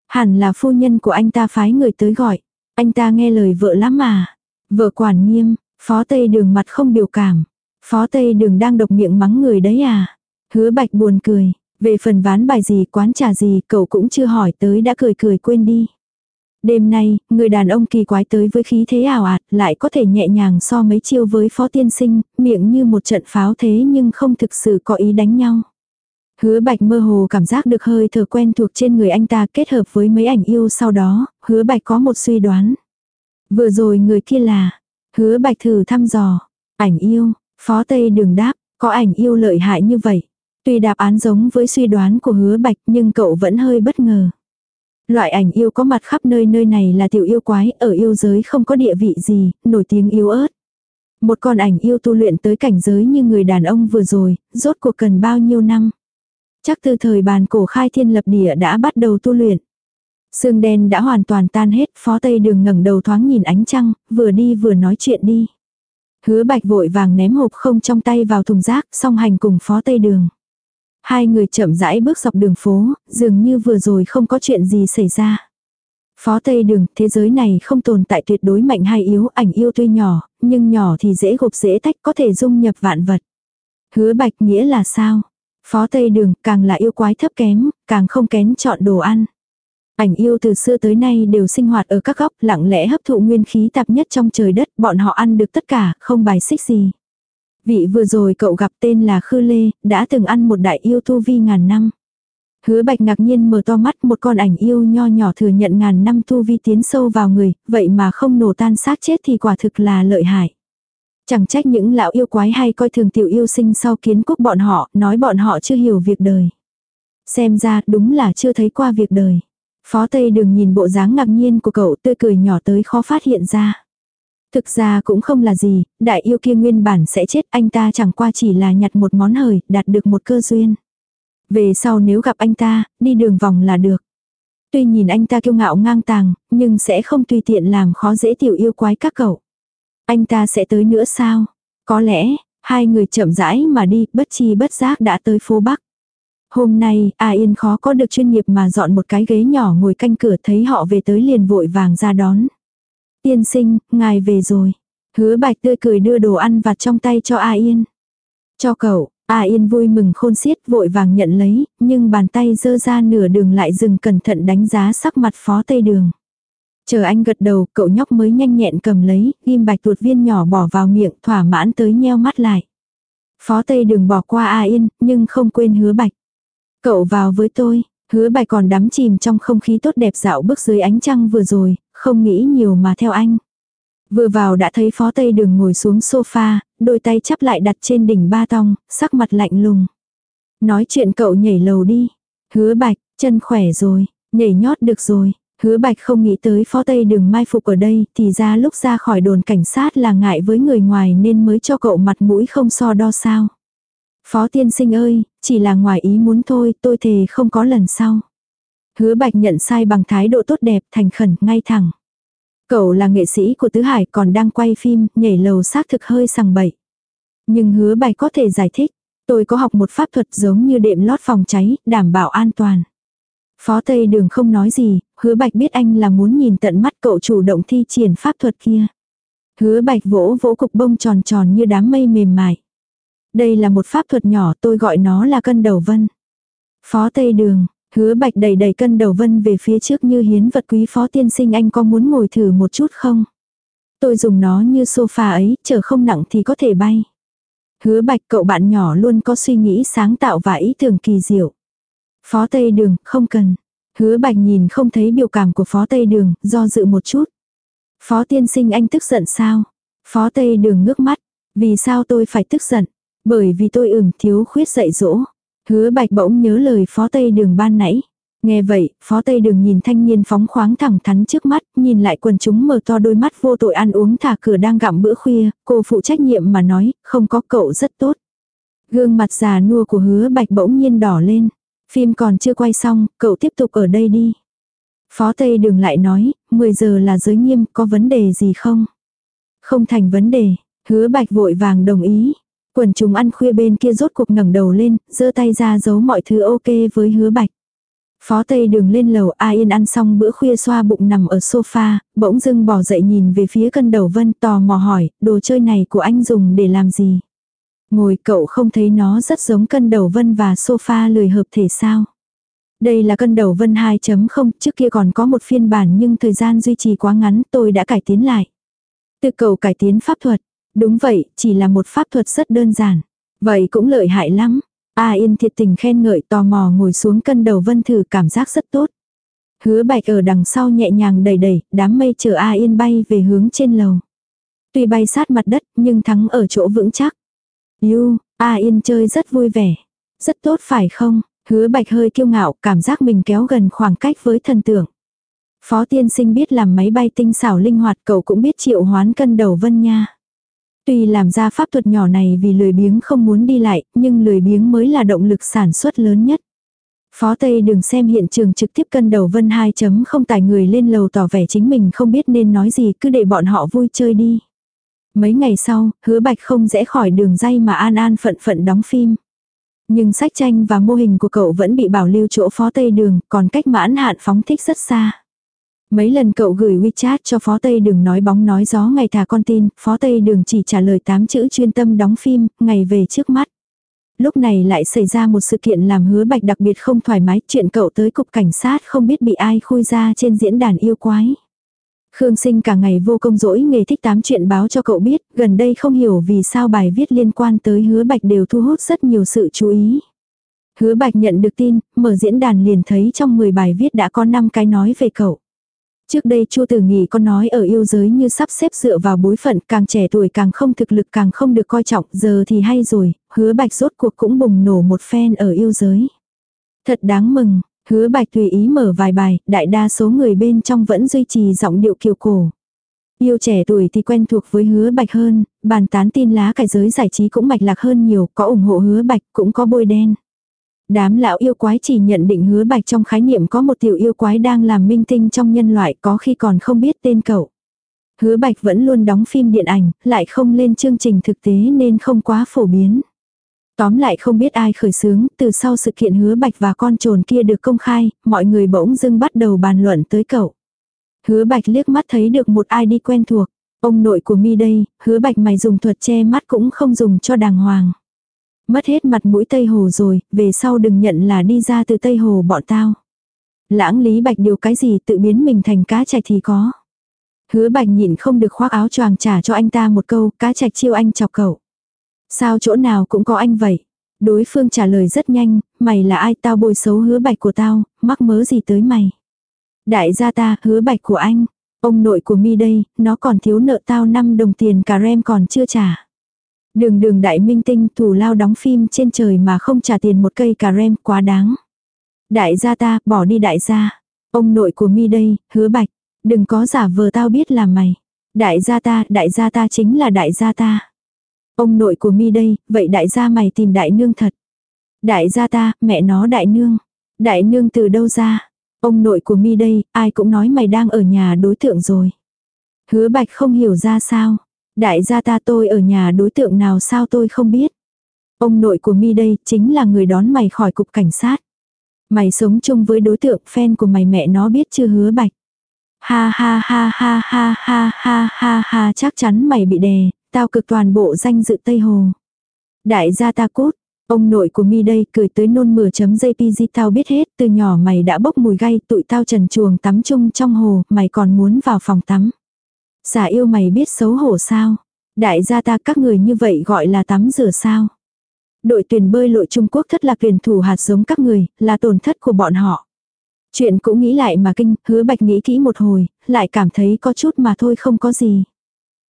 Hẳn là phu nhân của anh ta phái người tới gọi. Anh ta nghe lời vợ lắm mà. Vợ quản nghiêm, phó Tây đường mặt không biểu cảm. Phó Tây đường đang độc miệng mắng người đấy à. Hứa bạch buồn cười. Về phần ván bài gì quán trà gì cậu cũng chưa hỏi tới đã cười cười quên đi. Đêm nay, người đàn ông kỳ quái tới với khí thế ảo ạt, lại có thể nhẹ nhàng so mấy chiêu với phó tiên sinh, miệng như một trận pháo thế nhưng không thực sự có ý đánh nhau. Hứa bạch mơ hồ cảm giác được hơi thở quen thuộc trên người anh ta kết hợp với mấy ảnh yêu sau đó, hứa bạch có một suy đoán. Vừa rồi người kia là, hứa bạch thử thăm dò, ảnh yêu, phó tây đường đáp, có ảnh yêu lợi hại như vậy. Tuy đáp án giống với suy đoán của hứa bạch nhưng cậu vẫn hơi bất ngờ. Loại ảnh yêu có mặt khắp nơi nơi này là tiểu yêu quái, ở yêu giới không có địa vị gì, nổi tiếng yếu ớt. Một con ảnh yêu tu luyện tới cảnh giới như người đàn ông vừa rồi, rốt cuộc cần bao nhiêu năm. Chắc từ thời bàn cổ khai thiên lập địa đã bắt đầu tu luyện. Sương đen đã hoàn toàn tan hết, phó tây đường ngẩng đầu thoáng nhìn ánh trăng, vừa đi vừa nói chuyện đi. Hứa bạch vội vàng ném hộp không trong tay vào thùng rác, song hành cùng phó tây đường. Hai người chậm rãi bước dọc đường phố, dường như vừa rồi không có chuyện gì xảy ra. Phó Tây Đường, thế giới này không tồn tại tuyệt đối mạnh hay yếu, ảnh yêu tuy nhỏ, nhưng nhỏ thì dễ gộp dễ tách có thể dung nhập vạn vật. Hứa bạch nghĩa là sao? Phó Tây Đường càng là yêu quái thấp kém, càng không kén chọn đồ ăn. Ảnh yêu từ xưa tới nay đều sinh hoạt ở các góc lặng lẽ hấp thụ nguyên khí tạp nhất trong trời đất, bọn họ ăn được tất cả, không bài xích gì. Vị vừa rồi cậu gặp tên là Khư Lê, đã từng ăn một đại yêu tu vi ngàn năm. Hứa bạch ngạc nhiên mở to mắt một con ảnh yêu nho nhỏ thừa nhận ngàn năm tu vi tiến sâu vào người, vậy mà không nổ tan xác chết thì quả thực là lợi hại. Chẳng trách những lão yêu quái hay coi thường tiểu yêu sinh sau kiến quốc bọn họ, nói bọn họ chưa hiểu việc đời. Xem ra đúng là chưa thấy qua việc đời. Phó Tây Đường nhìn bộ dáng ngạc nhiên của cậu tươi cười nhỏ tới khó phát hiện ra. Thực ra cũng không là gì, đại yêu kia nguyên bản sẽ chết anh ta chẳng qua chỉ là nhặt một món hời, đạt được một cơ duyên. Về sau nếu gặp anh ta, đi đường vòng là được. Tuy nhìn anh ta kiêu ngạo ngang tàng, nhưng sẽ không tùy tiện làm khó dễ tiểu yêu quái các cậu. Anh ta sẽ tới nữa sao? Có lẽ, hai người chậm rãi mà đi, bất chi bất giác đã tới phố Bắc. Hôm nay, A Yên khó có được chuyên nghiệp mà dọn một cái ghế nhỏ ngồi canh cửa thấy họ về tới liền vội vàng ra đón. Tiên sinh, ngài về rồi. Hứa bạch tươi cười đưa đồ ăn vặt trong tay cho A Yên. Cho cậu, A Yên vui mừng khôn xiết vội vàng nhận lấy, nhưng bàn tay dơ ra nửa đường lại dừng cẩn thận đánh giá sắc mặt phó tây đường. Chờ anh gật đầu, cậu nhóc mới nhanh nhẹn cầm lấy, ghim bạch tuột viên nhỏ bỏ vào miệng, thỏa mãn tới nheo mắt lại. Phó Tây đường bỏ qua A Yên, nhưng không quên hứa bạch. Cậu vào với tôi, hứa bạch còn đắm chìm trong không khí tốt đẹp dạo bước dưới ánh trăng vừa rồi, không nghĩ nhiều mà theo anh. Vừa vào đã thấy phó Tây đường ngồi xuống sofa, đôi tay chắp lại đặt trên đỉnh ba tong, sắc mặt lạnh lùng. Nói chuyện cậu nhảy lầu đi. Hứa bạch, chân khỏe rồi, nhảy nhót được rồi. Hứa bạch không nghĩ tới phó tây đường mai phục ở đây, thì ra lúc ra khỏi đồn cảnh sát là ngại với người ngoài nên mới cho cậu mặt mũi không so đo sao. Phó tiên sinh ơi, chỉ là ngoài ý muốn thôi, tôi thề không có lần sau. Hứa bạch nhận sai bằng thái độ tốt đẹp, thành khẩn, ngay thẳng. Cậu là nghệ sĩ của Tứ Hải còn đang quay phim, nhảy lầu xác thực hơi sằng bậy. Nhưng hứa bạch có thể giải thích. Tôi có học một pháp thuật giống như đệm lót phòng cháy, đảm bảo an toàn. Phó Tây Đường không nói gì, hứa bạch biết anh là muốn nhìn tận mắt cậu chủ động thi triển pháp thuật kia. Hứa bạch vỗ vỗ cục bông tròn tròn như đám mây mềm mại. Đây là một pháp thuật nhỏ tôi gọi nó là cân đầu vân. Phó Tây Đường, hứa bạch đầy đầy cân đầu vân về phía trước như hiến vật quý phó tiên sinh anh có muốn ngồi thử một chút không? Tôi dùng nó như sofa ấy, chờ không nặng thì có thể bay. Hứa bạch cậu bạn nhỏ luôn có suy nghĩ sáng tạo và ý tưởng kỳ diệu. Phó Tây Đường, không cần. Hứa bạch nhìn không thấy biểu cảm của Phó Tây Đường, do dự một chút. Phó tiên sinh anh tức giận sao? Phó Tây Đường ngước mắt. Vì sao tôi phải tức giận? Bởi vì tôi ửng thiếu khuyết dạy dỗ. Hứa bạch bỗng nhớ lời Phó Tây Đường ban nãy. Nghe vậy, Phó Tây Đường nhìn thanh niên phóng khoáng thẳng thắn trước mắt, nhìn lại quần chúng mở to đôi mắt vô tội ăn uống thả cửa đang gặm bữa khuya, cô phụ trách nhiệm mà nói, không có cậu rất tốt. Gương mặt già nua của hứa bạch bỗng nhiên đỏ lên. Phim còn chưa quay xong, cậu tiếp tục ở đây đi. Phó Tây Đường lại nói, 10 giờ là giới nghiêm, có vấn đề gì không? Không thành vấn đề, hứa bạch vội vàng đồng ý. Quần chúng ăn khuya bên kia rốt cuộc ngẩng đầu lên, giơ tay ra giấu mọi thứ ok với hứa bạch. Phó Tây Đường lên lầu A Yên ăn xong bữa khuya xoa bụng nằm ở sofa, bỗng dưng bỏ dậy nhìn về phía cân đầu vân tò mò hỏi, đồ chơi này của anh dùng để làm gì? Ngồi cậu không thấy nó rất giống cân đầu vân và sofa lười hợp thể sao. Đây là cân đầu vân 2.0, trước kia còn có một phiên bản nhưng thời gian duy trì quá ngắn tôi đã cải tiến lại. Từ cậu cải tiến pháp thuật. Đúng vậy, chỉ là một pháp thuật rất đơn giản. Vậy cũng lợi hại lắm. A Yên thiệt tình khen ngợi tò mò ngồi xuống cân đầu vân thử cảm giác rất tốt. Hứa bạch ở đằng sau nhẹ nhàng đẩy đẩy, đám mây chờ A Yên bay về hướng trên lầu. Tuy bay sát mặt đất nhưng thắng ở chỗ vững chắc. Yêu, A Yên chơi rất vui vẻ. Rất tốt phải không? Hứa bạch hơi kiêu ngạo, cảm giác mình kéo gần khoảng cách với thần tượng. Phó tiên sinh biết làm máy bay tinh xảo linh hoạt cậu cũng biết triệu hoán cân đầu vân nha. Tuy làm ra pháp thuật nhỏ này vì lười biếng không muốn đi lại, nhưng lười biếng mới là động lực sản xuất lớn nhất. Phó Tây đừng xem hiện trường trực tiếp cân đầu vân 2 chấm không tải người lên lầu tỏ vẻ chính mình không biết nên nói gì cứ để bọn họ vui chơi đi. Mấy ngày sau, hứa bạch không rẽ khỏi đường dây mà an an phận phận đóng phim. Nhưng sách tranh và mô hình của cậu vẫn bị bảo lưu chỗ phó tây đường, còn cách mãn hạn phóng thích rất xa. Mấy lần cậu gửi WeChat cho phó tây đường nói bóng nói gió ngày thả con tin, phó tây đường chỉ trả lời 8 chữ chuyên tâm đóng phim, ngày về trước mắt. Lúc này lại xảy ra một sự kiện làm hứa bạch đặc biệt không thoải mái, chuyện cậu tới cục cảnh sát không biết bị ai khui ra trên diễn đàn yêu quái. Khương Sinh cả ngày vô công dỗi nghề thích tám chuyện báo cho cậu biết, gần đây không hiểu vì sao bài viết liên quan tới hứa bạch đều thu hút rất nhiều sự chú ý. Hứa bạch nhận được tin, mở diễn đàn liền thấy trong 10 bài viết đã có 5 cái nói về cậu. Trước đây Chu Tử Nghỉ có nói ở yêu giới như sắp xếp dựa vào bối phận càng trẻ tuổi càng không thực lực càng không được coi trọng, giờ thì hay rồi, hứa bạch rốt cuộc cũng bùng nổ một phen ở yêu giới. Thật đáng mừng, Hứa bạch tùy ý mở vài bài, đại đa số người bên trong vẫn duy trì giọng điệu kiều cổ. Yêu trẻ tuổi thì quen thuộc với hứa bạch hơn, bàn tán tin lá cải giới giải trí cũng mạch lạc hơn nhiều, có ủng hộ hứa bạch cũng có bôi đen. Đám lão yêu quái chỉ nhận định hứa bạch trong khái niệm có một tiểu yêu quái đang làm minh tinh trong nhân loại có khi còn không biết tên cậu. Hứa bạch vẫn luôn đóng phim điện ảnh, lại không lên chương trình thực tế nên không quá phổ biến. Tóm lại không biết ai khởi xướng, từ sau sự kiện hứa bạch và con trồn kia được công khai, mọi người bỗng dưng bắt đầu bàn luận tới cậu. Hứa bạch liếc mắt thấy được một ai đi quen thuộc. Ông nội của mi đây, hứa bạch mày dùng thuật che mắt cũng không dùng cho đàng hoàng. Mất hết mặt mũi Tây Hồ rồi, về sau đừng nhận là đi ra từ Tây Hồ bọn tao. Lãng Lý Bạch điều cái gì tự biến mình thành cá trạch thì có. Hứa Bạch nhịn không được khoác áo choàng trả cho anh ta một câu, cá trạch chiêu anh chọc cậu. Sao chỗ nào cũng có anh vậy? Đối phương trả lời rất nhanh, mày là ai tao bôi xấu hứa bạch của tao, mắc mớ gì tới mày. Đại gia ta, hứa bạch của anh. Ông nội của mi đây, nó còn thiếu nợ tao 5 đồng tiền cà rem còn chưa trả. Đường đường đại minh tinh thủ lao đóng phim trên trời mà không trả tiền một cây cà rem quá đáng. Đại gia ta, bỏ đi đại gia. Ông nội của mi đây, hứa bạch. Đừng có giả vờ tao biết là mày. Đại gia ta, đại gia ta chính là đại gia ta. Ông nội của mi đây, vậy đại gia mày tìm đại nương thật. Đại gia ta, mẹ nó đại nương. Đại nương từ đâu ra? Ông nội của mi đây, ai cũng nói mày đang ở nhà đối tượng rồi. Hứa bạch không hiểu ra sao. Đại gia ta tôi ở nhà đối tượng nào sao tôi không biết. Ông nội của mi đây chính là người đón mày khỏi cục cảnh sát. Mày sống chung với đối tượng fan của mày mẹ nó biết chưa hứa bạch. Ha ha ha ha ha ha ha ha ha chắc chắn mày bị đè, tao cực toàn bộ danh dự Tây Hồ. Đại gia ta cốt, ông nội của mi đây cười tới nôn mửa chấm jpg tao biết hết, từ nhỏ mày đã bốc mùi gay tụi tao trần chuồng tắm chung trong hồ, mày còn muốn vào phòng tắm. Xả yêu mày biết xấu hổ sao? Đại gia ta các người như vậy gọi là tắm rửa sao? Đội tuyển bơi lội Trung Quốc thất lạc tuyển thủ hạt giống các người, là tổn thất của bọn họ. Chuyện cũng nghĩ lại mà kinh, hứa bạch nghĩ kỹ một hồi, lại cảm thấy có chút mà thôi không có gì.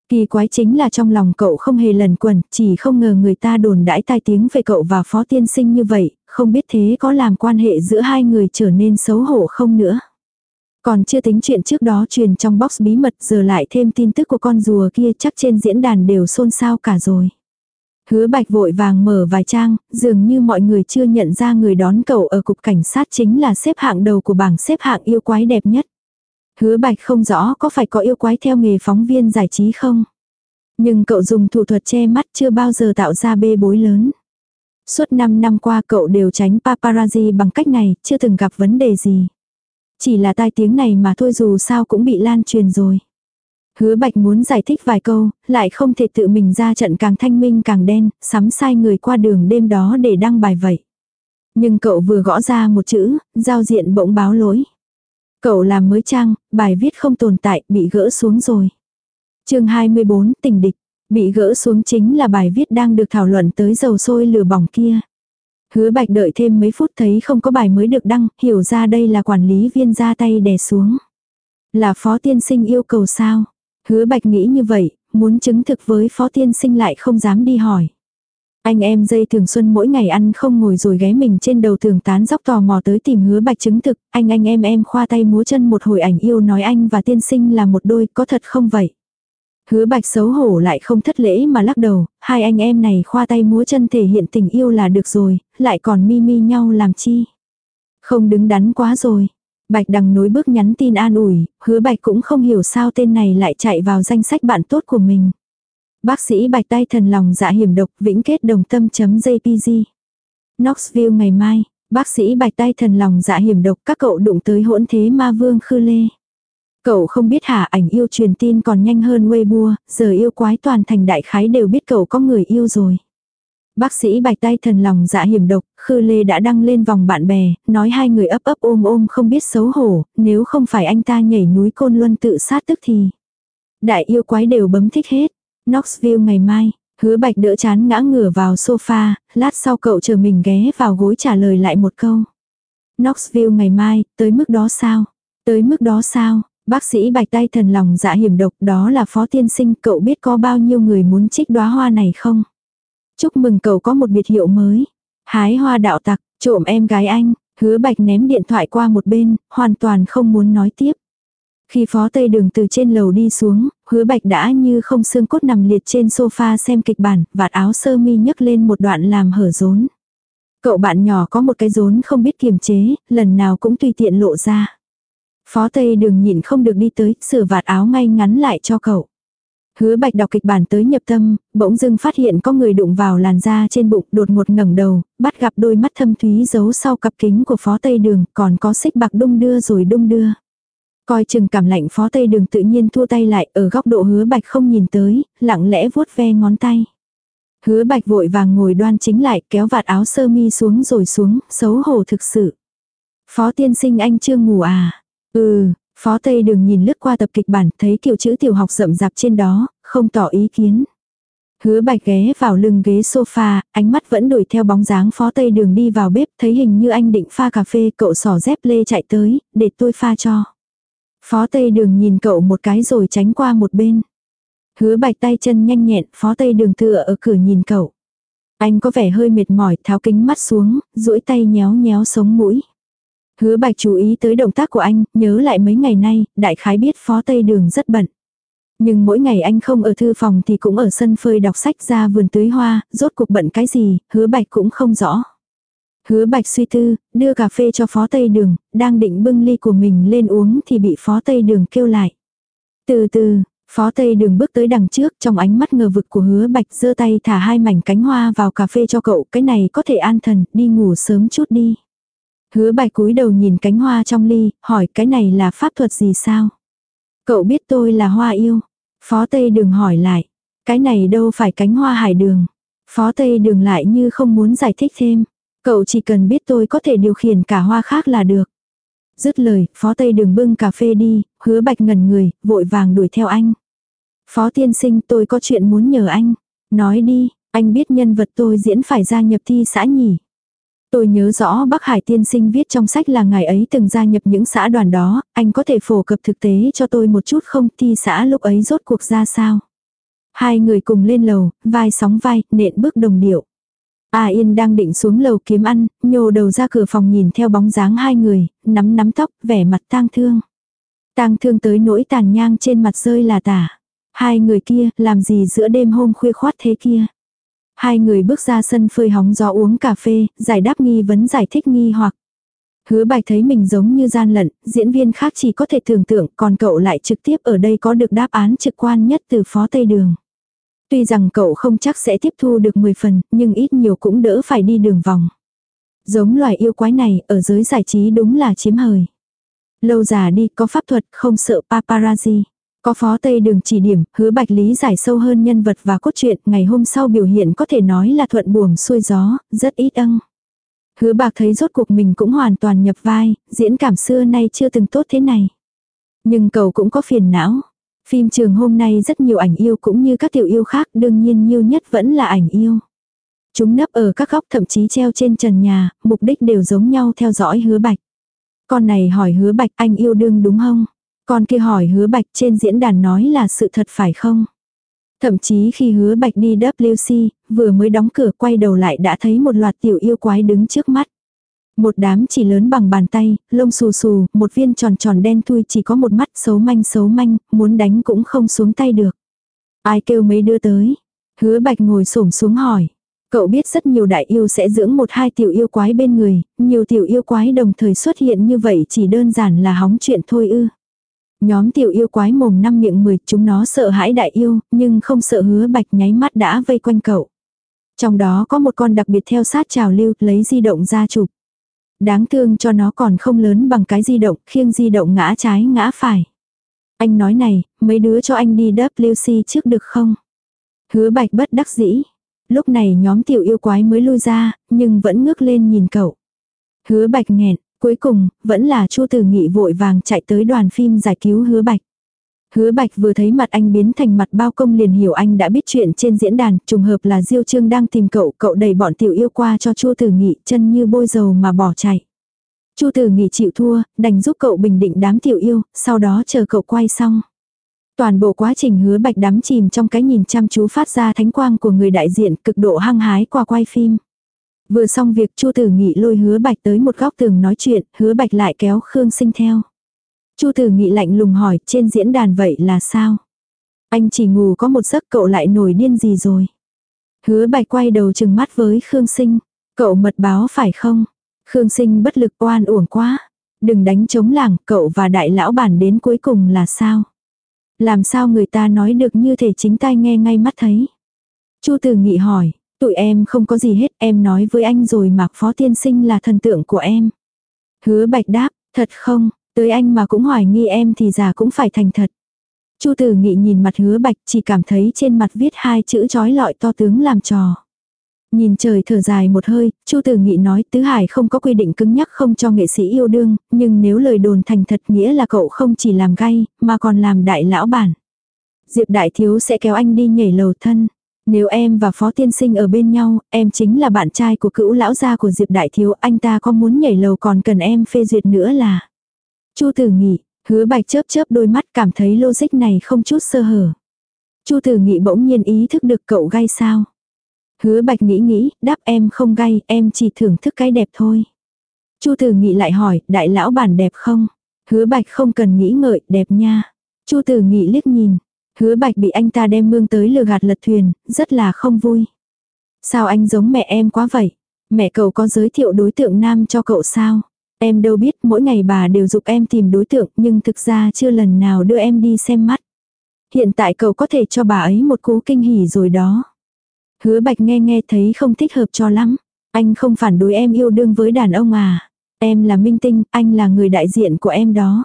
Kỳ quái chính là trong lòng cậu không hề lần quần, chỉ không ngờ người ta đồn đãi tai tiếng về cậu và phó tiên sinh như vậy, không biết thế có làm quan hệ giữa hai người trở nên xấu hổ không nữa. Còn chưa tính chuyện trước đó truyền trong box bí mật giờ lại thêm tin tức của con rùa kia chắc trên diễn đàn đều xôn xao cả rồi. Hứa bạch vội vàng mở vài trang, dường như mọi người chưa nhận ra người đón cậu ở cục cảnh sát chính là xếp hạng đầu của bảng xếp hạng yêu quái đẹp nhất. Hứa bạch không rõ có phải có yêu quái theo nghề phóng viên giải trí không? Nhưng cậu dùng thủ thuật che mắt chưa bao giờ tạo ra bê bối lớn. Suốt 5 năm qua cậu đều tránh paparazzi bằng cách này, chưa từng gặp vấn đề gì. Chỉ là tai tiếng này mà thôi dù sao cũng bị lan truyền rồi. Hứa bạch muốn giải thích vài câu, lại không thể tự mình ra trận càng thanh minh càng đen, sắm sai người qua đường đêm đó để đăng bài vậy. Nhưng cậu vừa gõ ra một chữ, giao diện bỗng báo lỗi. Cậu làm mới trang, bài viết không tồn tại, bị gỡ xuống rồi. chương 24, tình địch. Bị gỡ xuống chính là bài viết đang được thảo luận tới dầu sôi lửa bỏng kia. Hứa bạch đợi thêm mấy phút thấy không có bài mới được đăng, hiểu ra đây là quản lý viên ra tay đè xuống. Là phó tiên sinh yêu cầu sao? Hứa bạch nghĩ như vậy, muốn chứng thực với phó tiên sinh lại không dám đi hỏi. Anh em dây thường xuân mỗi ngày ăn không ngồi rồi ghé mình trên đầu thường tán dóc tò mò tới tìm hứa bạch chứng thực, anh anh em em khoa tay múa chân một hồi ảnh yêu nói anh và tiên sinh là một đôi, có thật không vậy? Hứa bạch xấu hổ lại không thất lễ mà lắc đầu, hai anh em này khoa tay múa chân thể hiện tình yêu là được rồi, lại còn mi mi nhau làm chi? Không đứng đắn quá rồi. Bạch đằng nối bước nhắn tin an ủi, hứa bạch cũng không hiểu sao tên này lại chạy vào danh sách bạn tốt của mình. Bác sĩ bạch tay thần lòng dạ hiểm độc vĩnh kết đồng tâm chấm jpg. Knoxville ngày mai, bác sĩ bạch tay thần lòng dạ hiểm độc các cậu đụng tới hỗn thế ma vương khư lê. Cậu không biết hả ảnh yêu truyền tin còn nhanh hơn Weibo, giờ yêu quái toàn thành đại khái đều biết cậu có người yêu rồi. Bác sĩ bạch tay thần lòng dạ hiểm độc, Khư Lê đã đăng lên vòng bạn bè, nói hai người ấp ấp ôm ôm không biết xấu hổ, nếu không phải anh ta nhảy núi côn luân tự sát tức thì. Đại yêu quái đều bấm thích hết. Knoxville ngày mai, hứa bạch đỡ chán ngã ngửa vào sofa, lát sau cậu chờ mình ghé vào gối trả lời lại một câu. Knoxville ngày mai, tới mức đó sao? Tới mức đó sao? Bác sĩ bạch tay thần lòng dạ hiểm độc đó là phó tiên sinh cậu biết có bao nhiêu người muốn trích đóa hoa này không? Chúc mừng cậu có một biệt hiệu mới. Hái hoa đạo tặc, trộm em gái anh, hứa bạch ném điện thoại qua một bên, hoàn toàn không muốn nói tiếp. Khi phó tây đường từ trên lầu đi xuống, hứa bạch đã như không xương cốt nằm liệt trên sofa xem kịch bản, vạt áo sơ mi nhấc lên một đoạn làm hở rốn. Cậu bạn nhỏ có một cái rốn không biết kiềm chế, lần nào cũng tùy tiện lộ ra. Phó tây đường nhịn không được đi tới, sửa vạt áo ngay ngắn lại cho cậu. Hứa bạch đọc kịch bản tới nhập tâm, bỗng dưng phát hiện có người đụng vào làn da trên bụng đột ngột ngẩng đầu, bắt gặp đôi mắt thâm thúy giấu sau cặp kính của phó tây đường, còn có xích bạc đung đưa rồi đung đưa. Coi chừng cảm lạnh phó tây đường tự nhiên thua tay lại ở góc độ hứa bạch không nhìn tới, lặng lẽ vuốt ve ngón tay. Hứa bạch vội vàng ngồi đoan chính lại kéo vạt áo sơ mi xuống rồi xuống, xấu hổ thực sự. Phó tiên sinh anh chưa ngủ à? Ừ, phó tây đường nhìn lướt qua tập kịch bản thấy kiểu chữ tiểu học rậm rạp trên đó, không tỏ ý kiến. Hứa bạch ghé vào lưng ghế sofa, ánh mắt vẫn đuổi theo bóng dáng phó tây đường đi vào bếp, thấy hình như anh định pha cà phê, cậu sỏ dép lê chạy tới, để tôi pha cho. Phó tây đường nhìn cậu một cái rồi tránh qua một bên. Hứa bạch tay chân nhanh nhẹn, phó tây đường tựa ở cửa nhìn cậu. Anh có vẻ hơi mệt mỏi, tháo kính mắt xuống, duỗi tay nhéo nhéo sống mũi. Hứa bạch chú ý tới động tác của anh, nhớ lại mấy ngày nay, đại khái biết phó tây đường rất bận. Nhưng mỗi ngày anh không ở thư phòng thì cũng ở sân phơi đọc sách ra vườn tưới hoa, rốt cuộc bận cái gì, hứa bạch cũng không rõ. Hứa bạch suy tư, đưa cà phê cho phó tây đường, đang định bưng ly của mình lên uống thì bị phó tây đường kêu lại. Từ từ, phó tây đường bước tới đằng trước trong ánh mắt ngờ vực của hứa bạch giơ tay thả hai mảnh cánh hoa vào cà phê cho cậu, cái này có thể an thần, đi ngủ sớm chút đi. Hứa bạch cúi đầu nhìn cánh hoa trong ly, hỏi cái này là pháp thuật gì sao? Cậu biết tôi là hoa yêu. Phó Tây Đường hỏi lại. Cái này đâu phải cánh hoa hải đường. Phó Tây Đường lại như không muốn giải thích thêm. Cậu chỉ cần biết tôi có thể điều khiển cả hoa khác là được. Dứt lời, Phó Tây Đường bưng cà phê đi, hứa bạch ngần người, vội vàng đuổi theo anh. Phó tiên sinh tôi có chuyện muốn nhờ anh. Nói đi, anh biết nhân vật tôi diễn phải gia nhập thi xã nhỉ. Tôi nhớ rõ Bắc Hải tiên sinh viết trong sách là ngày ấy từng gia nhập những xã đoàn đó, anh có thể phổ cập thực tế cho tôi một chút không thi xã lúc ấy rốt cuộc ra sao. Hai người cùng lên lầu, vai sóng vai, nện bước đồng điệu. A Yên đang định xuống lầu kiếm ăn, nhô đầu ra cửa phòng nhìn theo bóng dáng hai người, nắm nắm tóc, vẻ mặt tang thương. Tang thương tới nỗi tàn nhang trên mặt rơi là tả. Hai người kia, làm gì giữa đêm hôm khuya khoát thế kia. Hai người bước ra sân phơi hóng gió uống cà phê, giải đáp nghi vấn giải thích nghi hoặc. Hứa bạch thấy mình giống như gian lận, diễn viên khác chỉ có thể tưởng tượng, còn cậu lại trực tiếp ở đây có được đáp án trực quan nhất từ phó Tây Đường. Tuy rằng cậu không chắc sẽ tiếp thu được 10 phần, nhưng ít nhiều cũng đỡ phải đi đường vòng. Giống loài yêu quái này, ở giới giải trí đúng là chiếm hời. Lâu già đi, có pháp thuật, không sợ paparazzi. Có phó tây đường chỉ điểm, hứa bạch lý giải sâu hơn nhân vật và cốt truyện, ngày hôm sau biểu hiện có thể nói là thuận buồm xuôi gió, rất ít âng. Hứa bạc thấy rốt cuộc mình cũng hoàn toàn nhập vai, diễn cảm xưa nay chưa từng tốt thế này. Nhưng cậu cũng có phiền não. Phim trường hôm nay rất nhiều ảnh yêu cũng như các tiểu yêu khác đương nhiên nhiều nhất vẫn là ảnh yêu. Chúng nấp ở các góc thậm chí treo trên trần nhà, mục đích đều giống nhau theo dõi hứa bạch. Con này hỏi hứa bạch anh yêu đương đúng không? Con kia hỏi hứa bạch trên diễn đàn nói là sự thật phải không? Thậm chí khi hứa bạch đi WC, vừa mới đóng cửa quay đầu lại đã thấy một loạt tiểu yêu quái đứng trước mắt. Một đám chỉ lớn bằng bàn tay, lông xù xù, một viên tròn tròn đen thui chỉ có một mắt xấu manh xấu manh, muốn đánh cũng không xuống tay được. Ai kêu mấy đưa tới? Hứa bạch ngồi xổm xuống hỏi. Cậu biết rất nhiều đại yêu sẽ dưỡng một hai tiểu yêu quái bên người, nhiều tiểu yêu quái đồng thời xuất hiện như vậy chỉ đơn giản là hóng chuyện thôi ư. Nhóm tiểu yêu quái mồm năm miệng mười chúng nó sợ hãi đại yêu, nhưng không sợ hứa bạch nháy mắt đã vây quanh cậu. Trong đó có một con đặc biệt theo sát trào lưu, lấy di động ra chụp. Đáng thương cho nó còn không lớn bằng cái di động, khiêng di động ngã trái ngã phải. Anh nói này, mấy đứa cho anh đi WC trước được không? Hứa bạch bất đắc dĩ. Lúc này nhóm tiểu yêu quái mới lui ra, nhưng vẫn ngước lên nhìn cậu. Hứa bạch nghẹn, Cuối cùng, vẫn là Chu Tử Nghị vội vàng chạy tới đoàn phim giải cứu Hứa Bạch. Hứa Bạch vừa thấy mặt anh biến thành mặt bao công liền hiểu anh đã biết chuyện trên diễn đàn, trùng hợp là Diêu Trương đang tìm cậu, cậu đẩy bọn tiểu yêu qua cho Chu Tử Nghị, chân như bôi dầu mà bỏ chạy. Chu Tử Nghị chịu thua, đành giúp cậu bình định đám tiểu yêu, sau đó chờ cậu quay xong. Toàn bộ quá trình hứa bạch đắm chìm trong cái nhìn chăm chú phát ra thánh quang của người đại diện cực độ hăng hái qua quay phim. Vừa xong việc Chu Tử Nghị lôi hứa bạch tới một góc tường nói chuyện, hứa bạch lại kéo Khương Sinh theo. Chu Tử Nghị lạnh lùng hỏi trên diễn đàn vậy là sao? Anh chỉ ngủ có một giấc cậu lại nổi điên gì rồi? Hứa bạch quay đầu chừng mắt với Khương Sinh. Cậu mật báo phải không? Khương Sinh bất lực oan uổng quá. Đừng đánh chống làng, cậu và đại lão bản đến cuối cùng là sao? Làm sao người ta nói được như thể chính tai nghe ngay mắt thấy? Chu Tử Nghị hỏi, Tụi em không có gì hết, em nói với anh rồi mà phó tiên sinh là thần tượng của em. Hứa bạch đáp, thật không, tới anh mà cũng hoài nghi em thì già cũng phải thành thật. Chu Tử Nghị nhìn mặt hứa bạch chỉ cảm thấy trên mặt viết hai chữ chói lọi to tướng làm trò. Nhìn trời thở dài một hơi, Chu Tử Nghị nói Tứ Hải không có quy định cứng nhắc không cho nghệ sĩ yêu đương, nhưng nếu lời đồn thành thật nghĩa là cậu không chỉ làm gay, mà còn làm đại lão bản. Diệp Đại Thiếu sẽ kéo anh đi nhảy lầu thân. Nếu em và Phó Tiên Sinh ở bên nhau, em chính là bạn trai của cữu lão gia của Diệp Đại Thiếu, anh ta có muốn nhảy lầu còn cần em phê duyệt nữa là. Chu Tử Nghị, hứa bạch chớp chớp đôi mắt cảm thấy logic này không chút sơ hở. Chu Tử Nghị bỗng nhiên ý thức được cậu gay sao. Hứa bạch nghĩ nghĩ, đáp em không gay, em chỉ thưởng thức cái đẹp thôi. Chu Tử Nghị lại hỏi, đại lão bản đẹp không? Hứa bạch không cần nghĩ ngợi, đẹp nha. Chu Tử Nghị liếc nhìn. Hứa bạch bị anh ta đem mương tới lừa gạt lật thuyền, rất là không vui. Sao anh giống mẹ em quá vậy? Mẹ cậu có giới thiệu đối tượng nam cho cậu sao? Em đâu biết mỗi ngày bà đều dục em tìm đối tượng nhưng thực ra chưa lần nào đưa em đi xem mắt. Hiện tại cậu có thể cho bà ấy một cú kinh hỉ rồi đó. Hứa bạch nghe nghe thấy không thích hợp cho lắm. Anh không phản đối em yêu đương với đàn ông à. Em là minh tinh, anh là người đại diện của em đó.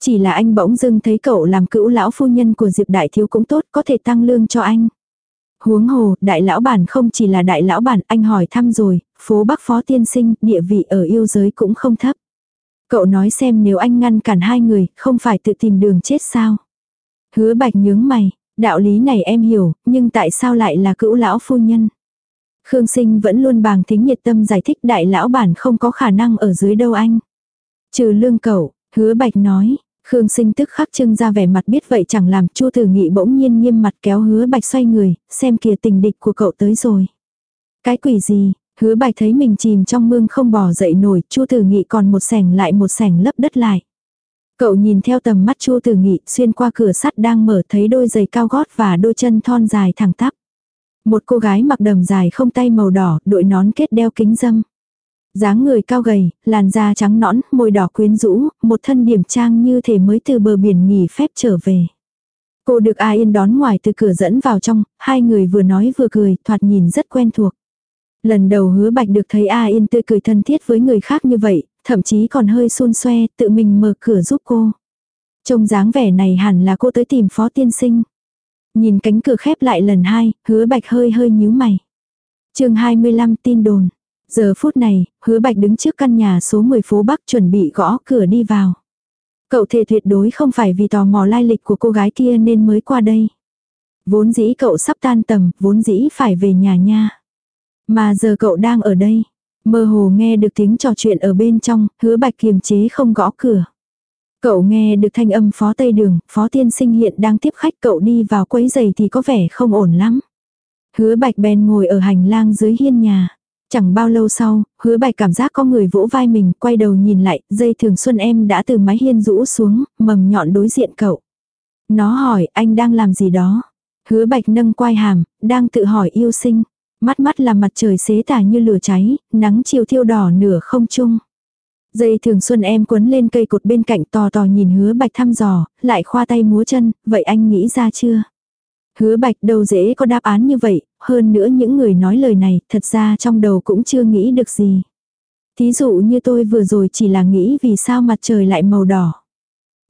Chỉ là anh bỗng dưng thấy cậu làm cữu lão phu nhân của Diệp Đại Thiếu cũng tốt có thể tăng lương cho anh. Huống hồ, đại lão bản không chỉ là đại lão bản, anh hỏi thăm rồi, phố Bắc Phó Tiên Sinh, địa vị ở yêu giới cũng không thấp. Cậu nói xem nếu anh ngăn cản hai người, không phải tự tìm đường chết sao? Hứa bạch nhướng mày, đạo lý này em hiểu, nhưng tại sao lại là cữu lão phu nhân? Khương sinh vẫn luôn bàng thính nhiệt tâm giải thích đại lão bản không có khả năng ở dưới đâu anh. Trừ lương cậu, hứa bạch nói, Khương sinh tức khắc trưng ra vẻ mặt biết vậy chẳng làm chu tử nghị bỗng nhiên nghiêm mặt kéo hứa bạch xoay người, xem kìa tình địch của cậu tới rồi. Cái quỷ gì, hứa bạch thấy mình chìm trong mương không bỏ dậy nổi, chu tử nghị còn một sảnh lại một sảnh lấp đất lại. Cậu nhìn theo tầm mắt chu tử nghị xuyên qua cửa sắt đang mở thấy đôi giày cao gót và đôi chân thon dài thẳng tắp. Một cô gái mặc đầm dài không tay màu đỏ, đội nón kết đeo kính dâm dáng người cao gầy, làn da trắng nõn, môi đỏ quyến rũ, một thân điểm trang như thể mới từ bờ biển nghỉ phép trở về. Cô được A Yên đón ngoài từ cửa dẫn vào trong, hai người vừa nói vừa cười, thoạt nhìn rất quen thuộc. Lần đầu hứa bạch được thấy A Yên tươi cười thân thiết với người khác như vậy, thậm chí còn hơi xôn xoe, tự mình mở cửa giúp cô. Trông dáng vẻ này hẳn là cô tới tìm phó tiên sinh. Nhìn cánh cửa khép lại lần hai, hứa bạch hơi hơi nhíu mày. chương 25 tin đồn. Giờ phút này, hứa bạch đứng trước căn nhà số 10 phố Bắc chuẩn bị gõ cửa đi vào. Cậu thề tuyệt đối không phải vì tò mò lai lịch của cô gái kia nên mới qua đây. Vốn dĩ cậu sắp tan tầm, vốn dĩ phải về nhà nha. Mà giờ cậu đang ở đây. Mơ hồ nghe được tiếng trò chuyện ở bên trong, hứa bạch kiềm chế không gõ cửa. Cậu nghe được thanh âm phó tây đường, phó tiên sinh hiện đang tiếp khách cậu đi vào quấy giày thì có vẻ không ổn lắm. Hứa bạch bèn ngồi ở hành lang dưới hiên nhà. Chẳng bao lâu sau, hứa bạch cảm giác có người vỗ vai mình, quay đầu nhìn lại, dây thường xuân em đã từ mái hiên rũ xuống, mầm nhọn đối diện cậu. Nó hỏi, anh đang làm gì đó? Hứa bạch nâng quai hàm, đang tự hỏi yêu sinh. Mắt mắt là mặt trời xế tà như lửa cháy, nắng chiều thiêu đỏ nửa không chung. Dây thường xuân em quấn lên cây cột bên cạnh tò tò nhìn hứa bạch thăm dò, lại khoa tay múa chân, vậy anh nghĩ ra chưa? Hứa bạch đâu dễ có đáp án như vậy, hơn nữa những người nói lời này thật ra trong đầu cũng chưa nghĩ được gì. Thí dụ như tôi vừa rồi chỉ là nghĩ vì sao mặt trời lại màu đỏ.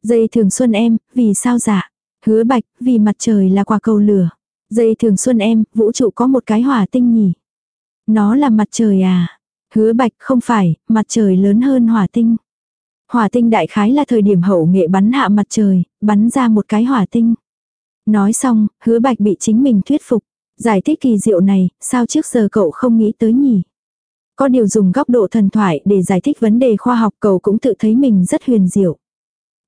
Dây thường xuân em, vì sao dạ? Hứa bạch, vì mặt trời là quả cầu lửa. Dây thường xuân em, vũ trụ có một cái hỏa tinh nhỉ? Nó là mặt trời à? Hứa bạch không phải, mặt trời lớn hơn hỏa tinh. Hỏa tinh đại khái là thời điểm hậu nghệ bắn hạ mặt trời, bắn ra một cái hỏa tinh. Nói xong, hứa bạch bị chính mình thuyết phục. Giải thích kỳ diệu này, sao trước giờ cậu không nghĩ tới nhỉ? Có điều dùng góc độ thần thoại để giải thích vấn đề khoa học cậu cũng tự thấy mình rất huyền diệu.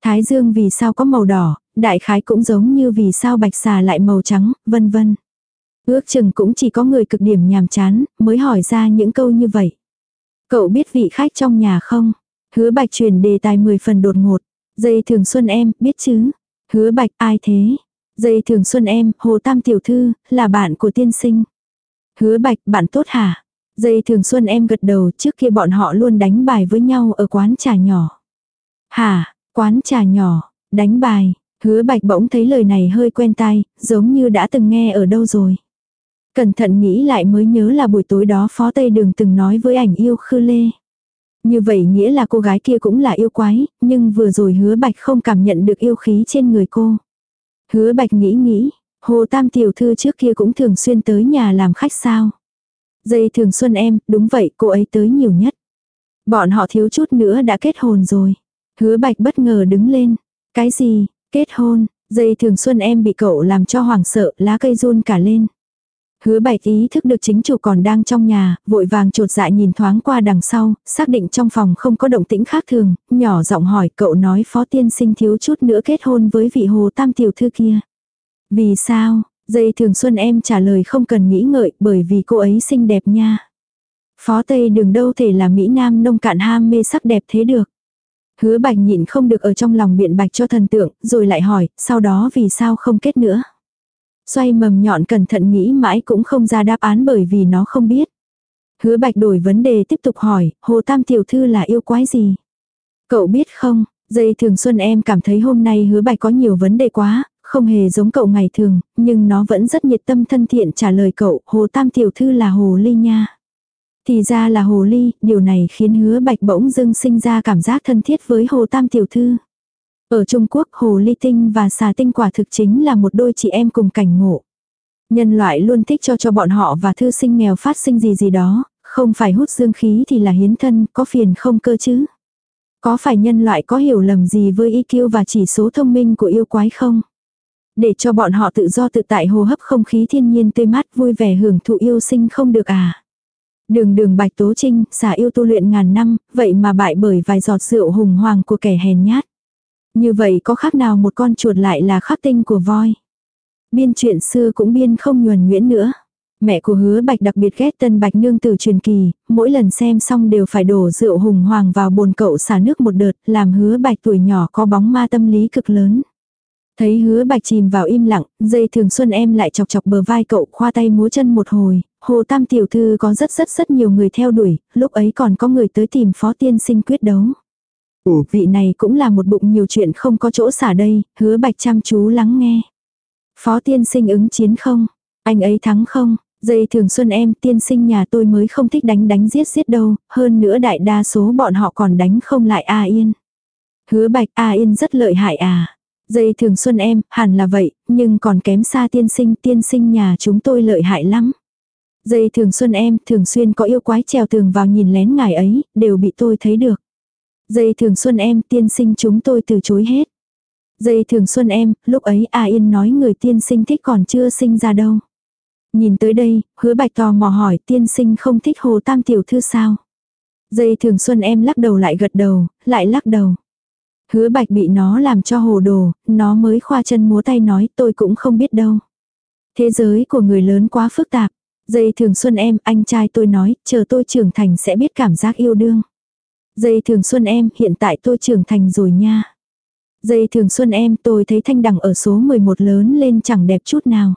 Thái dương vì sao có màu đỏ, đại khái cũng giống như vì sao bạch xà lại màu trắng, vân vân. Ước chừng cũng chỉ có người cực điểm nhàm chán, mới hỏi ra những câu như vậy. Cậu biết vị khách trong nhà không? Hứa bạch truyền đề tài 10 phần đột ngột. Dây thường xuân em, biết chứ? Hứa bạch ai thế? Dây thường xuân em, Hồ Tam Tiểu Thư, là bạn của tiên sinh. Hứa bạch, bạn tốt hả? Dây thường xuân em gật đầu trước kia bọn họ luôn đánh bài với nhau ở quán trà nhỏ. Hả, quán trà nhỏ, đánh bài, hứa bạch bỗng thấy lời này hơi quen tai, giống như đã từng nghe ở đâu rồi. Cẩn thận nghĩ lại mới nhớ là buổi tối đó Phó Tây Đường từng nói với ảnh yêu khư lê. Như vậy nghĩa là cô gái kia cũng là yêu quái, nhưng vừa rồi hứa bạch không cảm nhận được yêu khí trên người cô. Hứa bạch nghĩ nghĩ, hồ tam tiểu thư trước kia cũng thường xuyên tới nhà làm khách sao. Dây thường xuân em, đúng vậy, cô ấy tới nhiều nhất. Bọn họ thiếu chút nữa đã kết hôn rồi. Hứa bạch bất ngờ đứng lên. Cái gì, kết hôn, dây thường xuân em bị cậu làm cho hoảng sợ, lá cây run cả lên. Hứa bạch ý thức được chính chủ còn đang trong nhà, vội vàng trột dại nhìn thoáng qua đằng sau, xác định trong phòng không có động tĩnh khác thường, nhỏ giọng hỏi cậu nói phó tiên sinh thiếu chút nữa kết hôn với vị hồ tam tiểu thư kia. Vì sao? Dây thường xuân em trả lời không cần nghĩ ngợi bởi vì cô ấy xinh đẹp nha. Phó Tây đường đâu thể là Mỹ Nam nông cạn ham mê sắc đẹp thế được. Hứa bạch nhịn không được ở trong lòng biện bạch cho thần tượng, rồi lại hỏi, sau đó vì sao không kết nữa. Xoay mầm nhọn cẩn thận nghĩ mãi cũng không ra đáp án bởi vì nó không biết. Hứa bạch đổi vấn đề tiếp tục hỏi, Hồ Tam Tiểu Thư là yêu quái gì? Cậu biết không, dây thường xuân em cảm thấy hôm nay hứa bạch có nhiều vấn đề quá, không hề giống cậu ngày thường, nhưng nó vẫn rất nhiệt tâm thân thiện trả lời cậu, Hồ Tam Tiểu Thư là Hồ Ly nha. Thì ra là Hồ Ly, điều này khiến hứa bạch bỗng dưng sinh ra cảm giác thân thiết với Hồ Tam Tiểu Thư. Ở Trung Quốc Hồ Ly Tinh và Xà Tinh quả thực chính là một đôi chị em cùng cảnh ngộ. Nhân loại luôn thích cho cho bọn họ và thư sinh nghèo phát sinh gì gì đó, không phải hút dương khí thì là hiến thân, có phiền không cơ chứ. Có phải nhân loại có hiểu lầm gì với IQ và chỉ số thông minh của yêu quái không? Để cho bọn họ tự do tự tại hô hấp không khí thiên nhiên tươi mát vui vẻ hưởng thụ yêu sinh không được à? Đường đường bạch tố trinh, xả yêu tu luyện ngàn năm, vậy mà bại bởi vài giọt rượu hùng hoàng của kẻ hèn nhát. Như vậy có khác nào một con chuột lại là khắc tinh của voi. Biên chuyện xưa cũng biên không nhuần nhuyễn nữa. Mẹ của hứa bạch đặc biệt ghét tân bạch nương tử truyền kỳ, mỗi lần xem xong đều phải đổ rượu hùng hoàng vào bồn cậu xả nước một đợt, làm hứa bạch tuổi nhỏ có bóng ma tâm lý cực lớn. Thấy hứa bạch chìm vào im lặng, dây thường xuân em lại chọc chọc bờ vai cậu khoa tay múa chân một hồi, hồ tam tiểu thư có rất rất rất nhiều người theo đuổi, lúc ấy còn có người tới tìm phó tiên sinh quyết đấu. Ủ vị này cũng là một bụng nhiều chuyện không có chỗ xả đây, hứa bạch chăm chú lắng nghe. Phó tiên sinh ứng chiến không? Anh ấy thắng không? Dây thường xuân em tiên sinh nhà tôi mới không thích đánh đánh giết giết đâu, hơn nữa đại đa số bọn họ còn đánh không lại A Yên. Hứa bạch A Yên rất lợi hại à. Dây thường xuân em, hẳn là vậy, nhưng còn kém xa tiên sinh, tiên sinh nhà chúng tôi lợi hại lắm. Dây thường xuân em, thường xuyên có yêu quái trèo tường vào nhìn lén ngài ấy, đều bị tôi thấy được. Dây thường xuân em, tiên sinh chúng tôi từ chối hết. Dây thường xuân em, lúc ấy A Yên nói người tiên sinh thích còn chưa sinh ra đâu. Nhìn tới đây, hứa bạch tò mò hỏi tiên sinh không thích hồ tam tiểu thư sao. Dây thường xuân em lắc đầu lại gật đầu, lại lắc đầu. Hứa bạch bị nó làm cho hồ đồ, nó mới khoa chân múa tay nói tôi cũng không biết đâu. Thế giới của người lớn quá phức tạp. Dây thường xuân em, anh trai tôi nói, chờ tôi trưởng thành sẽ biết cảm giác yêu đương. Dây thường xuân em, hiện tại tôi trưởng thành rồi nha. Dây thường xuân em, tôi thấy thanh đằng ở số 11 lớn lên chẳng đẹp chút nào.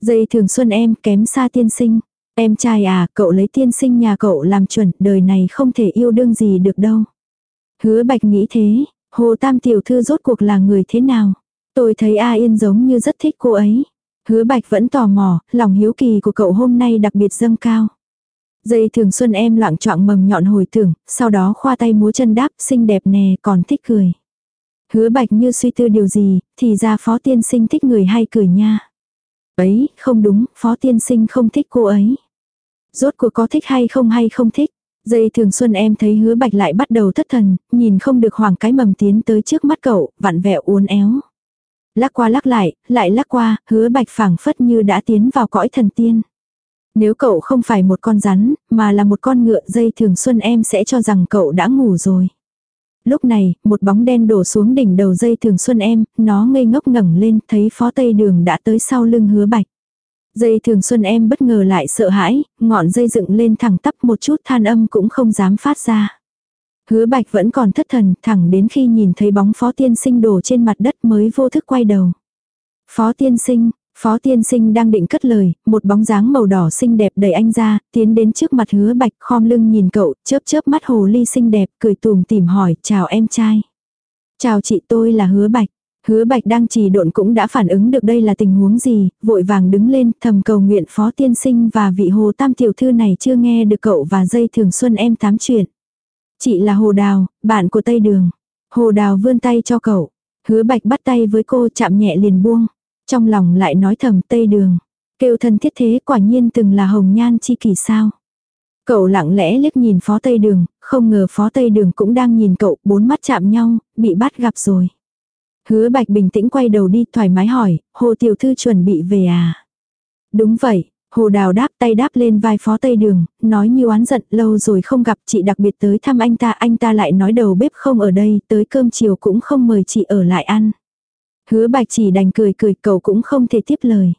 Dây thường xuân em, kém xa tiên sinh. Em trai à, cậu lấy tiên sinh nhà cậu làm chuẩn, đời này không thể yêu đương gì được đâu. Hứa bạch nghĩ thế, hồ tam tiểu thư rốt cuộc là người thế nào? Tôi thấy A Yên giống như rất thích cô ấy. Hứa bạch vẫn tò mò, lòng hiếu kỳ của cậu hôm nay đặc biệt dâng cao. Dây thường xuân em loạn trọng mầm nhọn hồi tưởng, sau đó khoa tay múa chân đáp xinh đẹp nè còn thích cười. Hứa bạch như suy tư điều gì, thì ra phó tiên sinh thích người hay cười nha. Ấy, không đúng, phó tiên sinh không thích cô ấy. Rốt cuộc có thích hay không hay không thích. Dây thường xuân em thấy hứa bạch lại bắt đầu thất thần, nhìn không được hoàng cái mầm tiến tới trước mắt cậu, vặn vẹo uốn éo. Lắc qua lắc lại, lại lắc qua, hứa bạch phảng phất như đã tiến vào cõi thần tiên. Nếu cậu không phải một con rắn, mà là một con ngựa dây thường xuân em sẽ cho rằng cậu đã ngủ rồi. Lúc này, một bóng đen đổ xuống đỉnh đầu dây thường xuân em, nó ngây ngốc ngẩng lên, thấy phó tây đường đã tới sau lưng hứa bạch. Dây thường xuân em bất ngờ lại sợ hãi, ngọn dây dựng lên thẳng tắp một chút than âm cũng không dám phát ra. Hứa bạch vẫn còn thất thần, thẳng đến khi nhìn thấy bóng phó tiên sinh đổ trên mặt đất mới vô thức quay đầu. Phó tiên sinh, Phó tiên sinh đang định cất lời, một bóng dáng màu đỏ xinh đẹp đẩy anh ra, tiến đến trước mặt hứa bạch khom lưng nhìn cậu, chớp chớp mắt hồ ly xinh đẹp, cười tùm tìm hỏi, chào em trai. Chào chị tôi là hứa bạch. Hứa bạch đang trì độn cũng đã phản ứng được đây là tình huống gì, vội vàng đứng lên thầm cầu nguyện phó tiên sinh và vị hồ tam tiểu thư này chưa nghe được cậu và dây thường xuân em tám chuyện. Chị là hồ đào, bạn của Tây Đường. Hồ đào vươn tay cho cậu. Hứa bạch bắt tay với cô chạm nhẹ liền buông. Trong lòng lại nói thầm tây đường. Kêu thân thiết thế quả nhiên từng là hồng nhan chi kỷ sao. Cậu lặng lẽ liếc nhìn phó tây đường, không ngờ phó tây đường cũng đang nhìn cậu, bốn mắt chạm nhau, bị bắt gặp rồi. Hứa bạch bình tĩnh quay đầu đi thoải mái hỏi, hồ tiểu thư chuẩn bị về à? Đúng vậy, hồ đào đáp tay đáp lên vai phó tây đường, nói như oán giận lâu rồi không gặp chị đặc biệt tới thăm anh ta, anh ta lại nói đầu bếp không ở đây, tới cơm chiều cũng không mời chị ở lại ăn. Hứa bạch chỉ đành cười cười cậu cũng không thể tiếp lời.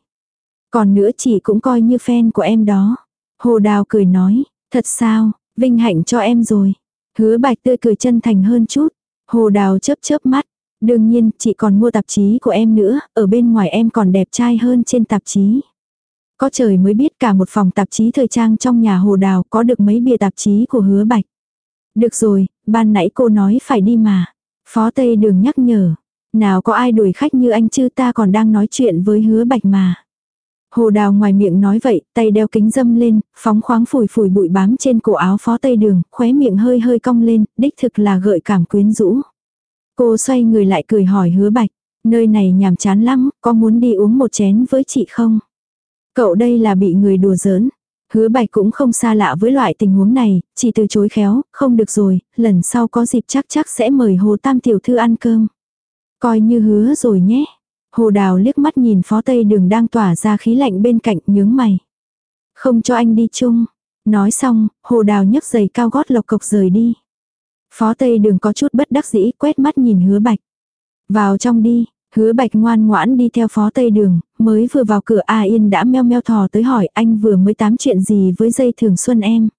Còn nữa chị cũng coi như fan của em đó. Hồ đào cười nói, thật sao, vinh hạnh cho em rồi. Hứa bạch tươi cười chân thành hơn chút. Hồ đào chớp chớp mắt. Đương nhiên, chị còn mua tạp chí của em nữa, ở bên ngoài em còn đẹp trai hơn trên tạp chí. Có trời mới biết cả một phòng tạp chí thời trang trong nhà hồ đào có được mấy bìa tạp chí của hứa bạch. Được rồi, ban nãy cô nói phải đi mà. Phó Tây Đường nhắc nhở. Nào có ai đuổi khách như anh chứ ta còn đang nói chuyện với hứa bạch mà. Hồ đào ngoài miệng nói vậy, tay đeo kính dâm lên, phóng khoáng phủi phủi bụi bám trên cổ áo phó tây đường, khóe miệng hơi hơi cong lên, đích thực là gợi cảm quyến rũ. Cô xoay người lại cười hỏi hứa bạch, nơi này nhàm chán lắm, có muốn đi uống một chén với chị không? Cậu đây là bị người đùa giỡn. Hứa bạch cũng không xa lạ với loại tình huống này, chỉ từ chối khéo, không được rồi, lần sau có dịp chắc chắc sẽ mời hồ tam tiểu thư ăn cơm. Coi như hứa rồi nhé. Hồ đào liếc mắt nhìn phó tây đường đang tỏa ra khí lạnh bên cạnh nhướng mày. Không cho anh đi chung. Nói xong, hồ đào nhấc giày cao gót lộc cộc rời đi. Phó tây đường có chút bất đắc dĩ quét mắt nhìn hứa bạch. Vào trong đi, hứa bạch ngoan ngoãn đi theo phó tây đường, mới vừa vào cửa A Yên đã meo meo thò tới hỏi anh vừa mới tám chuyện gì với dây thường xuân em.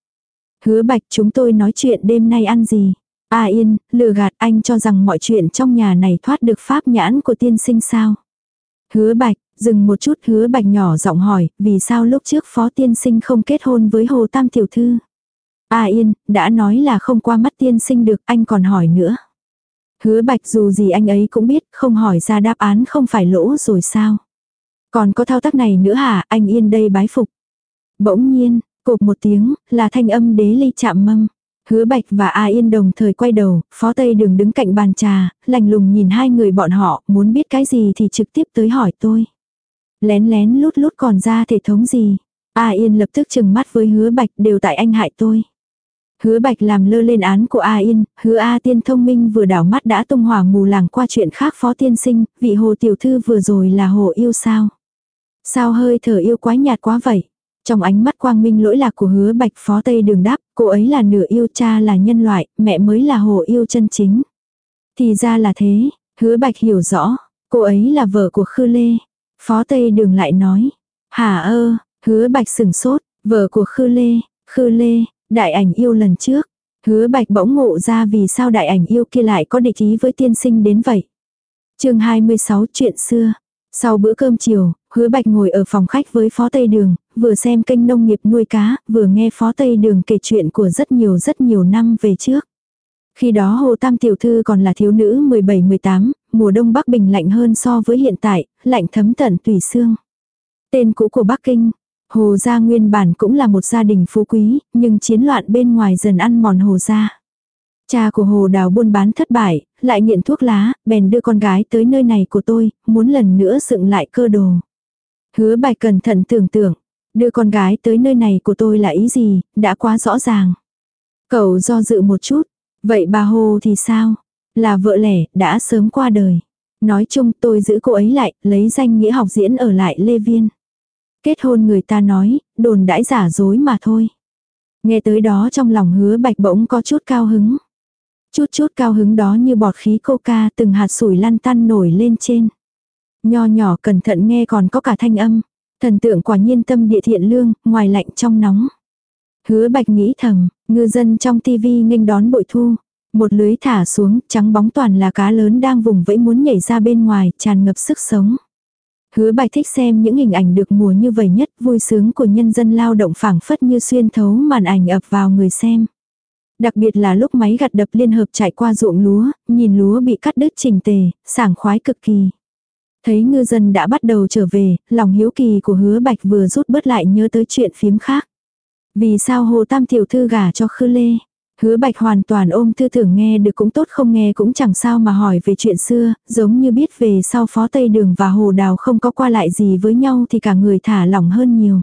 Hứa bạch chúng tôi nói chuyện đêm nay ăn gì. A Yên, lừa gạt anh cho rằng mọi chuyện trong nhà này thoát được pháp nhãn của tiên sinh sao. Hứa bạch, dừng một chút hứa bạch nhỏ giọng hỏi, vì sao lúc trước phó tiên sinh không kết hôn với hồ tam tiểu thư? A yên, đã nói là không qua mắt tiên sinh được, anh còn hỏi nữa. Hứa bạch dù gì anh ấy cũng biết, không hỏi ra đáp án không phải lỗ rồi sao? Còn có thao tác này nữa hả, anh yên đây bái phục. Bỗng nhiên, cộp một tiếng, là thanh âm đế ly chạm mâm. Hứa Bạch và A Yên đồng thời quay đầu, Phó Tây Đường đứng cạnh bàn trà, lạnh lùng nhìn hai người bọn họ, muốn biết cái gì thì trực tiếp tới hỏi tôi. Lén lén lút lút còn ra thể thống gì. A Yên lập tức chừng mắt với hứa Bạch đều tại anh hại tôi. Hứa Bạch làm lơ lên án của A Yên, hứa A Tiên thông minh vừa đảo mắt đã tung hỏa mù làng qua chuyện khác phó tiên sinh, vị hồ tiểu thư vừa rồi là hồ yêu sao. Sao hơi thở yêu quái nhạt quá vậy. Trong ánh mắt quang minh lỗi lạc của hứa bạch phó tây đường đáp, cô ấy là nửa yêu cha là nhân loại, mẹ mới là hồ yêu chân chính. Thì ra là thế, hứa bạch hiểu rõ, cô ấy là vợ của Khư Lê. Phó tây đường lại nói, hả ơ, hứa bạch sừng sốt, vợ của Khư Lê, Khư Lê, đại ảnh yêu lần trước. Hứa bạch bỗng ngộ ra vì sao đại ảnh yêu kia lại có địch ý với tiên sinh đến vậy. chương 26 chuyện xưa. Sau bữa cơm chiều, hứa bạch ngồi ở phòng khách với phó Tây Đường, vừa xem kênh nông nghiệp nuôi cá, vừa nghe phó Tây Đường kể chuyện của rất nhiều rất nhiều năm về trước. Khi đó Hồ Tam Tiểu Thư còn là thiếu nữ 17-18, mùa đông Bắc Bình lạnh hơn so với hiện tại, lạnh thấm tận tùy xương. Tên cũ của Bắc Kinh, Hồ Gia nguyên bản cũng là một gia đình phú quý, nhưng chiến loạn bên ngoài dần ăn mòn Hồ Gia. Cha của Hồ Đào buôn bán thất bại, lại nghiện thuốc lá, bèn đưa con gái tới nơi này của tôi, muốn lần nữa dựng lại cơ đồ. Hứa bài cẩn thận tưởng tượng, đưa con gái tới nơi này của tôi là ý gì, đã quá rõ ràng. Cậu do dự một chút, vậy bà Hồ thì sao? Là vợ lẻ, đã sớm qua đời. Nói chung tôi giữ cô ấy lại, lấy danh nghĩa học diễn ở lại Lê Viên. Kết hôn người ta nói, đồn đãi giả dối mà thôi. Nghe tới đó trong lòng hứa bạch bỗng có chút cao hứng. Chút chút cao hứng đó như bọt khí coca từng hạt sủi lăn tăn nổi lên trên. Nho nhỏ cẩn thận nghe còn có cả thanh âm. Thần tượng quả nhiên tâm địa thiện lương, ngoài lạnh trong nóng. Hứa bạch nghĩ thầm, ngư dân trong tivi nghênh đón bội thu. Một lưới thả xuống, trắng bóng toàn là cá lớn đang vùng vẫy muốn nhảy ra bên ngoài, tràn ngập sức sống. Hứa bạch thích xem những hình ảnh được mùa như vậy nhất, vui sướng của nhân dân lao động phảng phất như xuyên thấu màn ảnh ập vào người xem. Đặc biệt là lúc máy gặt đập liên hợp chạy qua ruộng lúa, nhìn lúa bị cắt đứt chỉnh tề, sảng khoái cực kỳ. Thấy ngư dân đã bắt đầu trở về, lòng hiếu kỳ của hứa bạch vừa rút bớt lại nhớ tới chuyện phiếm khác. Vì sao hồ tam tiểu thư gả cho khư lê? Hứa bạch hoàn toàn ôm tư Thưởng nghe được cũng tốt không nghe cũng chẳng sao mà hỏi về chuyện xưa, giống như biết về sau phó Tây Đường và Hồ Đào không có qua lại gì với nhau thì cả người thả lỏng hơn nhiều.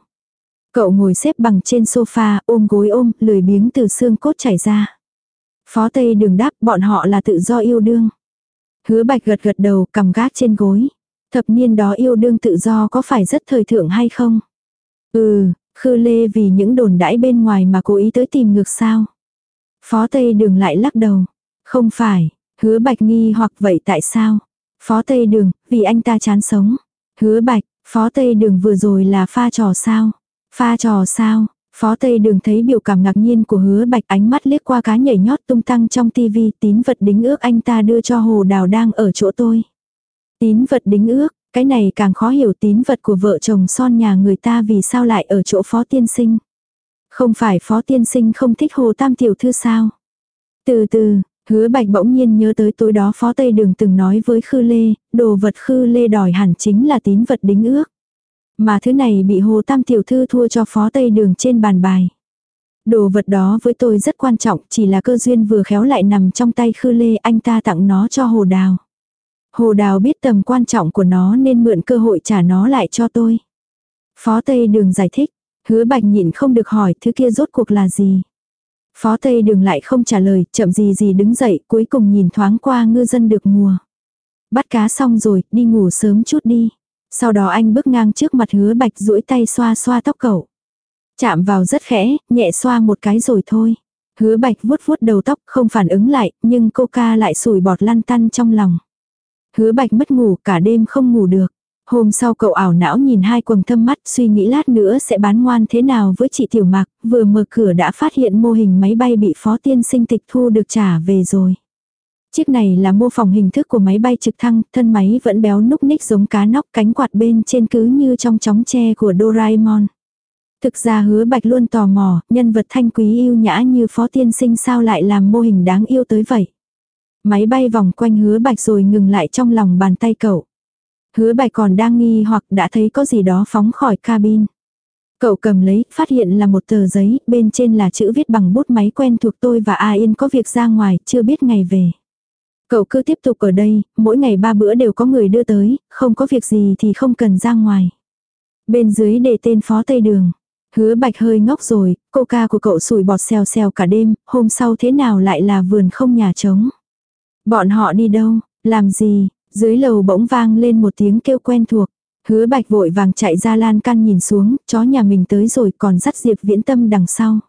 Cậu ngồi xếp bằng trên sofa, ôm gối ôm, lười biếng từ xương cốt chảy ra. Phó Tây Đường đáp bọn họ là tự do yêu đương. Hứa bạch gật gật đầu cầm gác trên gối. Thập niên đó yêu đương tự do có phải rất thời thượng hay không? Ừ, Khư Lê vì những đồn đãi bên ngoài mà cố ý tới tìm ngược sao? Phó Tây Đường lại lắc đầu. Không phải, hứa bạch nghi hoặc vậy tại sao? Phó Tây Đường, vì anh ta chán sống. Hứa bạch, Phó Tây Đường vừa rồi là pha trò sao? Pha trò sao? Phó Tây Đường thấy biểu cảm ngạc nhiên của hứa bạch ánh mắt liếc qua cá nhảy nhót tung tăng trong tivi tín vật đính ước anh ta đưa cho hồ đào đang ở chỗ tôi. Tín vật đính ước, cái này càng khó hiểu tín vật của vợ chồng son nhà người ta vì sao lại ở chỗ phó tiên sinh. Không phải phó tiên sinh không thích hồ tam tiểu thư sao. Từ từ, hứa bạch bỗng nhiên nhớ tới tối đó phó Tây Đường từng nói với Khư Lê, đồ vật Khư Lê đòi hẳn chính là tín vật đính ước. Mà thứ này bị hồ tam tiểu thư thua cho phó Tây Đường trên bàn bài. Đồ vật đó với tôi rất quan trọng, chỉ là cơ duyên vừa khéo lại nằm trong tay Khư Lê anh ta tặng nó cho Hồ Đào. Hồ Đào biết tầm quan trọng của nó nên mượn cơ hội trả nó lại cho tôi. Phó Tây Đường giải thích, hứa bạch nhịn không được hỏi thứ kia rốt cuộc là gì. Phó Tây Đường lại không trả lời, chậm gì gì đứng dậy, cuối cùng nhìn thoáng qua ngư dân được mùa. Bắt cá xong rồi, đi ngủ sớm chút đi. Sau đó anh bước ngang trước mặt hứa bạch duỗi tay xoa xoa tóc cậu. Chạm vào rất khẽ, nhẹ xoa một cái rồi thôi. Hứa bạch vuốt vuốt đầu tóc không phản ứng lại, nhưng cô ca lại sủi bọt lăn tăn trong lòng. Hứa bạch mất ngủ cả đêm không ngủ được. Hôm sau cậu ảo não nhìn hai quầng thâm mắt suy nghĩ lát nữa sẽ bán ngoan thế nào với chị Tiểu Mạc, vừa mở cửa đã phát hiện mô hình máy bay bị phó tiên sinh tịch thu được trả về rồi. Chiếc này là mô phỏng hình thức của máy bay trực thăng, thân máy vẫn béo núc ních giống cá nóc cánh quạt bên trên cứ như trong chóng tre của Doraemon. Thực ra hứa bạch luôn tò mò, nhân vật thanh quý yêu nhã như phó tiên sinh sao lại làm mô hình đáng yêu tới vậy. Máy bay vòng quanh hứa bạch rồi ngừng lại trong lòng bàn tay cậu. Hứa bạch còn đang nghi hoặc đã thấy có gì đó phóng khỏi cabin. Cậu cầm lấy, phát hiện là một tờ giấy, bên trên là chữ viết bằng bút máy quen thuộc tôi và A Yên có việc ra ngoài, chưa biết ngày về. Cậu cứ tiếp tục ở đây, mỗi ngày ba bữa đều có người đưa tới, không có việc gì thì không cần ra ngoài. Bên dưới để tên phó Tây Đường. Hứa bạch hơi ngốc rồi, cô ca của cậu sủi bọt xèo xèo cả đêm, hôm sau thế nào lại là vườn không nhà trống. Bọn họ đi đâu, làm gì, dưới lầu bỗng vang lên một tiếng kêu quen thuộc. Hứa bạch vội vàng chạy ra lan can nhìn xuống, chó nhà mình tới rồi còn dắt Diệp Viễn Tâm đằng sau.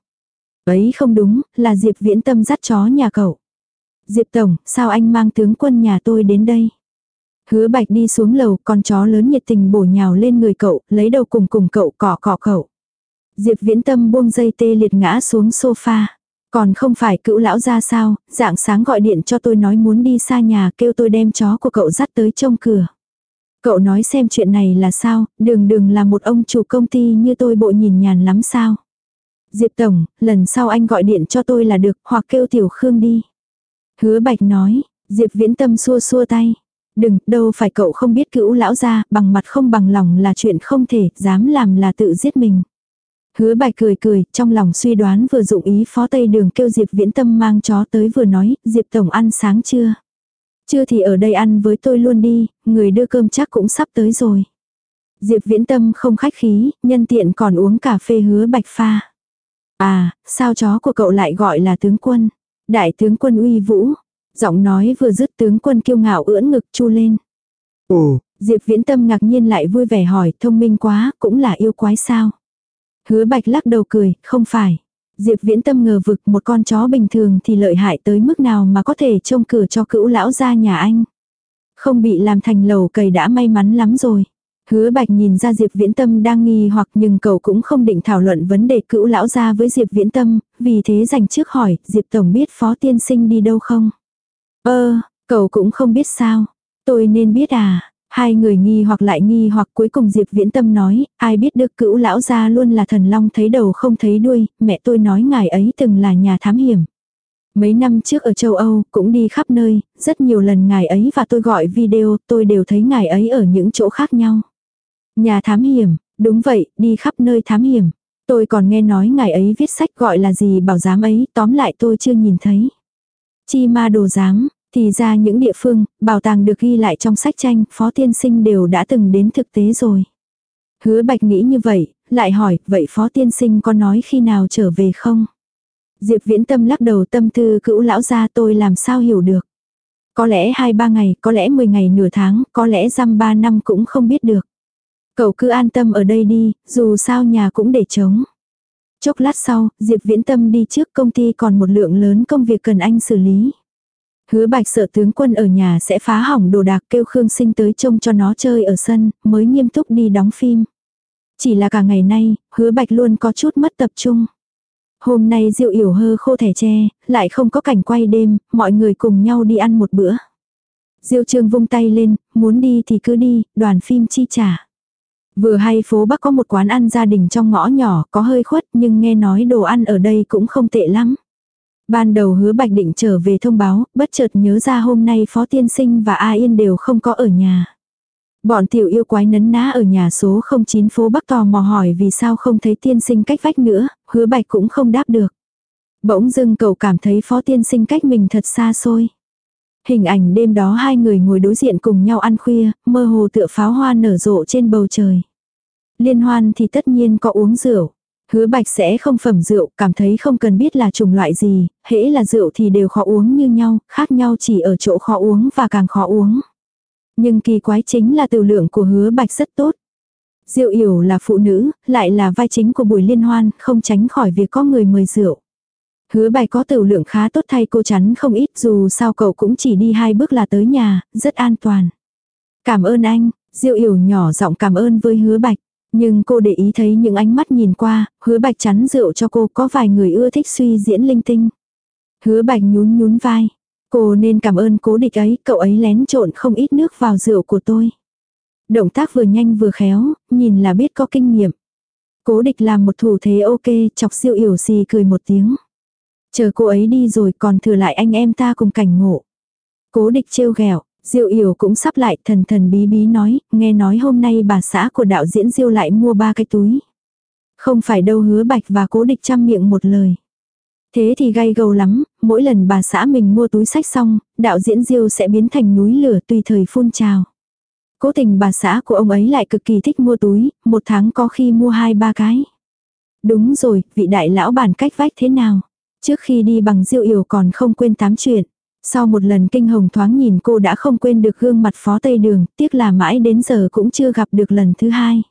Ấy không đúng, là Diệp Viễn Tâm dắt chó nhà cậu. Diệp Tổng, sao anh mang tướng quân nhà tôi đến đây? Hứa bạch đi xuống lầu, con chó lớn nhiệt tình bổ nhào lên người cậu, lấy đầu cùng cùng cậu cọ cọ cậu. Diệp viễn tâm buông dây tê liệt ngã xuống sofa. Còn không phải cữu lão ra sao, dạng sáng gọi điện cho tôi nói muốn đi xa nhà kêu tôi đem chó của cậu dắt tới trông cửa. Cậu nói xem chuyện này là sao, đừng đừng là một ông chủ công ty như tôi bộ nhìn nhàn lắm sao. Diệp Tổng, lần sau anh gọi điện cho tôi là được, hoặc kêu Tiểu Khương đi. Hứa Bạch nói, Diệp Viễn Tâm xua xua tay. Đừng, đâu phải cậu không biết cữu lão ra, bằng mặt không bằng lòng là chuyện không thể, dám làm là tự giết mình. Hứa Bạch cười cười, trong lòng suy đoán vừa dụng ý phó tây đường kêu Diệp Viễn Tâm mang chó tới vừa nói, Diệp Tổng ăn sáng chưa? Chưa thì ở đây ăn với tôi luôn đi, người đưa cơm chắc cũng sắp tới rồi. Diệp Viễn Tâm không khách khí, nhân tiện còn uống cà phê hứa Bạch pha. À, sao chó của cậu lại gọi là tướng quân? Đại tướng quân uy vũ. Giọng nói vừa dứt tướng quân kiêu ngạo ưỡn ngực chu lên. Ồ, Diệp viễn tâm ngạc nhiên lại vui vẻ hỏi thông minh quá, cũng là yêu quái sao. Hứa bạch lắc đầu cười, không phải. Diệp viễn tâm ngờ vực một con chó bình thường thì lợi hại tới mức nào mà có thể trông cửa cho cữu lão ra nhà anh. Không bị làm thành lầu cầy đã may mắn lắm rồi. Hứa Bạch nhìn ra Diệp Viễn Tâm đang nghi hoặc nhưng cậu cũng không định thảo luận vấn đề cữu lão ra với Diệp Viễn Tâm, vì thế dành trước hỏi, Diệp Tổng biết Phó Tiên Sinh đi đâu không? Ơ, cậu cũng không biết sao. Tôi nên biết à? Hai người nghi hoặc lại nghi hoặc cuối cùng Diệp Viễn Tâm nói, ai biết được cữu lão gia luôn là thần long thấy đầu không thấy đuôi, mẹ tôi nói ngài ấy từng là nhà thám hiểm. Mấy năm trước ở châu Âu, cũng đi khắp nơi, rất nhiều lần ngài ấy và tôi gọi video, tôi đều thấy ngài ấy ở những chỗ khác nhau. Nhà thám hiểm, đúng vậy, đi khắp nơi thám hiểm. Tôi còn nghe nói ngài ấy viết sách gọi là gì bảo giám ấy, tóm lại tôi chưa nhìn thấy. Chi ma đồ giám, thì ra những địa phương, bảo tàng được ghi lại trong sách tranh, phó tiên sinh đều đã từng đến thực tế rồi. Hứa bạch nghĩ như vậy, lại hỏi, vậy phó tiên sinh có nói khi nào trở về không? Diệp viễn tâm lắc đầu tâm tư cữu lão ra tôi làm sao hiểu được. Có lẽ 2-3 ngày, có lẽ 10 ngày nửa tháng, có lẽ răm 3 năm cũng không biết được. Cậu cứ an tâm ở đây đi, dù sao nhà cũng để trống. Chốc lát sau, Diệp Viễn Tâm đi trước công ty còn một lượng lớn công việc cần anh xử lý. Hứa bạch sợ tướng quân ở nhà sẽ phá hỏng đồ đạc kêu Khương Sinh tới trông cho nó chơi ở sân, mới nghiêm túc đi đóng phim. Chỉ là cả ngày nay, hứa bạch luôn có chút mất tập trung. Hôm nay Diệu Yểu hơ khô thẻ tre, lại không có cảnh quay đêm, mọi người cùng nhau đi ăn một bữa. Diêu Trương vung tay lên, muốn đi thì cứ đi, đoàn phim chi trả. Vừa hay phố Bắc có một quán ăn gia đình trong ngõ nhỏ, có hơi khuất nhưng nghe nói đồ ăn ở đây cũng không tệ lắm. Ban đầu hứa Bạch định trở về thông báo, bất chợt nhớ ra hôm nay Phó Tiên Sinh và A Yên đều không có ở nhà. Bọn tiểu yêu quái nấn ná ở nhà số 09 phố Bắc tò mò hỏi vì sao không thấy tiên sinh cách vách nữa, hứa bạch cũng không đáp được. Bỗng dưng cậu cảm thấy phó tiên sinh cách mình thật xa xôi. Hình ảnh đêm đó hai người ngồi đối diện cùng nhau ăn khuya, mơ hồ tựa pháo hoa nở rộ trên bầu trời. Liên hoan thì tất nhiên có uống rượu. Hứa bạch sẽ không phẩm rượu, cảm thấy không cần biết là chủng loại gì, hễ là rượu thì đều khó uống như nhau, khác nhau chỉ ở chỗ khó uống và càng khó uống. Nhưng kỳ quái chính là tiểu lượng của hứa bạch rất tốt. Diệu yểu là phụ nữ, lại là vai chính của buổi liên hoan, không tránh khỏi việc có người mời rượu. Hứa bạch có tiểu lượng khá tốt thay cô chắn không ít dù sao cậu cũng chỉ đi hai bước là tới nhà, rất an toàn. Cảm ơn anh, Diệu yểu nhỏ giọng cảm ơn với hứa bạch. Nhưng cô để ý thấy những ánh mắt nhìn qua, hứa bạch chắn rượu cho cô có vài người ưa thích suy diễn linh tinh. Hứa bạch nhún nhún vai. Cô nên cảm ơn cố địch ấy, cậu ấy lén trộn không ít nước vào rượu của tôi. Động tác vừa nhanh vừa khéo, nhìn là biết có kinh nghiệm. Cố địch làm một thủ thế ok, chọc siêu yểu xì cười một tiếng. Chờ cô ấy đi rồi còn thừa lại anh em ta cùng cảnh ngộ. Cố địch trêu ghẹo Diêu Yểu cũng sắp lại thần thần bí bí nói, nghe nói hôm nay bà xã của đạo diễn Diêu lại mua ba cái túi. Không phải đâu hứa bạch và cố địch chăm miệng một lời. Thế thì gay gâu lắm, mỗi lần bà xã mình mua túi sách xong, đạo diễn Diêu sẽ biến thành núi lửa tùy thời phun trào. Cố tình bà xã của ông ấy lại cực kỳ thích mua túi, một tháng có khi mua hai ba cái. Đúng rồi, vị đại lão bản cách vách thế nào? Trước khi đi bằng Diêu yểu còn không quên tám chuyện. Sau một lần kinh hồng thoáng nhìn cô đã không quên được gương mặt phó tây đường, tiếc là mãi đến giờ cũng chưa gặp được lần thứ hai.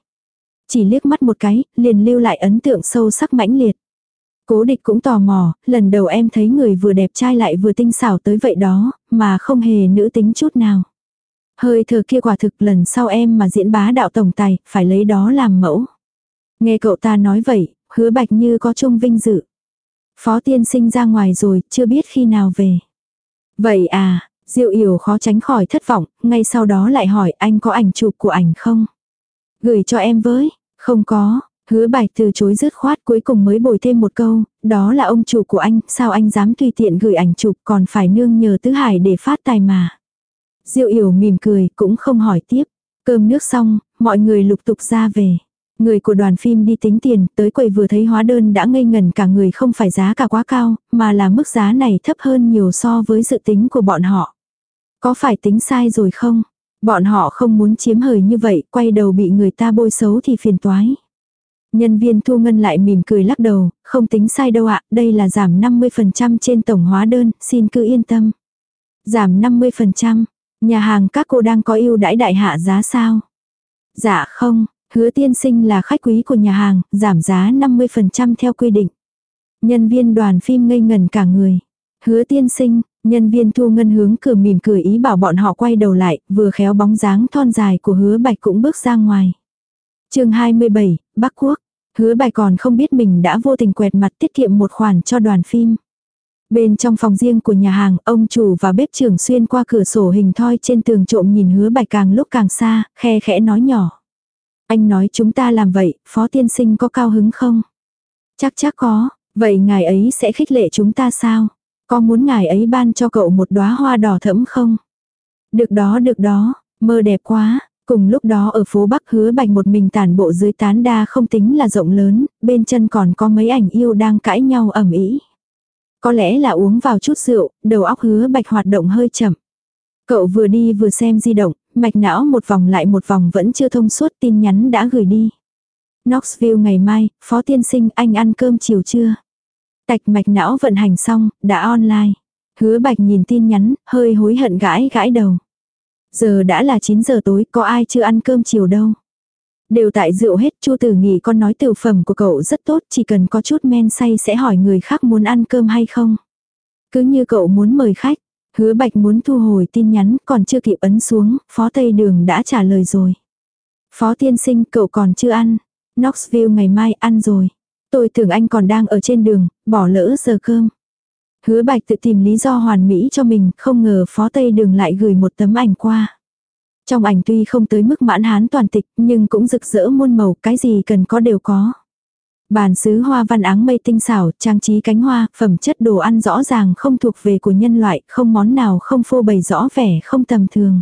Chỉ liếc mắt một cái, liền lưu lại ấn tượng sâu sắc mãnh liệt. Cố địch cũng tò mò, lần đầu em thấy người vừa đẹp trai lại vừa tinh xảo tới vậy đó, mà không hề nữ tính chút nào. Hơi thở kia quả thực lần sau em mà diễn bá đạo tổng tài, phải lấy đó làm mẫu. Nghe cậu ta nói vậy, hứa bạch như có chung vinh dự. Phó tiên sinh ra ngoài rồi, chưa biết khi nào về. Vậy à, Diệu Yểu khó tránh khỏi thất vọng, ngay sau đó lại hỏi anh có ảnh chụp của ảnh không? Gửi cho em với, không có, Hứa bạch từ chối dứt khoát cuối cùng mới bồi thêm một câu, đó là ông chủ của anh, sao anh dám tùy tiện gửi ảnh chụp còn phải nương nhờ tứ hải để phát tài mà. Diệu yểu mỉm cười, cũng không hỏi tiếp. Cơm nước xong, mọi người lục tục ra về. Người của đoàn phim đi tính tiền, tới quầy vừa thấy hóa đơn đã ngây ngần cả người không phải giá cả quá cao, mà là mức giá này thấp hơn nhiều so với dự tính của bọn họ. Có phải tính sai rồi không? Bọn họ không muốn chiếm hời như vậy, quay đầu bị người ta bôi xấu thì phiền toái. Nhân viên thu ngân lại mỉm cười lắc đầu, không tính sai đâu ạ, đây là giảm 50% trên tổng hóa đơn, xin cứ yên tâm. Giảm 50%, nhà hàng các cô đang có ưu đãi đại hạ giá sao? Dạ không, hứa tiên sinh là khách quý của nhà hàng, giảm giá 50% theo quy định. Nhân viên đoàn phim ngây ngần cả người. Hứa tiên sinh, nhân viên thu ngân hướng cửa mỉm cười ý bảo bọn họ quay đầu lại, vừa khéo bóng dáng thon dài của hứa bạch cũng bước ra ngoài chương 27, Bắc Quốc. Hứa bạch còn không biết mình đã vô tình quẹt mặt tiết kiệm một khoản cho đoàn phim. Bên trong phòng riêng của nhà hàng, ông chủ và bếp trưởng xuyên qua cửa sổ hình thoi trên tường trộm nhìn hứa bạch càng lúc càng xa, khe khẽ nói nhỏ. Anh nói chúng ta làm vậy, phó tiên sinh có cao hứng không? Chắc chắc có, vậy ngài ấy sẽ khích lệ chúng ta sao? Có muốn ngài ấy ban cho cậu một đóa hoa đỏ thẫm không? Được đó được đó, mơ đẹp quá, Cùng lúc đó ở phố Bắc hứa bạch một mình tản bộ dưới tán đa không tính là rộng lớn, bên chân còn có mấy ảnh yêu đang cãi nhau ẩm ý. Có lẽ là uống vào chút rượu, đầu óc hứa bạch hoạt động hơi chậm. Cậu vừa đi vừa xem di động, mạch não một vòng lại một vòng vẫn chưa thông suốt tin nhắn đã gửi đi. Knoxville ngày mai, phó tiên sinh anh ăn cơm chiều chưa? Tạch mạch não vận hành xong, đã online. Hứa bạch nhìn tin nhắn, hơi hối hận gãi gãi đầu. Giờ đã là 9 giờ tối, có ai chưa ăn cơm chiều đâu. Đều tại rượu hết, Chu Tử Nghỉ con nói tiểu phẩm của cậu rất tốt, chỉ cần có chút men say sẽ hỏi người khác muốn ăn cơm hay không. Cứ như cậu muốn mời khách, hứa bạch muốn thu hồi tin nhắn, còn chưa kịp ấn xuống, Phó Tây Đường đã trả lời rồi. Phó tiên sinh cậu còn chưa ăn, Knoxville ngày mai ăn rồi. Tôi tưởng anh còn đang ở trên đường, bỏ lỡ giờ cơm. Hứa bạch tự tìm lý do hoàn mỹ cho mình, không ngờ phó tây đường lại gửi một tấm ảnh qua. Trong ảnh tuy không tới mức mãn hán toàn tịch, nhưng cũng rực rỡ muôn màu, cái gì cần có đều có. Bàn sứ hoa văn áng mây tinh xảo, trang trí cánh hoa, phẩm chất đồ ăn rõ ràng không thuộc về của nhân loại, không món nào không phô bày rõ vẻ không tầm thường.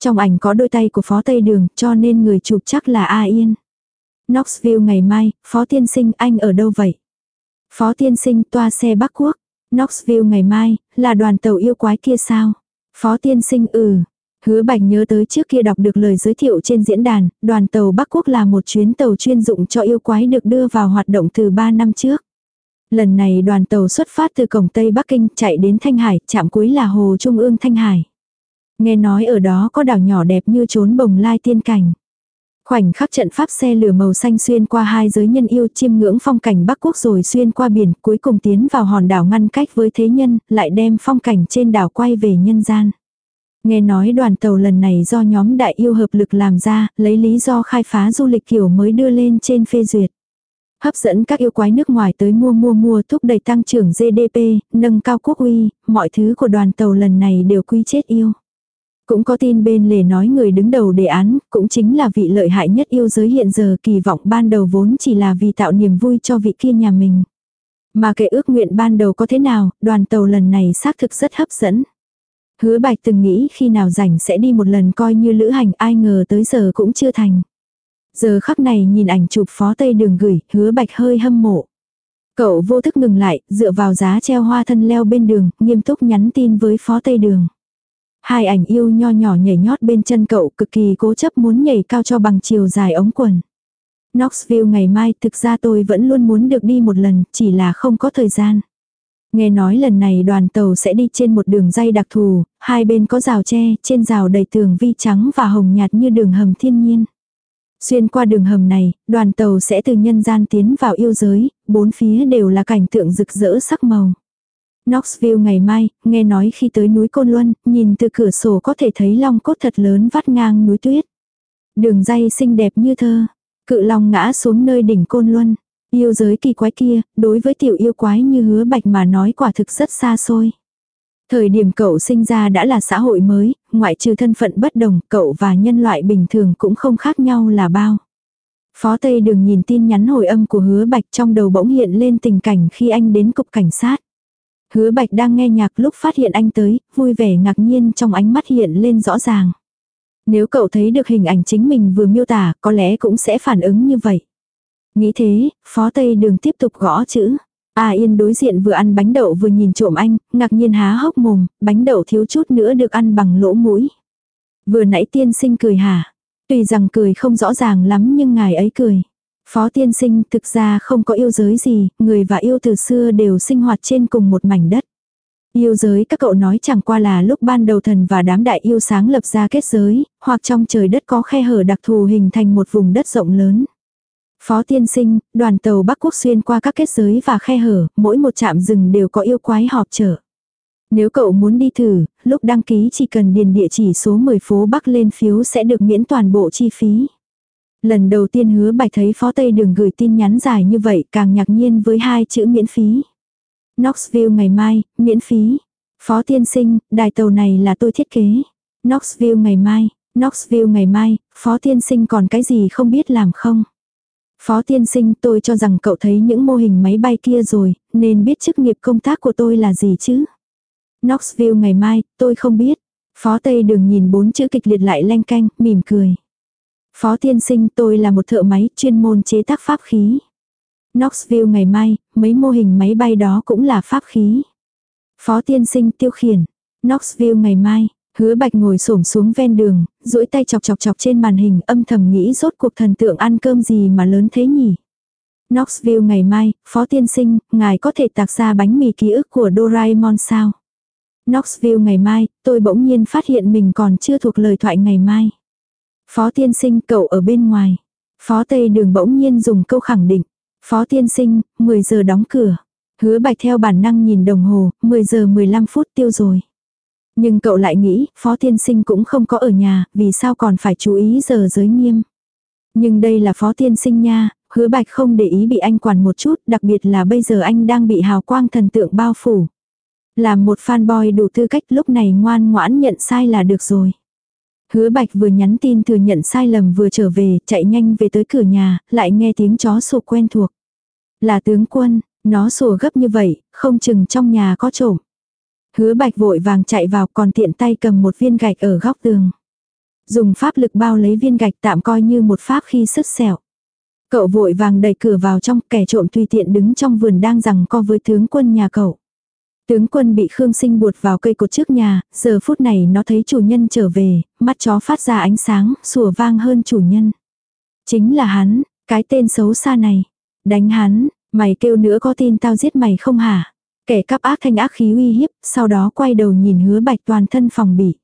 Trong ảnh có đôi tay của phó tây đường, cho nên người chụp chắc là A Yên. Knoxville ngày mai, phó tiên sinh anh ở đâu vậy? Phó tiên sinh toa xe Bắc Quốc. Knoxville ngày mai, là đoàn tàu yêu quái kia sao? Phó tiên sinh ừ. Hứa Bạch nhớ tới trước kia đọc được lời giới thiệu trên diễn đàn, đoàn tàu Bắc Quốc là một chuyến tàu chuyên dụng cho yêu quái được đưa vào hoạt động từ 3 năm trước. Lần này đoàn tàu xuất phát từ cổng Tây Bắc Kinh chạy đến Thanh Hải, chạm cuối là Hồ Trung ương Thanh Hải. Nghe nói ở đó có đảo nhỏ đẹp như trốn bồng lai tiên cảnh. Khoảnh khắc trận pháp xe lửa màu xanh xuyên qua hai giới nhân yêu chiêm ngưỡng phong cảnh Bắc Quốc rồi xuyên qua biển cuối cùng tiến vào hòn đảo ngăn cách với thế nhân, lại đem phong cảnh trên đảo quay về nhân gian. Nghe nói đoàn tàu lần này do nhóm đại yêu hợp lực làm ra, lấy lý do khai phá du lịch kiểu mới đưa lên trên phê duyệt. Hấp dẫn các yêu quái nước ngoài tới mua mua mua thúc đẩy tăng trưởng GDP, nâng cao quốc uy, mọi thứ của đoàn tàu lần này đều quý chết yêu. Cũng có tin bên lề nói người đứng đầu đề án, cũng chính là vị lợi hại nhất yêu giới hiện giờ kỳ vọng ban đầu vốn chỉ là vì tạo niềm vui cho vị kia nhà mình. Mà kệ ước nguyện ban đầu có thế nào, đoàn tàu lần này xác thực rất hấp dẫn. Hứa bạch từng nghĩ khi nào rảnh sẽ đi một lần coi như lữ hành ai ngờ tới giờ cũng chưa thành. Giờ khắc này nhìn ảnh chụp phó tây đường gửi, hứa bạch hơi hâm mộ. Cậu vô thức ngừng lại, dựa vào giá treo hoa thân leo bên đường, nghiêm túc nhắn tin với phó tây đường. Hai ảnh yêu nho nhỏ nhảy nhót bên chân cậu cực kỳ cố chấp muốn nhảy cao cho bằng chiều dài ống quần. Knoxville ngày mai thực ra tôi vẫn luôn muốn được đi một lần, chỉ là không có thời gian. Nghe nói lần này đoàn tàu sẽ đi trên một đường dây đặc thù, hai bên có rào tre, trên rào đầy tường vi trắng và hồng nhạt như đường hầm thiên nhiên. Xuyên qua đường hầm này, đoàn tàu sẽ từ nhân gian tiến vào yêu giới, bốn phía đều là cảnh tượng rực rỡ sắc màu. Knoxville ngày mai, nghe nói khi tới núi Côn Luân, nhìn từ cửa sổ có thể thấy long cốt thật lớn vắt ngang núi tuyết. Đường dây xinh đẹp như thơ. Cự long ngã xuống nơi đỉnh Côn Luân. Yêu giới kỳ quái kia, đối với tiểu yêu quái như hứa bạch mà nói quả thực rất xa xôi. Thời điểm cậu sinh ra đã là xã hội mới, ngoại trừ thân phận bất đồng, cậu và nhân loại bình thường cũng không khác nhau là bao. Phó Tây đừng nhìn tin nhắn hồi âm của hứa bạch trong đầu bỗng hiện lên tình cảnh khi anh đến cục cảnh sát. Hứa bạch đang nghe nhạc lúc phát hiện anh tới, vui vẻ ngạc nhiên trong ánh mắt hiện lên rõ ràng. Nếu cậu thấy được hình ảnh chính mình vừa miêu tả, có lẽ cũng sẽ phản ứng như vậy. Nghĩ thế, phó tây đường tiếp tục gõ chữ. A Yên đối diện vừa ăn bánh đậu vừa nhìn trộm anh, ngạc nhiên há hốc mồm, bánh đậu thiếu chút nữa được ăn bằng lỗ mũi. Vừa nãy tiên sinh cười hả? Tuy rằng cười không rõ ràng lắm nhưng ngài ấy cười. Phó tiên sinh thực ra không có yêu giới gì, người và yêu từ xưa đều sinh hoạt trên cùng một mảnh đất. Yêu giới các cậu nói chẳng qua là lúc ban đầu thần và đám đại yêu sáng lập ra kết giới, hoặc trong trời đất có khe hở đặc thù hình thành một vùng đất rộng lớn. Phó tiên sinh, đoàn tàu Bắc Quốc xuyên qua các kết giới và khe hở, mỗi một trạm rừng đều có yêu quái họp chợ. Nếu cậu muốn đi thử, lúc đăng ký chỉ cần điền địa chỉ số 10 phố Bắc lên phiếu sẽ được miễn toàn bộ chi phí. Lần đầu tiên hứa bạch thấy phó Tây Đường gửi tin nhắn dài như vậy càng ngạc nhiên với hai chữ miễn phí. Knoxville ngày mai, miễn phí. Phó tiên sinh, đài tàu này là tôi thiết kế. Knoxville ngày mai, Knoxville ngày mai, phó tiên sinh còn cái gì không biết làm không? Phó tiên sinh tôi cho rằng cậu thấy những mô hình máy bay kia rồi, nên biết chức nghiệp công tác của tôi là gì chứ? Knoxville ngày mai, tôi không biết. Phó Tây Đường nhìn bốn chữ kịch liệt lại lanh canh, mỉm cười. Phó tiên sinh tôi là một thợ máy chuyên môn chế tác pháp khí. Knoxville ngày mai, mấy mô hình máy bay đó cũng là pháp khí. Phó tiên sinh tiêu khiển. Knoxville ngày mai, hứa bạch ngồi xổm xuống ven đường, duỗi tay chọc chọc chọc trên màn hình âm thầm nghĩ rốt cuộc thần tượng ăn cơm gì mà lớn thế nhỉ. Knoxville ngày mai, phó tiên sinh, ngài có thể tạc ra bánh mì ký ức của Doraemon sao? Knoxville ngày mai, tôi bỗng nhiên phát hiện mình còn chưa thuộc lời thoại ngày mai. Phó tiên sinh cậu ở bên ngoài. Phó Tây Đường bỗng nhiên dùng câu khẳng định. Phó tiên sinh, 10 giờ đóng cửa. Hứa bạch theo bản năng nhìn đồng hồ, 10 giờ 15 phút tiêu rồi. Nhưng cậu lại nghĩ, phó tiên sinh cũng không có ở nhà, vì sao còn phải chú ý giờ giới nghiêm. Nhưng đây là phó tiên sinh nha, hứa bạch không để ý bị anh quản một chút, đặc biệt là bây giờ anh đang bị hào quang thần tượng bao phủ. Làm một fanboy đủ tư cách lúc này ngoan ngoãn nhận sai là được rồi. Hứa bạch vừa nhắn tin thừa nhận sai lầm vừa trở về, chạy nhanh về tới cửa nhà, lại nghe tiếng chó sủa quen thuộc. Là tướng quân, nó sủa gấp như vậy, không chừng trong nhà có trộm. Hứa bạch vội vàng chạy vào còn tiện tay cầm một viên gạch ở góc tường. Dùng pháp lực bao lấy viên gạch tạm coi như một pháp khi sức sẹo. Cậu vội vàng đẩy cửa vào trong kẻ trộm tùy tiện đứng trong vườn đang rằng co với tướng quân nhà cậu. Tướng quân bị Khương Sinh buột vào cây cột trước nhà, giờ phút này nó thấy chủ nhân trở về, mắt chó phát ra ánh sáng, sủa vang hơn chủ nhân. Chính là hắn, cái tên xấu xa này. Đánh hắn, mày kêu nữa có tin tao giết mày không hả? Kẻ cắp ác thanh ác khí uy hiếp, sau đó quay đầu nhìn hứa bạch toàn thân phòng bị.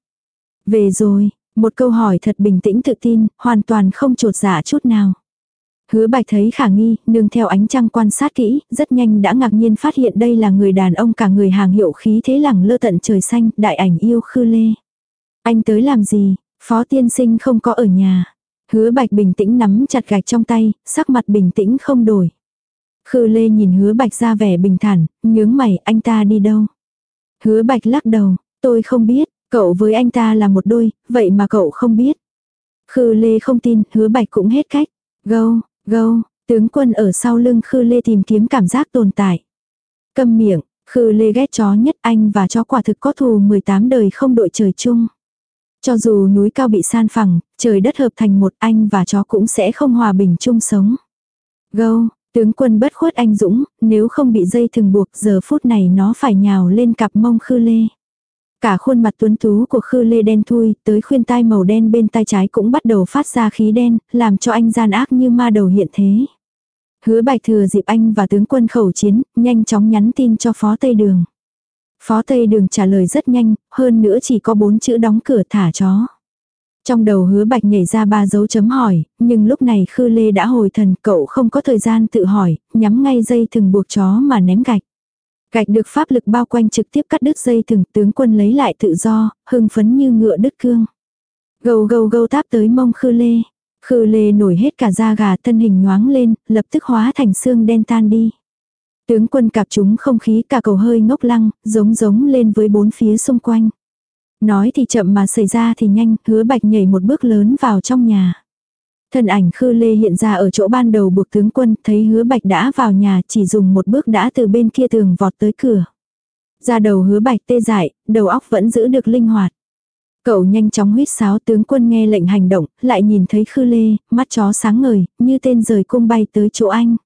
Về rồi, một câu hỏi thật bình tĩnh tự tin, hoàn toàn không trột giả chút nào. Hứa bạch thấy khả nghi, nương theo ánh trăng quan sát kỹ, rất nhanh đã ngạc nhiên phát hiện đây là người đàn ông cả người hàng hiệu khí thế lẳng lơ tận trời xanh, đại ảnh yêu khư lê. Anh tới làm gì, phó tiên sinh không có ở nhà. Hứa bạch bình tĩnh nắm chặt gạch trong tay, sắc mặt bình tĩnh không đổi. Khư lê nhìn hứa bạch ra vẻ bình thản, nhướng mày, anh ta đi đâu? Hứa bạch lắc đầu, tôi không biết, cậu với anh ta là một đôi, vậy mà cậu không biết. Khư lê không tin, hứa bạch cũng hết cách. Gâu, gâu, tướng quân ở sau lưng khư lê tìm kiếm cảm giác tồn tại. Câm miệng, khư lê ghét chó nhất anh và chó quả thực có thù 18 đời không đội trời chung. Cho dù núi cao bị san phẳng, trời đất hợp thành một anh và chó cũng sẽ không hòa bình chung sống. Gâu, Tướng quân bất khuất anh Dũng, nếu không bị dây thừng buộc giờ phút này nó phải nhào lên cặp mông khư lê. Cả khuôn mặt tuấn tú của khư lê đen thui, tới khuyên tai màu đen bên tai trái cũng bắt đầu phát ra khí đen, làm cho anh gian ác như ma đầu hiện thế. Hứa bạch thừa dịp anh và tướng quân khẩu chiến, nhanh chóng nhắn tin cho phó Tây Đường. Phó Tây Đường trả lời rất nhanh, hơn nữa chỉ có bốn chữ đóng cửa thả chó. Trong đầu hứa bạch nhảy ra ba dấu chấm hỏi, nhưng lúc này Khư Lê đã hồi thần, cậu không có thời gian tự hỏi, nhắm ngay dây thừng buộc chó mà ném gạch. Gạch được pháp lực bao quanh trực tiếp cắt đứt dây thừng, tướng quân lấy lại tự do, hưng phấn như ngựa đứt cương. Gâu gâu gâu táp tới mông Khư Lê. Khư Lê nổi hết cả da gà thân hình nhoáng lên, lập tức hóa thành xương đen tan đi. Tướng quân cạp chúng không khí cả cầu hơi ngốc lăng, giống giống lên với bốn phía xung quanh. Nói thì chậm mà xảy ra thì nhanh, hứa bạch nhảy một bước lớn vào trong nhà. Thân ảnh khư lê hiện ra ở chỗ ban đầu buộc tướng quân, thấy hứa bạch đã vào nhà chỉ dùng một bước đã từ bên kia tường vọt tới cửa. Ra đầu hứa bạch tê dại, đầu óc vẫn giữ được linh hoạt. Cậu nhanh chóng huyết sáo tướng quân nghe lệnh hành động, lại nhìn thấy khư lê, mắt chó sáng ngời, như tên rời cung bay tới chỗ anh.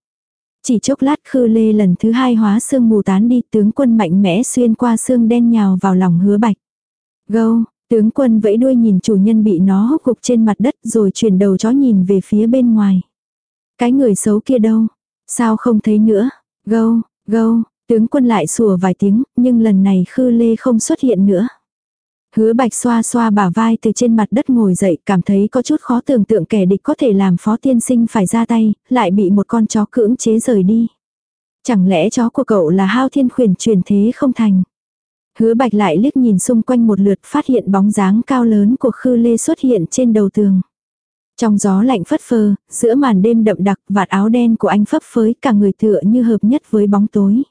Chỉ chốc lát khư lê lần thứ hai hóa xương mù tán đi tướng quân mạnh mẽ xuyên qua xương đen nhào vào lòng hứa bạch. Gâu, tướng quân vẫy đuôi nhìn chủ nhân bị nó hốc gục trên mặt đất rồi chuyển đầu chó nhìn về phía bên ngoài. Cái người xấu kia đâu? Sao không thấy nữa? Gâu, gâu, tướng quân lại sủa vài tiếng, nhưng lần này khư lê không xuất hiện nữa. Hứa bạch xoa xoa bả vai từ trên mặt đất ngồi dậy cảm thấy có chút khó tưởng tượng kẻ địch có thể làm phó tiên sinh phải ra tay, lại bị một con chó cưỡng chế rời đi. Chẳng lẽ chó của cậu là hao thiên khuyển truyền thế không thành? Hứa bạch lại liếc nhìn xung quanh một lượt phát hiện bóng dáng cao lớn của khư lê xuất hiện trên đầu tường. Trong gió lạnh phất phơ, giữa màn đêm đậm đặc, vạt áo đen của anh phấp phới cả người tựa như hợp nhất với bóng tối.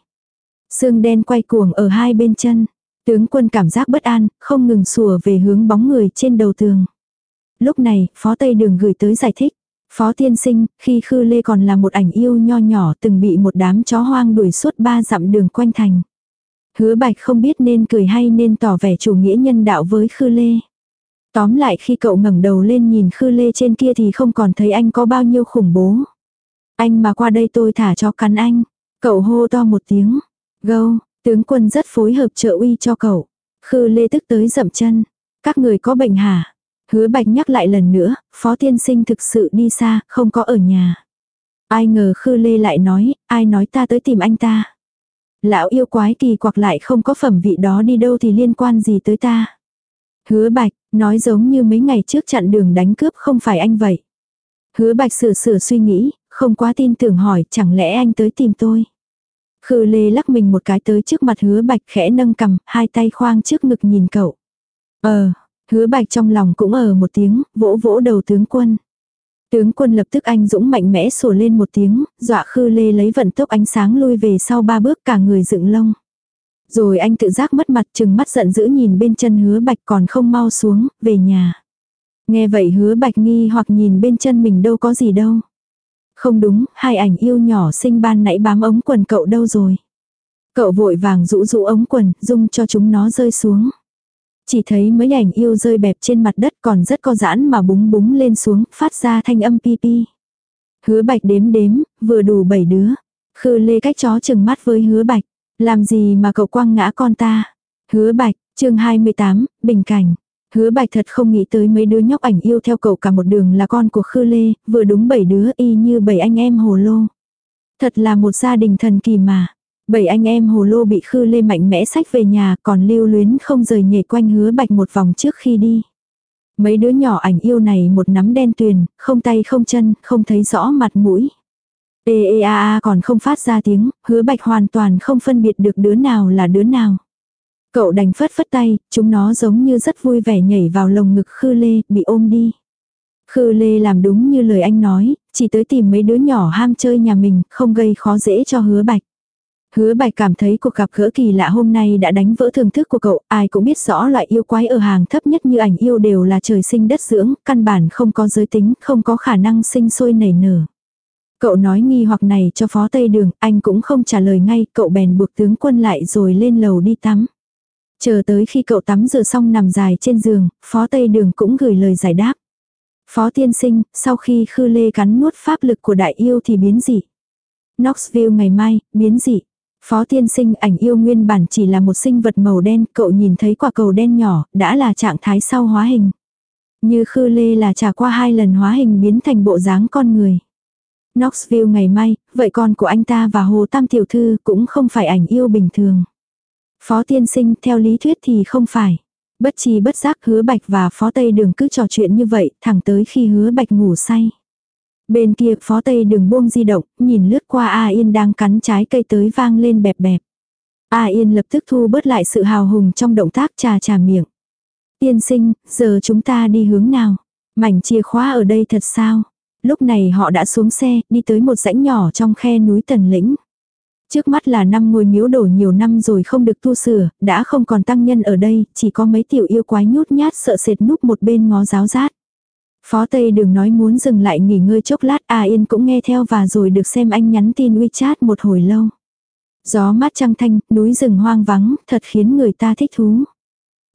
Sương đen quay cuồng ở hai bên chân. Tướng quân cảm giác bất an, không ngừng sủa về hướng bóng người trên đầu tường. Lúc này, Phó Tây Đường gửi tới giải thích. Phó tiên sinh, khi Khư Lê còn là một ảnh yêu nho nhỏ từng bị một đám chó hoang đuổi suốt ba dặm đường quanh thành. Hứa bạch không biết nên cười hay nên tỏ vẻ chủ nghĩa nhân đạo với Khư Lê. Tóm lại khi cậu ngẩng đầu lên nhìn Khư Lê trên kia thì không còn thấy anh có bao nhiêu khủng bố. Anh mà qua đây tôi thả cho cắn anh. Cậu hô to một tiếng. Gâu, tướng quân rất phối hợp trợ uy cho cậu. Khư Lê tức tới dậm chân. Các người có bệnh hả? Hứa Bạch nhắc lại lần nữa, Phó Tiên Sinh thực sự đi xa, không có ở nhà. Ai ngờ Khư Lê lại nói, ai nói ta tới tìm anh ta. Lão yêu quái kỳ quặc lại không có phẩm vị đó đi đâu thì liên quan gì tới ta. Hứa Bạch, nói giống như mấy ngày trước chặn đường đánh cướp không phải anh vậy. Hứa Bạch sửa sửa suy nghĩ, không quá tin tưởng hỏi chẳng lẽ anh tới tìm tôi. Khư Lê lắc mình một cái tới trước mặt hứa Bạch khẽ nâng cầm, hai tay khoang trước ngực nhìn cậu. Ờ, hứa Bạch trong lòng cũng ờ một tiếng, vỗ vỗ đầu tướng quân. Tướng quân lập tức anh dũng mạnh mẽ sổ lên một tiếng, dọa khư lê lấy vận tốc ánh sáng lui về sau ba bước cả người dựng lông. Rồi anh tự giác mất mặt chừng mắt giận dữ nhìn bên chân hứa bạch còn không mau xuống, về nhà. Nghe vậy hứa bạch nghi hoặc nhìn bên chân mình đâu có gì đâu. Không đúng, hai ảnh yêu nhỏ sinh ban nãy bám ống quần cậu đâu rồi. Cậu vội vàng rũ rũ ống quần, dung cho chúng nó rơi xuống. Chỉ thấy mấy ảnh yêu rơi bẹp trên mặt đất còn rất co giãn mà búng búng lên xuống, phát ra thanh âm pi pi. Hứa bạch đếm đếm, vừa đủ bảy đứa. Khư lê cách chó chừng mắt với hứa bạch. Làm gì mà cậu quăng ngã con ta? Hứa bạch, chương 28, bình cảnh. Hứa bạch thật không nghĩ tới mấy đứa nhóc ảnh yêu theo cậu cả một đường là con của Khư Lê, vừa đúng bảy đứa y như bảy anh em hồ lô. Thật là một gia đình thần kỳ mà. Bảy anh em hồ lô bị khư lê mạnh mẽ sách về nhà còn lưu luyến không rời nhảy quanh hứa bạch một vòng trước khi đi. Mấy đứa nhỏ ảnh yêu này một nắm đen tuyền, không tay không chân, không thấy rõ mặt mũi. Ê ê a a còn không phát ra tiếng, hứa bạch hoàn toàn không phân biệt được đứa nào là đứa nào. Cậu đành phất phất tay, chúng nó giống như rất vui vẻ nhảy vào lồng ngực khư lê, bị ôm đi. Khư lê làm đúng như lời anh nói, chỉ tới tìm mấy đứa nhỏ ham chơi nhà mình, không gây khó dễ cho hứa bạch. Hứa bạch cảm thấy cuộc gặp gỡ kỳ lạ hôm nay đã đánh vỡ thưởng thức của cậu, ai cũng biết rõ loại yêu quái ở hàng thấp nhất như ảnh yêu đều là trời sinh đất dưỡng, căn bản không có giới tính, không có khả năng sinh sôi nảy nở. Cậu nói nghi hoặc này cho phó tây đường, anh cũng không trả lời ngay, cậu bèn buộc tướng quân lại rồi lên lầu đi tắm. Chờ tới khi cậu tắm rửa xong nằm dài trên giường, phó tây đường cũng gửi lời giải đáp. Phó tiên sinh, sau khi khư lê cắn nuốt pháp lực của đại yêu thì biến dị. Knoxville ngày mai, biến dị. Phó tiên sinh ảnh yêu nguyên bản chỉ là một sinh vật màu đen, cậu nhìn thấy quả cầu đen nhỏ, đã là trạng thái sau hóa hình. Như khư lê là trải qua hai lần hóa hình biến thành bộ dáng con người. Knoxville ngày mai, vậy con của anh ta và Hồ Tam Tiểu Thư cũng không phải ảnh yêu bình thường. Phó tiên sinh theo lý thuyết thì không phải. Bất chi bất giác hứa bạch và phó tây đường cứ trò chuyện như vậy thẳng tới khi hứa bạch ngủ say. Bên kia phó tây đường buông di động, nhìn lướt qua A Yên đang cắn trái cây tới vang lên bẹp bẹp. A Yên lập tức thu bớt lại sự hào hùng trong động tác trà trà miệng. Tiên sinh, giờ chúng ta đi hướng nào? Mảnh chìa khóa ở đây thật sao? Lúc này họ đã xuống xe, đi tới một rãnh nhỏ trong khe núi Tần Lĩnh. Trước mắt là năm ngôi miếu đổ nhiều năm rồi không được tu sửa, đã không còn tăng nhân ở đây, chỉ có mấy tiểu yêu quái nhút nhát sợ sệt núp một bên ngó giáo rát. Phó Tây đừng nói muốn dừng lại nghỉ ngơi chốc lát A Yên cũng nghe theo và rồi được xem anh nhắn tin WeChat một hồi lâu. Gió mát trăng thanh, núi rừng hoang vắng, thật khiến người ta thích thú.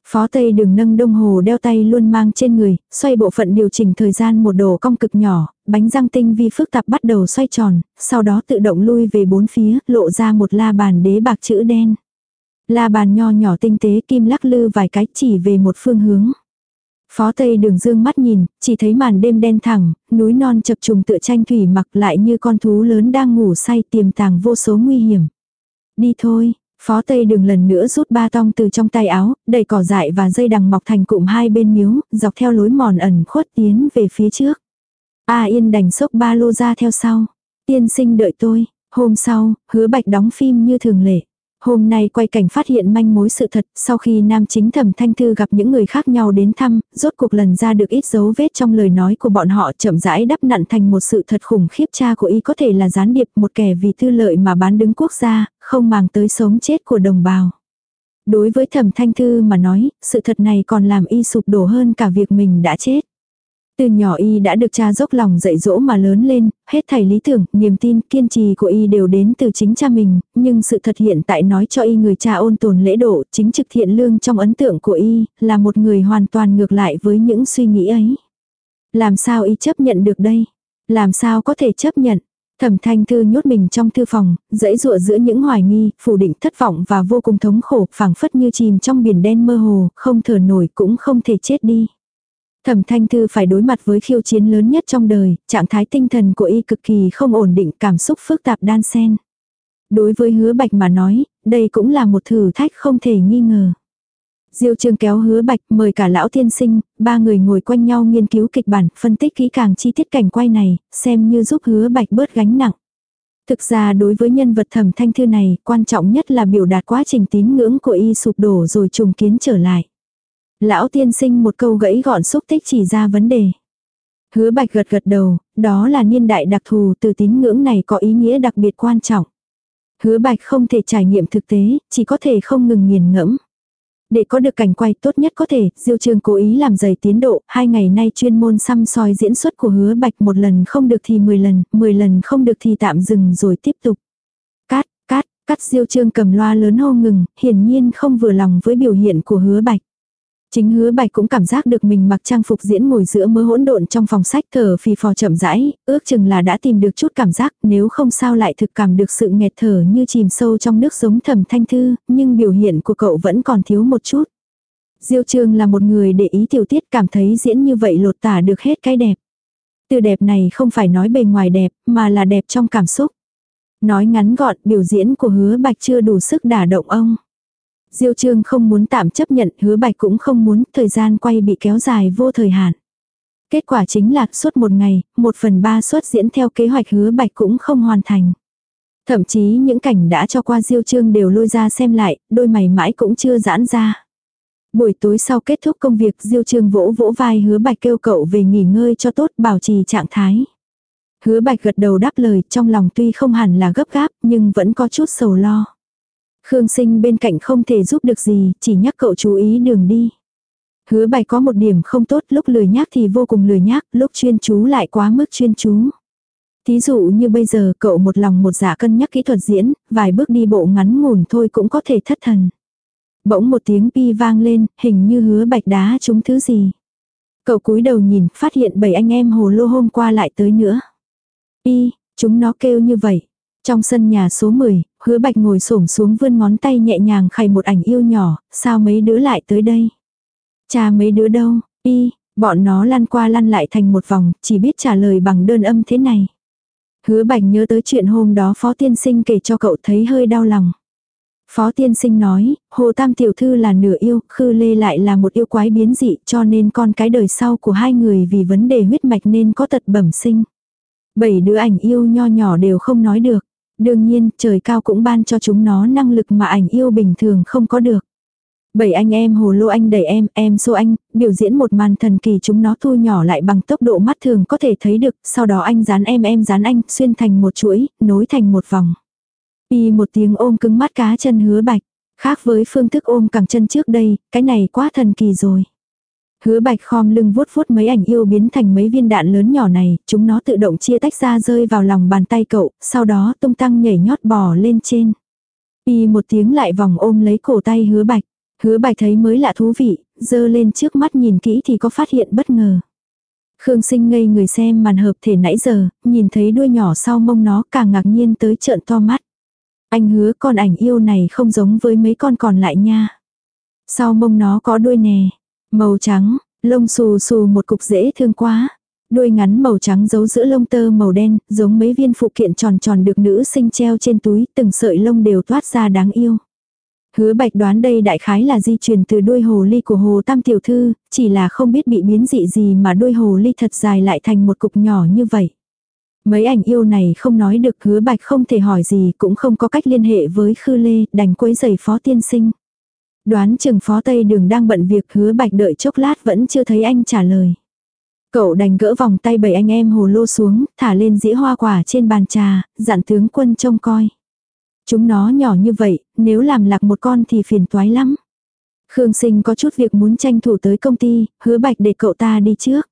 Phó Tây đường nâng đồng hồ đeo tay luôn mang trên người, xoay bộ phận điều chỉnh thời gian một đồ cong cực nhỏ, bánh răng tinh vi phức tạp bắt đầu xoay tròn, sau đó tự động lui về bốn phía, lộ ra một la bàn đế bạc chữ đen. La bàn nho nhỏ tinh tế kim lắc lư vài cái chỉ về một phương hướng. Phó Tây đường dương mắt nhìn, chỉ thấy màn đêm đen thẳng, núi non chập trùng tựa tranh thủy mặc lại như con thú lớn đang ngủ say tiềm tàng vô số nguy hiểm. Đi thôi, Phó Tây đường lần nữa rút ba tong từ trong tay áo, đầy cỏ dại và dây đằng mọc thành cụm hai bên miếu, dọc theo lối mòn ẩn khuất tiến về phía trước. A Yên đành xốc ba lô ra theo sau. Tiên sinh đợi tôi. Hôm sau, hứa bạch đóng phim như thường lệ. Hôm nay quay cảnh phát hiện manh mối sự thật, sau khi nam chính thẩm thanh thư gặp những người khác nhau đến thăm, rốt cuộc lần ra được ít dấu vết trong lời nói của bọn họ chậm rãi đắp nặn thành một sự thật khủng khiếp cha của y có thể là gián điệp một kẻ vì tư lợi mà bán đứng quốc gia, không màng tới sống chết của đồng bào. Đối với thẩm thanh thư mà nói, sự thật này còn làm y sụp đổ hơn cả việc mình đã chết. Từ nhỏ y đã được cha dốc lòng dạy dỗ mà lớn lên, hết thảy lý tưởng, niềm tin, kiên trì của y đều đến từ chính cha mình, nhưng sự thật hiện tại nói cho y người cha ôn tồn lễ độ, chính trực thiện lương trong ấn tượng của y, là một người hoàn toàn ngược lại với những suy nghĩ ấy. Làm sao y chấp nhận được đây? Làm sao có thể chấp nhận? Thẩm thanh thư nhốt mình trong thư phòng, dãy dụa giữa những hoài nghi, phủ định thất vọng và vô cùng thống khổ, phảng phất như chìm trong biển đen mơ hồ, không thở nổi cũng không thể chết đi. Thẩm thanh thư phải đối mặt với khiêu chiến lớn nhất trong đời, trạng thái tinh thần của y cực kỳ không ổn định, cảm xúc phức tạp đan xen. Đối với hứa bạch mà nói, đây cũng là một thử thách không thể nghi ngờ. Diêu Trương kéo hứa bạch mời cả lão tiên sinh, ba người ngồi quanh nhau nghiên cứu kịch bản, phân tích kỹ càng chi tiết cảnh quay này, xem như giúp hứa bạch bớt gánh nặng. Thực ra đối với nhân vật thẩm thanh thư này, quan trọng nhất là biểu đạt quá trình tín ngưỡng của y sụp đổ rồi trùng kiến trở lại. Lão tiên sinh một câu gãy gọn xúc tích chỉ ra vấn đề. Hứa bạch gật gật đầu, đó là niên đại đặc thù từ tín ngưỡng này có ý nghĩa đặc biệt quan trọng. Hứa bạch không thể trải nghiệm thực tế, chỉ có thể không ngừng nghiền ngẫm. Để có được cảnh quay tốt nhất có thể, Diêu Trương cố ý làm dày tiến độ, hai ngày nay chuyên môn xăm soi diễn xuất của hứa bạch một lần không được thì 10 lần, 10 lần không được thì tạm dừng rồi tiếp tục. Cát, cát, cắt Diêu Trương cầm loa lớn hô ngừng, hiển nhiên không vừa lòng với biểu hiện của hứa bạch. Chính hứa bạch cũng cảm giác được mình mặc trang phục diễn ngồi giữa mớ hỗn độn trong phòng sách thở phì phò chậm rãi, ước chừng là đã tìm được chút cảm giác nếu không sao lại thực cảm được sự nghẹt thở như chìm sâu trong nước giống thầm thanh thư, nhưng biểu hiện của cậu vẫn còn thiếu một chút. Diêu Trương là một người để ý tiểu tiết cảm thấy diễn như vậy lột tả được hết cái đẹp. Từ đẹp này không phải nói bề ngoài đẹp, mà là đẹp trong cảm xúc. Nói ngắn gọn, biểu diễn của hứa bạch chưa đủ sức đả động ông. Diêu Trương không muốn tạm chấp nhận, hứa bạch cũng không muốn, thời gian quay bị kéo dài vô thời hạn. Kết quả chính là suốt một ngày, một phần ba suất diễn theo kế hoạch hứa bạch cũng không hoàn thành. Thậm chí những cảnh đã cho qua Diêu Trương đều lôi ra xem lại, đôi mày mãi cũng chưa giãn ra. Buổi tối sau kết thúc công việc Diêu Trương vỗ vỗ vai hứa bạch kêu cậu về nghỉ ngơi cho tốt bảo trì trạng thái. Hứa bạch gật đầu đáp lời trong lòng tuy không hẳn là gấp gáp nhưng vẫn có chút sầu lo. Khương sinh bên cạnh không thể giúp được gì, chỉ nhắc cậu chú ý đường đi. Hứa bạch có một điểm không tốt, lúc lười nhác thì vô cùng lười nhác, lúc chuyên chú lại quá mức chuyên chú. Thí dụ như bây giờ cậu một lòng một dạ cân nhắc kỹ thuật diễn, vài bước đi bộ ngắn ngủn thôi cũng có thể thất thần. Bỗng một tiếng pi vang lên, hình như hứa bạch đá trúng thứ gì. Cậu cúi đầu nhìn, phát hiện bảy anh em hồ lô hôm qua lại tới nữa. Pi, chúng nó kêu như vậy. Trong sân nhà số 10, hứa bạch ngồi xổm xuống vươn ngón tay nhẹ nhàng khay một ảnh yêu nhỏ, sao mấy đứa lại tới đây? Cha mấy đứa đâu? Y, bọn nó lăn qua lăn lại thành một vòng, chỉ biết trả lời bằng đơn âm thế này. Hứa bạch nhớ tới chuyện hôm đó phó tiên sinh kể cho cậu thấy hơi đau lòng. Phó tiên sinh nói, Hồ Tam Tiểu Thư là nửa yêu, Khư Lê lại là một yêu quái biến dị cho nên con cái đời sau của hai người vì vấn đề huyết mạch nên có tật bẩm sinh. Bảy đứa ảnh yêu nho nhỏ đều không nói được. Đương nhiên, trời cao cũng ban cho chúng nó năng lực mà ảnh yêu bình thường không có được. Bảy anh em hồ lô anh đẩy em, em xô anh, biểu diễn một màn thần kỳ chúng nó thu nhỏ lại bằng tốc độ mắt thường có thể thấy được, sau đó anh dán em em dán anh, xuyên thành một chuỗi, nối thành một vòng. Y một tiếng ôm cứng mắt cá chân hứa bạch, khác với phương thức ôm cẳng chân trước đây, cái này quá thần kỳ rồi. Hứa bạch khom lưng vuốt vuốt mấy ảnh yêu biến thành mấy viên đạn lớn nhỏ này, chúng nó tự động chia tách ra rơi vào lòng bàn tay cậu, sau đó tung tăng nhảy nhót bò lên trên. Y một tiếng lại vòng ôm lấy cổ tay hứa bạch. Hứa bạch thấy mới lạ thú vị, dơ lên trước mắt nhìn kỹ thì có phát hiện bất ngờ. Khương sinh ngây người xem màn hợp thể nãy giờ, nhìn thấy đuôi nhỏ sau mông nó càng ngạc nhiên tới trợn to mắt. Anh hứa con ảnh yêu này không giống với mấy con còn lại nha. Sau mông nó có đuôi nè. Màu trắng, lông xù xù một cục dễ thương quá. Đuôi ngắn màu trắng giấu giữa lông tơ màu đen, giống mấy viên phụ kiện tròn tròn được nữ sinh treo trên túi, từng sợi lông đều toát ra đáng yêu. Hứa bạch đoán đây đại khái là di truyền từ đuôi hồ ly của hồ tam tiểu thư, chỉ là không biết bị biến dị gì mà đuôi hồ ly thật dài lại thành một cục nhỏ như vậy. Mấy ảnh yêu này không nói được hứa bạch không thể hỏi gì cũng không có cách liên hệ với khư lê, đành quấy giày phó tiên sinh. Đoán chừng phó tây đường đang bận việc hứa bạch đợi chốc lát vẫn chưa thấy anh trả lời. Cậu đành gỡ vòng tay bảy anh em hồ lô xuống, thả lên dĩa hoa quả trên bàn trà, dặn tướng quân trông coi. Chúng nó nhỏ như vậy, nếu làm lạc một con thì phiền toái lắm. Khương sinh có chút việc muốn tranh thủ tới công ty, hứa bạch để cậu ta đi trước.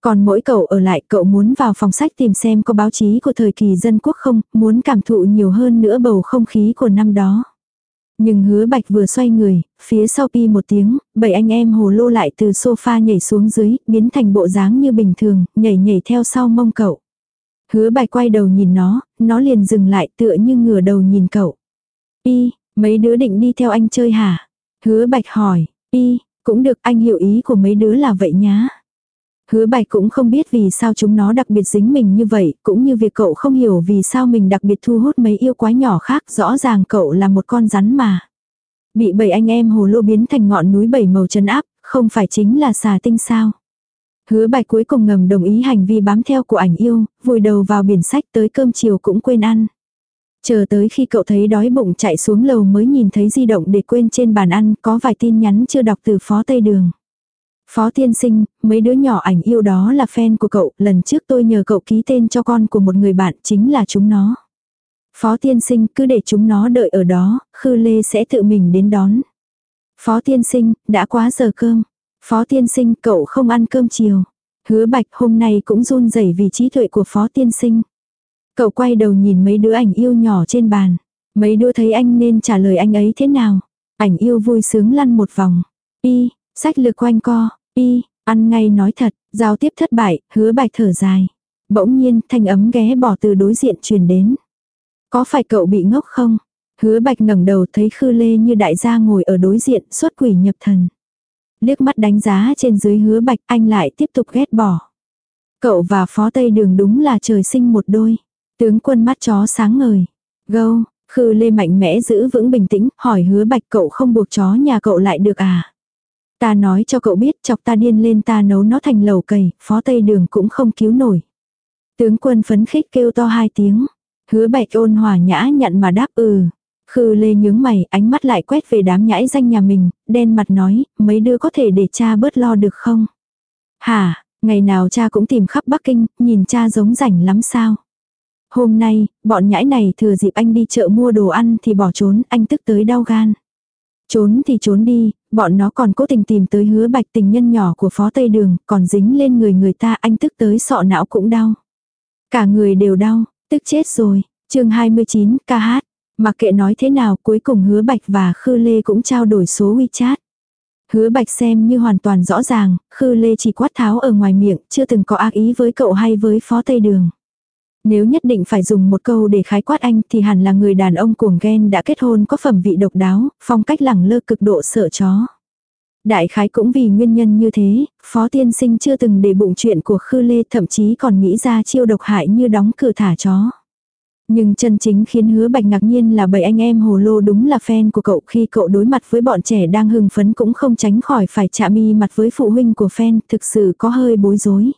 Còn mỗi cậu ở lại cậu muốn vào phòng sách tìm xem có báo chí của thời kỳ dân quốc không, muốn cảm thụ nhiều hơn nữa bầu không khí của năm đó. Nhưng hứa bạch vừa xoay người, phía sau pi một tiếng, bảy anh em hồ lô lại từ sofa nhảy xuống dưới, biến thành bộ dáng như bình thường, nhảy nhảy theo sau mông cậu. Hứa bạch quay đầu nhìn nó, nó liền dừng lại tựa như ngửa đầu nhìn cậu. Y, mấy đứa định đi theo anh chơi hả? Hứa bạch hỏi, y, cũng được anh hiểu ý của mấy đứa là vậy nhá. Hứa bạch cũng không biết vì sao chúng nó đặc biệt dính mình như vậy, cũng như việc cậu không hiểu vì sao mình đặc biệt thu hút mấy yêu quái nhỏ khác, rõ ràng cậu là một con rắn mà. Bị bảy anh em hồ lô biến thành ngọn núi bảy màu chân áp, không phải chính là xà tinh sao. Hứa bạch cuối cùng ngầm đồng ý hành vi bám theo của ảnh yêu, vùi đầu vào biển sách tới cơm chiều cũng quên ăn. Chờ tới khi cậu thấy đói bụng chạy xuống lầu mới nhìn thấy di động để quên trên bàn ăn có vài tin nhắn chưa đọc từ phó Tây Đường. Phó tiên sinh, mấy đứa nhỏ ảnh yêu đó là fan của cậu, lần trước tôi nhờ cậu ký tên cho con của một người bạn chính là chúng nó. Phó tiên sinh cứ để chúng nó đợi ở đó, Khư Lê sẽ tự mình đến đón. Phó tiên sinh, đã quá giờ cơm. Phó tiên sinh, cậu không ăn cơm chiều. Hứa bạch hôm nay cũng run rẩy vì trí tuệ của phó tiên sinh. Cậu quay đầu nhìn mấy đứa ảnh yêu nhỏ trên bàn. Mấy đứa thấy anh nên trả lời anh ấy thế nào. Ảnh yêu vui sướng lăn một vòng. Y, sách lược quanh co, y, ăn ngay nói thật, giao tiếp thất bại, hứa bạch thở dài. Bỗng nhiên thanh ấm ghé bỏ từ đối diện truyền đến. Có phải cậu bị ngốc không? Hứa bạch ngẩng đầu thấy khư lê như đại gia ngồi ở đối diện xuất quỷ nhập thần. Liếc mắt đánh giá trên dưới hứa bạch anh lại tiếp tục ghét bỏ. Cậu và phó tây đường đúng là trời sinh một đôi. Tướng quân mắt chó sáng ngời. Gâu, khư lê mạnh mẽ giữ vững bình tĩnh, hỏi hứa bạch cậu không buộc chó nhà cậu lại được à. Ta nói cho cậu biết chọc ta điên lên ta nấu nó thành lẩu cầy, phó tây đường cũng không cứu nổi. Tướng quân phấn khích kêu to hai tiếng. Hứa bạch ôn hòa nhã nhận mà đáp ừ. Khư lê nhướng mày, ánh mắt lại quét về đám nhãi danh nhà mình, đen mặt nói, mấy đứa có thể để cha bớt lo được không? Hả, ngày nào cha cũng tìm khắp Bắc Kinh, nhìn cha giống rảnh lắm sao? Hôm nay, bọn nhãi này thừa dịp anh đi chợ mua đồ ăn thì bỏ trốn, anh tức tới đau gan. Trốn thì trốn đi, bọn nó còn cố tình tìm tới hứa bạch tình nhân nhỏ của phó Tây Đường, còn dính lên người người ta anh tức tới sọ não cũng đau. Cả người đều đau, tức chết rồi. chương 29, ca hát. Mặc kệ nói thế nào cuối cùng hứa bạch và Khư Lê cũng trao đổi số WeChat. Hứa bạch xem như hoàn toàn rõ ràng, Khư Lê chỉ quát tháo ở ngoài miệng, chưa từng có ác ý với cậu hay với phó Tây Đường. Nếu nhất định phải dùng một câu để khái quát anh thì hẳn là người đàn ông cuồng ghen đã kết hôn có phẩm vị độc đáo, phong cách lẳng lơ cực độ sợ chó. Đại khái cũng vì nguyên nhân như thế, Phó Tiên Sinh chưa từng để bụng chuyện của Khư Lê thậm chí còn nghĩ ra chiêu độc hại như đóng cửa thả chó. Nhưng chân chính khiến hứa bạch ngạc nhiên là bảy anh em hồ lô đúng là fan của cậu khi cậu đối mặt với bọn trẻ đang hưng phấn cũng không tránh khỏi phải chạm mi mặt với phụ huynh của fan thực sự có hơi bối rối.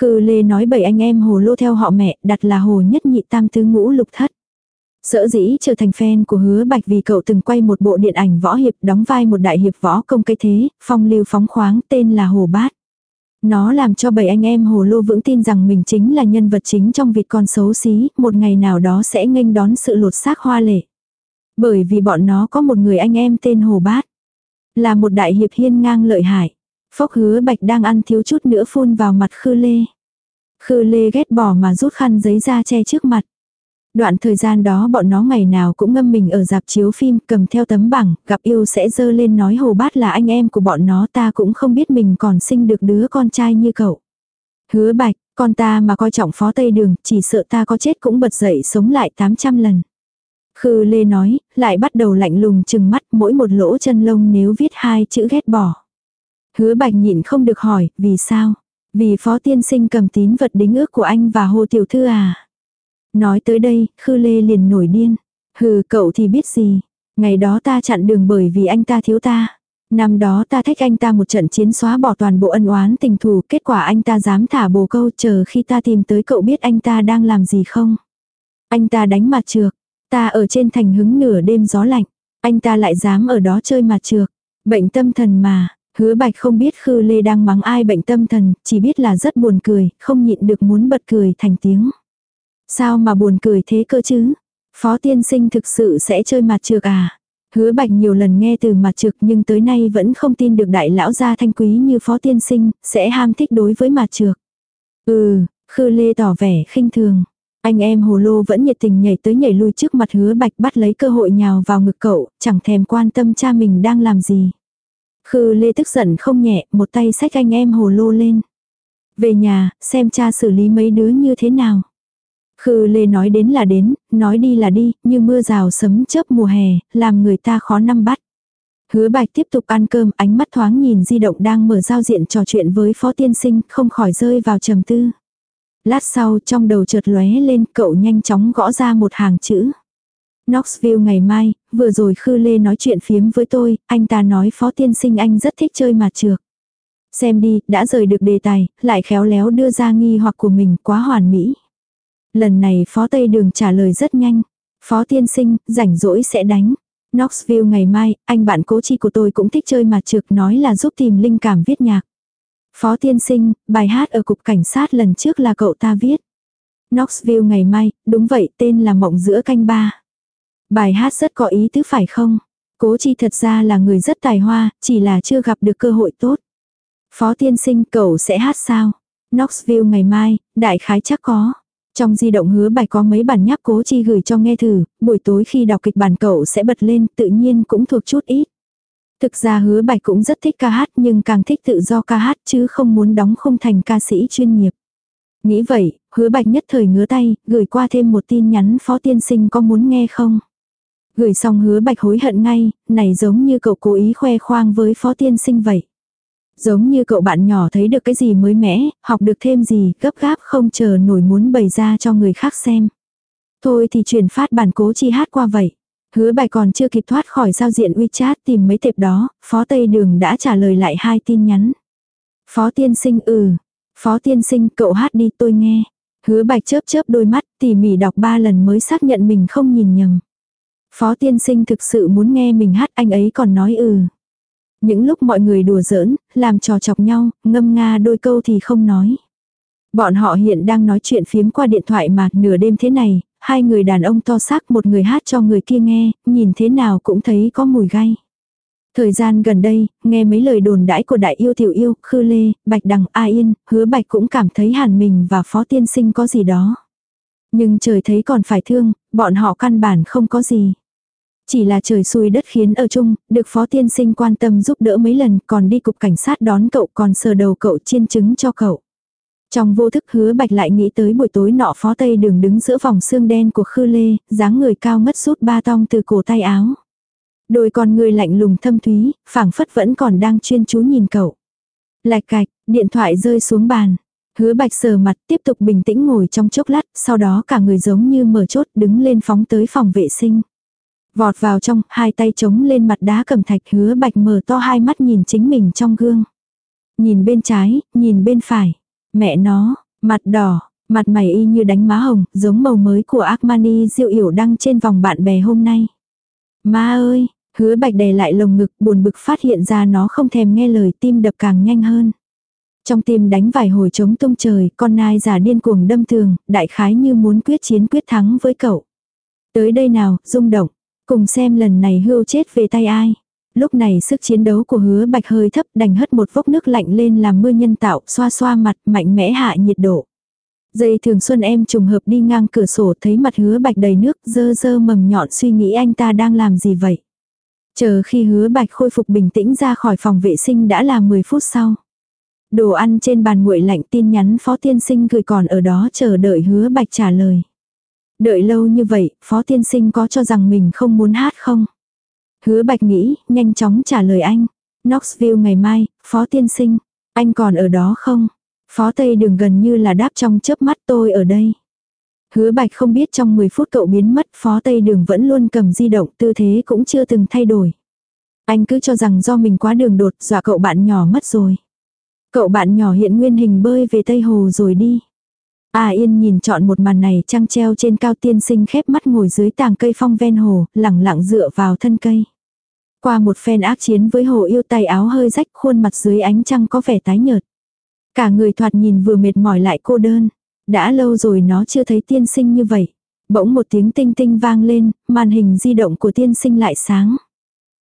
Khư Lê nói bảy anh em hồ lô theo họ mẹ, đặt là hồ nhất nhị tam tứ ngũ lục thất. Sở dĩ trở thành fan của hứa bạch vì cậu từng quay một bộ điện ảnh võ hiệp đóng vai một đại hiệp võ công cái thế, phong lưu phóng khoáng tên là Hồ Bát. Nó làm cho bảy anh em hồ lô vững tin rằng mình chính là nhân vật chính trong vịt con xấu xí, một ngày nào đó sẽ nghênh đón sự lột xác hoa lệ. Bởi vì bọn nó có một người anh em tên Hồ Bát. Là một đại hiệp hiên ngang lợi hại. Phốc hứa bạch đang ăn thiếu chút nữa phun vào mặt khư lê. Khư lê ghét bỏ mà rút khăn giấy ra che trước mặt. Đoạn thời gian đó bọn nó ngày nào cũng ngâm mình ở dạp chiếu phim cầm theo tấm bảng, gặp yêu sẽ dơ lên nói hồ bát là anh em của bọn nó ta cũng không biết mình còn sinh được đứa con trai như cậu. Hứa bạch, con ta mà coi trọng phó tây đường, chỉ sợ ta có chết cũng bật dậy sống lại 800 lần. Khư Lê nói, lại bắt đầu lạnh lùng chừng mắt mỗi một lỗ chân lông nếu viết hai chữ ghét bỏ. Hứa bạch nhịn không được hỏi, vì sao? Vì phó tiên sinh cầm tín vật đính ước của anh và hồ tiểu thư à? Nói tới đây, Khư Lê liền nổi điên. Hừ cậu thì biết gì. Ngày đó ta chặn đường bởi vì anh ta thiếu ta. Năm đó ta thách anh ta một trận chiến xóa bỏ toàn bộ ân oán tình thù, kết quả anh ta dám thả bồ câu chờ khi ta tìm tới cậu biết anh ta đang làm gì không. Anh ta đánh mặt trược, ta ở trên thành hứng nửa đêm gió lạnh, anh ta lại dám ở đó chơi mặt trược. Bệnh tâm thần mà, hứa bạch không biết Khư Lê đang mắng ai bệnh tâm thần, chỉ biết là rất buồn cười, không nhịn được muốn bật cười thành tiếng. Sao mà buồn cười thế cơ chứ? Phó tiên sinh thực sự sẽ chơi mặt trược à? Hứa bạch nhiều lần nghe từ mặt trược nhưng tới nay vẫn không tin được đại lão gia thanh quý như phó tiên sinh, sẽ ham thích đối với mặt trược. Ừ, khư lê tỏ vẻ khinh thường. Anh em hồ lô vẫn nhiệt tình nhảy tới nhảy lui trước mặt hứa bạch bắt lấy cơ hội nhào vào ngực cậu, chẳng thèm quan tâm cha mình đang làm gì. Khư lê tức giận không nhẹ, một tay xách anh em hồ lô lên. Về nhà, xem cha xử lý mấy đứa như thế nào. Khư lê nói đến là đến, nói đi là đi, như mưa rào sấm chớp mùa hè, làm người ta khó nắm bắt. Hứa bạch tiếp tục ăn cơm, ánh mắt thoáng nhìn di động đang mở giao diện trò chuyện với phó tiên sinh, không khỏi rơi vào trầm tư. Lát sau trong đầu chợt lóe lên cậu nhanh chóng gõ ra một hàng chữ. Knoxville ngày mai, vừa rồi Khư Lê nói chuyện phiếm với tôi, anh ta nói phó tiên sinh anh rất thích chơi mặt trược. Xem đi, đã rời được đề tài, lại khéo léo đưa ra nghi hoặc của mình quá hoàn mỹ. Lần này phó Tây Đường trả lời rất nhanh. Phó tiên sinh, rảnh rỗi sẽ đánh. Knoxville ngày mai, anh bạn cố chi của tôi cũng thích chơi mặt trược nói là giúp tìm linh cảm viết nhạc. Phó tiên sinh, bài hát ở cục cảnh sát lần trước là cậu ta viết. Knoxville ngày mai, đúng vậy, tên là Mộng giữa canh ba. Bài hát rất có ý tứ phải không? Cố chi thật ra là người rất tài hoa, chỉ là chưa gặp được cơ hội tốt. Phó tiên sinh cậu sẽ hát sao? Knoxville ngày mai, đại khái chắc có. Trong di động hứa bài có mấy bản nháp cố chi gửi cho nghe thử, buổi tối khi đọc kịch bản cậu sẽ bật lên, tự nhiên cũng thuộc chút ít. Thực ra hứa bạch cũng rất thích ca hát nhưng càng thích tự do ca hát chứ không muốn đóng không thành ca sĩ chuyên nghiệp. Nghĩ vậy, hứa bạch nhất thời ngứa tay, gửi qua thêm một tin nhắn phó tiên sinh có muốn nghe không? Gửi xong hứa bạch hối hận ngay, này giống như cậu cố ý khoe khoang với phó tiên sinh vậy. Giống như cậu bạn nhỏ thấy được cái gì mới mẻ, học được thêm gì, gấp gáp không chờ nổi muốn bày ra cho người khác xem. Thôi thì chuyển phát bản cố chi hát qua vậy. Hứa bài còn chưa kịp thoát khỏi giao diện WeChat tìm mấy tệp đó, Phó Tây Đường đã trả lời lại hai tin nhắn. Phó tiên sinh ừ. Phó tiên sinh cậu hát đi tôi nghe. Hứa bạch chớp chớp đôi mắt tỉ mỉ đọc ba lần mới xác nhận mình không nhìn nhầm. Phó tiên sinh thực sự muốn nghe mình hát anh ấy còn nói ừ. Những lúc mọi người đùa giỡn, làm trò chọc nhau, ngâm nga đôi câu thì không nói. Bọn họ hiện đang nói chuyện phiếm qua điện thoại mà nửa đêm thế này, hai người đàn ông to xác một người hát cho người kia nghe, nhìn thế nào cũng thấy có mùi gai. Thời gian gần đây, nghe mấy lời đồn đãi của đại yêu tiểu yêu, khư lê, bạch đằng, a yên, hứa bạch cũng cảm thấy hàn mình và phó tiên sinh có gì đó. Nhưng trời thấy còn phải thương, bọn họ căn bản không có gì. Chỉ là trời xui đất khiến ở chung, được phó tiên sinh quan tâm giúp đỡ mấy lần còn đi cục cảnh sát đón cậu còn sờ đầu cậu chiên trứng cho cậu. Trong vô thức hứa bạch lại nghĩ tới buổi tối nọ phó tây đường đứng giữa vòng xương đen của khư lê, dáng người cao ngất rút ba tong từ cổ tay áo. Đôi con người lạnh lùng thâm thúy, phảng phất vẫn còn đang chuyên chú nhìn cậu. Lạch cạch, điện thoại rơi xuống bàn. Hứa bạch sờ mặt tiếp tục bình tĩnh ngồi trong chốc lát, sau đó cả người giống như mở chốt đứng lên phóng tới phòng vệ sinh. Vọt vào trong, hai tay chống lên mặt đá cầm thạch hứa bạch mở to hai mắt nhìn chính mình trong gương. Nhìn bên trái, nhìn bên phải. Mẹ nó, mặt đỏ, mặt mày y như đánh má hồng, giống màu mới của Armani diệu yểu đăng trên vòng bạn bè hôm nay. Ma ơi, hứa bạch đè lại lồng ngực buồn bực phát hiện ra nó không thèm nghe lời tim đập càng nhanh hơn. Trong tim đánh vài hồi trống tung trời, con nai giả điên cuồng đâm thường, đại khái như muốn quyết chiến quyết thắng với cậu. Tới đây nào, rung động, cùng xem lần này hưu chết về tay ai. Lúc này sức chiến đấu của hứa bạch hơi thấp đành hất một vốc nước lạnh lên làm mưa nhân tạo, xoa xoa mặt, mạnh mẽ hạ nhiệt độ. Dây thường xuân em trùng hợp đi ngang cửa sổ thấy mặt hứa bạch đầy nước, dơ dơ mầm nhọn suy nghĩ anh ta đang làm gì vậy. Chờ khi hứa bạch khôi phục bình tĩnh ra khỏi phòng vệ sinh đã là 10 phút sau. Đồ ăn trên bàn nguội lạnh tin nhắn phó tiên sinh gửi còn ở đó chờ đợi hứa bạch trả lời. Đợi lâu như vậy, phó tiên sinh có cho rằng mình không muốn hát không? Hứa bạch nghĩ, nhanh chóng trả lời anh. Knoxville ngày mai, phó tiên sinh. Anh còn ở đó không? Phó Tây đường gần như là đáp trong chớp mắt tôi ở đây. Hứa bạch không biết trong 10 phút cậu biến mất phó Tây đường vẫn luôn cầm di động tư thế cũng chưa từng thay đổi. Anh cứ cho rằng do mình quá đường đột dọa cậu bạn nhỏ mất rồi. Cậu bạn nhỏ hiện nguyên hình bơi về Tây Hồ rồi đi. À yên nhìn chọn một màn này trăng treo trên cao tiên sinh khép mắt ngồi dưới tàng cây phong ven hồ, lẳng lặng dựa vào thân cây. Qua một phen ác chiến với hồ yêu tay áo hơi rách khuôn mặt dưới ánh trăng có vẻ tái nhợt. Cả người thoạt nhìn vừa mệt mỏi lại cô đơn. Đã lâu rồi nó chưa thấy tiên sinh như vậy. Bỗng một tiếng tinh tinh vang lên, màn hình di động của tiên sinh lại sáng.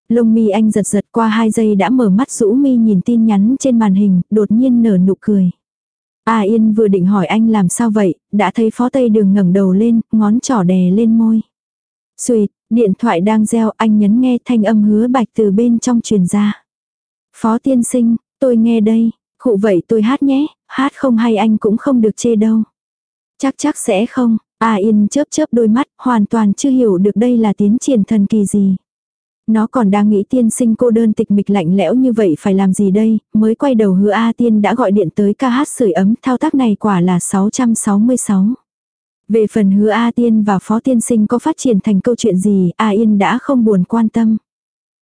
Lông mi anh giật giật qua hai giây đã mở mắt rũ mi nhìn tin nhắn trên màn hình, đột nhiên nở nụ cười. A Yên vừa định hỏi anh làm sao vậy, đã thấy phó tây đường ngẩng đầu lên, ngón trỏ đè lên môi. Xuyệt, điện thoại đang reo anh nhấn nghe thanh âm hứa bạch từ bên trong truyền ra. Phó tiên sinh, tôi nghe đây, khụ vậy tôi hát nhé, hát không hay anh cũng không được chê đâu. Chắc chắc sẽ không, A Yên chớp chớp đôi mắt, hoàn toàn chưa hiểu được đây là tiến triển thần kỳ gì. Nó còn đang nghĩ tiên sinh cô đơn tịch mịch lạnh lẽo như vậy phải làm gì đây, mới quay đầu hứa A tiên đã gọi điện tới ca hát sưởi ấm, thao tác này quả là 666. Về phần hứa A tiên và phó tiên sinh có phát triển thành câu chuyện gì, A Yên đã không buồn quan tâm.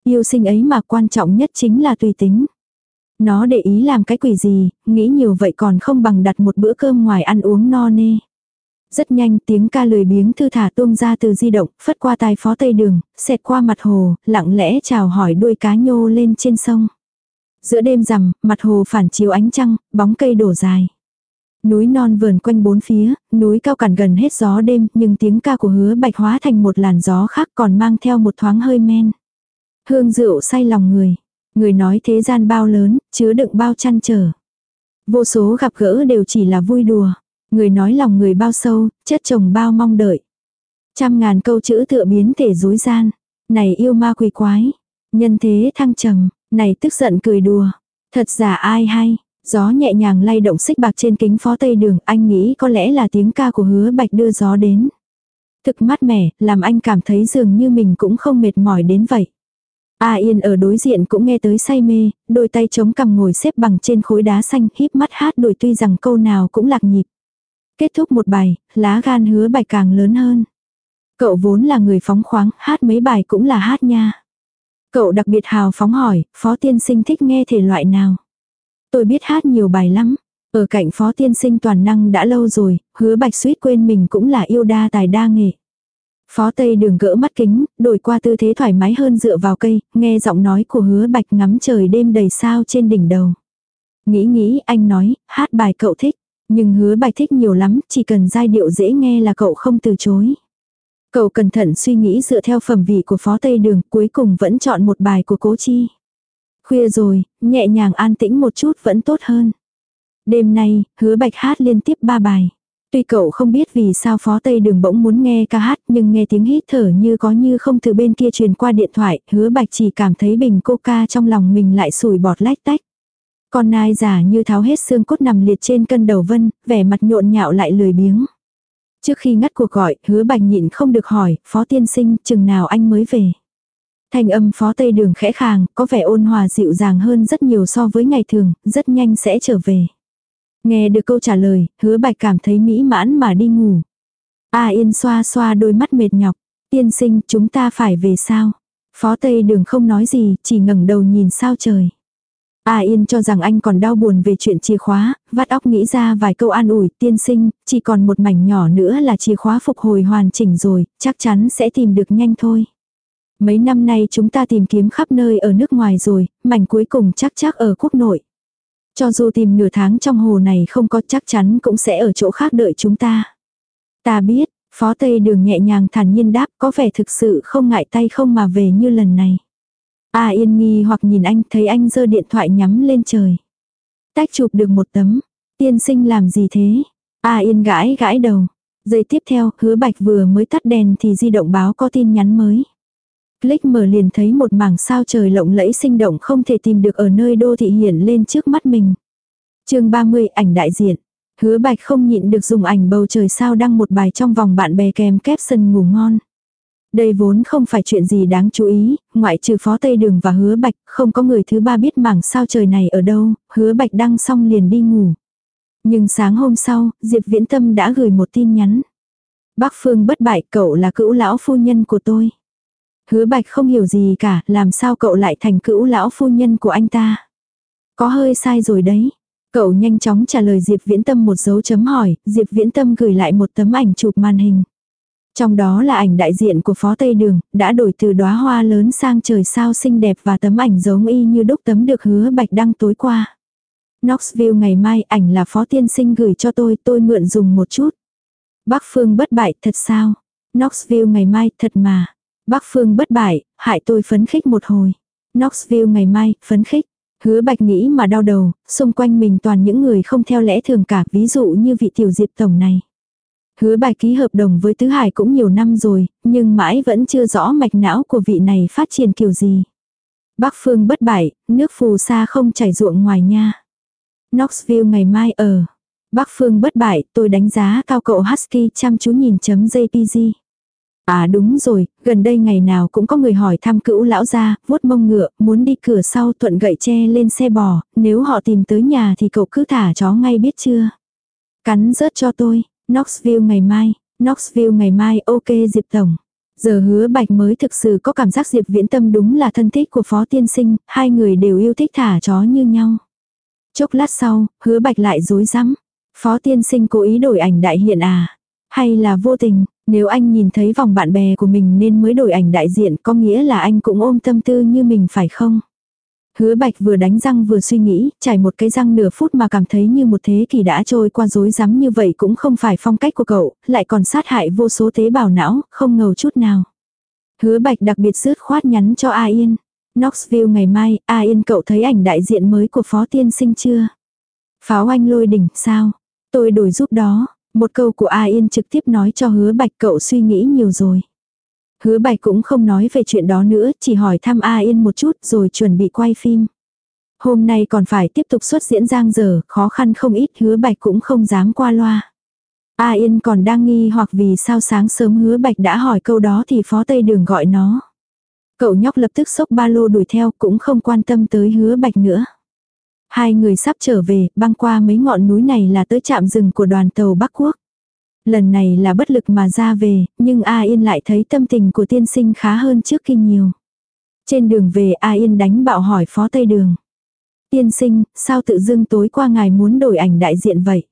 Yêu sinh ấy mà quan trọng nhất chính là tùy tính. Nó để ý làm cái quỷ gì, nghĩ nhiều vậy còn không bằng đặt một bữa cơm ngoài ăn uống no nê. Rất nhanh tiếng ca lười biếng thư thả tuông ra từ di động, phất qua tai phó tây đường, xẹt qua mặt hồ, lặng lẽ chào hỏi đuôi cá nhô lên trên sông. Giữa đêm rằm, mặt hồ phản chiếu ánh trăng, bóng cây đổ dài. Núi non vườn quanh bốn phía, núi cao cản gần hết gió đêm, nhưng tiếng ca của hứa bạch hóa thành một làn gió khác còn mang theo một thoáng hơi men. Hương rượu say lòng người. Người nói thế gian bao lớn, chứa đựng bao chăn trở. Vô số gặp gỡ đều chỉ là vui đùa. Người nói lòng người bao sâu, chất chồng bao mong đợi. Trăm ngàn câu chữ tựa biến thể dối gian. Này yêu ma quỷ quái. Nhân thế thăng trầm. Này tức giận cười đùa. Thật giả ai hay. Gió nhẹ nhàng lay động xích bạc trên kính phó tây đường. Anh nghĩ có lẽ là tiếng ca của hứa bạch đưa gió đến. Thực mát mẻ, làm anh cảm thấy dường như mình cũng không mệt mỏi đến vậy. A Yên ở đối diện cũng nghe tới say mê, đôi tay chống cằm ngồi xếp bằng trên khối đá xanh híp mắt hát đuổi tuy rằng câu nào cũng lạc nhịp. Kết thúc một bài, lá gan hứa bài càng lớn hơn. Cậu vốn là người phóng khoáng, hát mấy bài cũng là hát nha. Cậu đặc biệt hào phóng hỏi, phó tiên sinh thích nghe thể loại nào. Tôi biết hát nhiều bài lắm. Ở cạnh phó tiên sinh toàn năng đã lâu rồi, hứa bạch suýt quên mình cũng là yêu đa tài đa nghệ. Phó Tây đường gỡ mắt kính, đổi qua tư thế thoải mái hơn dựa vào cây, nghe giọng nói của hứa bạch ngắm trời đêm đầy sao trên đỉnh đầu. Nghĩ nghĩ anh nói, hát bài cậu thích. Nhưng hứa bạch thích nhiều lắm, chỉ cần giai điệu dễ nghe là cậu không từ chối. Cậu cẩn thận suy nghĩ dựa theo phẩm vị của phó Tây Đường, cuối cùng vẫn chọn một bài của cố chi. Khuya rồi, nhẹ nhàng an tĩnh một chút vẫn tốt hơn. Đêm nay, hứa bạch hát liên tiếp ba bài. Tuy cậu không biết vì sao phó Tây Đường bỗng muốn nghe ca hát nhưng nghe tiếng hít thở như có như không từ bên kia truyền qua điện thoại, hứa bạch chỉ cảm thấy bình coca trong lòng mình lại sủi bọt lách tách. Con nai giả như tháo hết xương cốt nằm liệt trên cân đầu vân, vẻ mặt nhộn nhạo lại lười biếng. Trước khi ngắt cuộc gọi, hứa bạch nhịn không được hỏi, phó tiên sinh, chừng nào anh mới về. Thành âm phó tây đường khẽ khàng, có vẻ ôn hòa dịu dàng hơn rất nhiều so với ngày thường, rất nhanh sẽ trở về. Nghe được câu trả lời, hứa bạch cảm thấy mỹ mãn mà đi ngủ. A yên xoa xoa đôi mắt mệt nhọc. Tiên sinh, chúng ta phải về sao? Phó Tây Đường không nói gì, chỉ ngẩng đầu nhìn sao trời. A Yên cho rằng anh còn đau buồn về chuyện chìa khóa, vắt óc nghĩ ra vài câu an ủi tiên sinh, chỉ còn một mảnh nhỏ nữa là chìa khóa phục hồi hoàn chỉnh rồi, chắc chắn sẽ tìm được nhanh thôi. Mấy năm nay chúng ta tìm kiếm khắp nơi ở nước ngoài rồi, mảnh cuối cùng chắc chắc ở quốc nội. Cho dù tìm nửa tháng trong hồ này không có chắc chắn cũng sẽ ở chỗ khác đợi chúng ta. Ta biết, Phó Tây Đường nhẹ nhàng thản nhiên đáp có vẻ thực sự không ngại tay không mà về như lần này. A yên nghi hoặc nhìn anh thấy anh giơ điện thoại nhắm lên trời. Tách chụp được một tấm. Tiên sinh làm gì thế? A yên gãi gãi đầu. Giây tiếp theo, hứa bạch vừa mới tắt đèn thì di động báo có tin nhắn mới. Click mở liền thấy một mảng sao trời lộng lẫy sinh động không thể tìm được ở nơi đô thị hiển lên trước mắt mình. chương 30 ảnh đại diện. Hứa bạch không nhịn được dùng ảnh bầu trời sao đăng một bài trong vòng bạn bè kèm caption ngủ ngon. Đây vốn không phải chuyện gì đáng chú ý, ngoại trừ phó Tây Đường và hứa bạch, không có người thứ ba biết mảng sao trời này ở đâu, hứa bạch đăng xong liền đi ngủ. Nhưng sáng hôm sau, Diệp Viễn Tâm đã gửi một tin nhắn. Bác Phương bất bại, cậu là cữu lão phu nhân của tôi. Hứa bạch không hiểu gì cả, làm sao cậu lại thành cữu lão phu nhân của anh ta. Có hơi sai rồi đấy. Cậu nhanh chóng trả lời Diệp Viễn Tâm một dấu chấm hỏi, Diệp Viễn Tâm gửi lại một tấm ảnh chụp màn hình. Trong đó là ảnh đại diện của Phó Tây Đường, đã đổi từ đóa hoa lớn sang trời sao xinh đẹp và tấm ảnh giống y như đúc tấm được hứa bạch đăng tối qua. Knoxville ngày mai ảnh là Phó Tiên Sinh gửi cho tôi, tôi mượn dùng một chút. Bắc Phương bất bại thật sao? Knoxville ngày mai thật mà. Bắc phương bất bại, hại tôi phấn khích một hồi. Knoxville ngày mai, phấn khích. Hứa bạch nghĩ mà đau đầu, xung quanh mình toàn những người không theo lẽ thường cả, ví dụ như vị tiểu diệp tổng này. Hứa bài ký hợp đồng với Tứ Hải cũng nhiều năm rồi, nhưng mãi vẫn chưa rõ mạch não của vị này phát triển kiểu gì. Bắc phương bất bại, nước phù sa không chảy ruộng ngoài nha. Knoxville ngày mai ở. Bắc phương bất bại, tôi đánh giá cao cậu Husky chăm chú nhìn chấm JPG. À đúng rồi, gần đây ngày nào cũng có người hỏi thăm cữu lão gia, vuốt mông ngựa, muốn đi cửa sau thuận gậy tre lên xe bò, nếu họ tìm tới nhà thì cậu cứ thả chó ngay biết chưa. Cắn rớt cho tôi, Knoxville ngày mai, Knoxville ngày mai ok Diệp Tổng. Giờ hứa bạch mới thực sự có cảm giác Diệp Viễn Tâm đúng là thân thích của Phó Tiên Sinh, hai người đều yêu thích thả chó như nhau. Chốc lát sau, hứa bạch lại dối rắm Phó Tiên Sinh cố ý đổi ảnh đại hiện à? Hay là vô tình, nếu anh nhìn thấy vòng bạn bè của mình nên mới đổi ảnh đại diện có nghĩa là anh cũng ôm tâm tư như mình phải không? Hứa bạch vừa đánh răng vừa suy nghĩ, chảy một cái răng nửa phút mà cảm thấy như một thế kỷ đã trôi qua rối rắm như vậy cũng không phải phong cách của cậu, lại còn sát hại vô số tế bào não, không ngầu chút nào. Hứa bạch đặc biệt rước khoát nhắn cho A Yên. Knoxville ngày mai, A Yên cậu thấy ảnh đại diện mới của Phó Tiên Sinh chưa? Pháo anh lôi đỉnh, sao? Tôi đổi giúp đó. Một câu của A Yên trực tiếp nói cho hứa bạch cậu suy nghĩ nhiều rồi. Hứa bạch cũng không nói về chuyện đó nữa, chỉ hỏi thăm A Yên một chút rồi chuẩn bị quay phim. Hôm nay còn phải tiếp tục xuất diễn giang giờ, khó khăn không ít hứa bạch cũng không dám qua loa. A Yên còn đang nghi hoặc vì sao sáng sớm hứa bạch đã hỏi câu đó thì phó tây đường gọi nó. Cậu nhóc lập tức xốc ba lô đuổi theo cũng không quan tâm tới hứa bạch nữa. Hai người sắp trở về, băng qua mấy ngọn núi này là tới trạm rừng của đoàn tàu Bắc Quốc. Lần này là bất lực mà ra về, nhưng A Yên lại thấy tâm tình của tiên sinh khá hơn trước kinh nhiều. Trên đường về A Yên đánh bạo hỏi phó tây đường. Tiên sinh, sao tự dưng tối qua ngài muốn đổi ảnh đại diện vậy?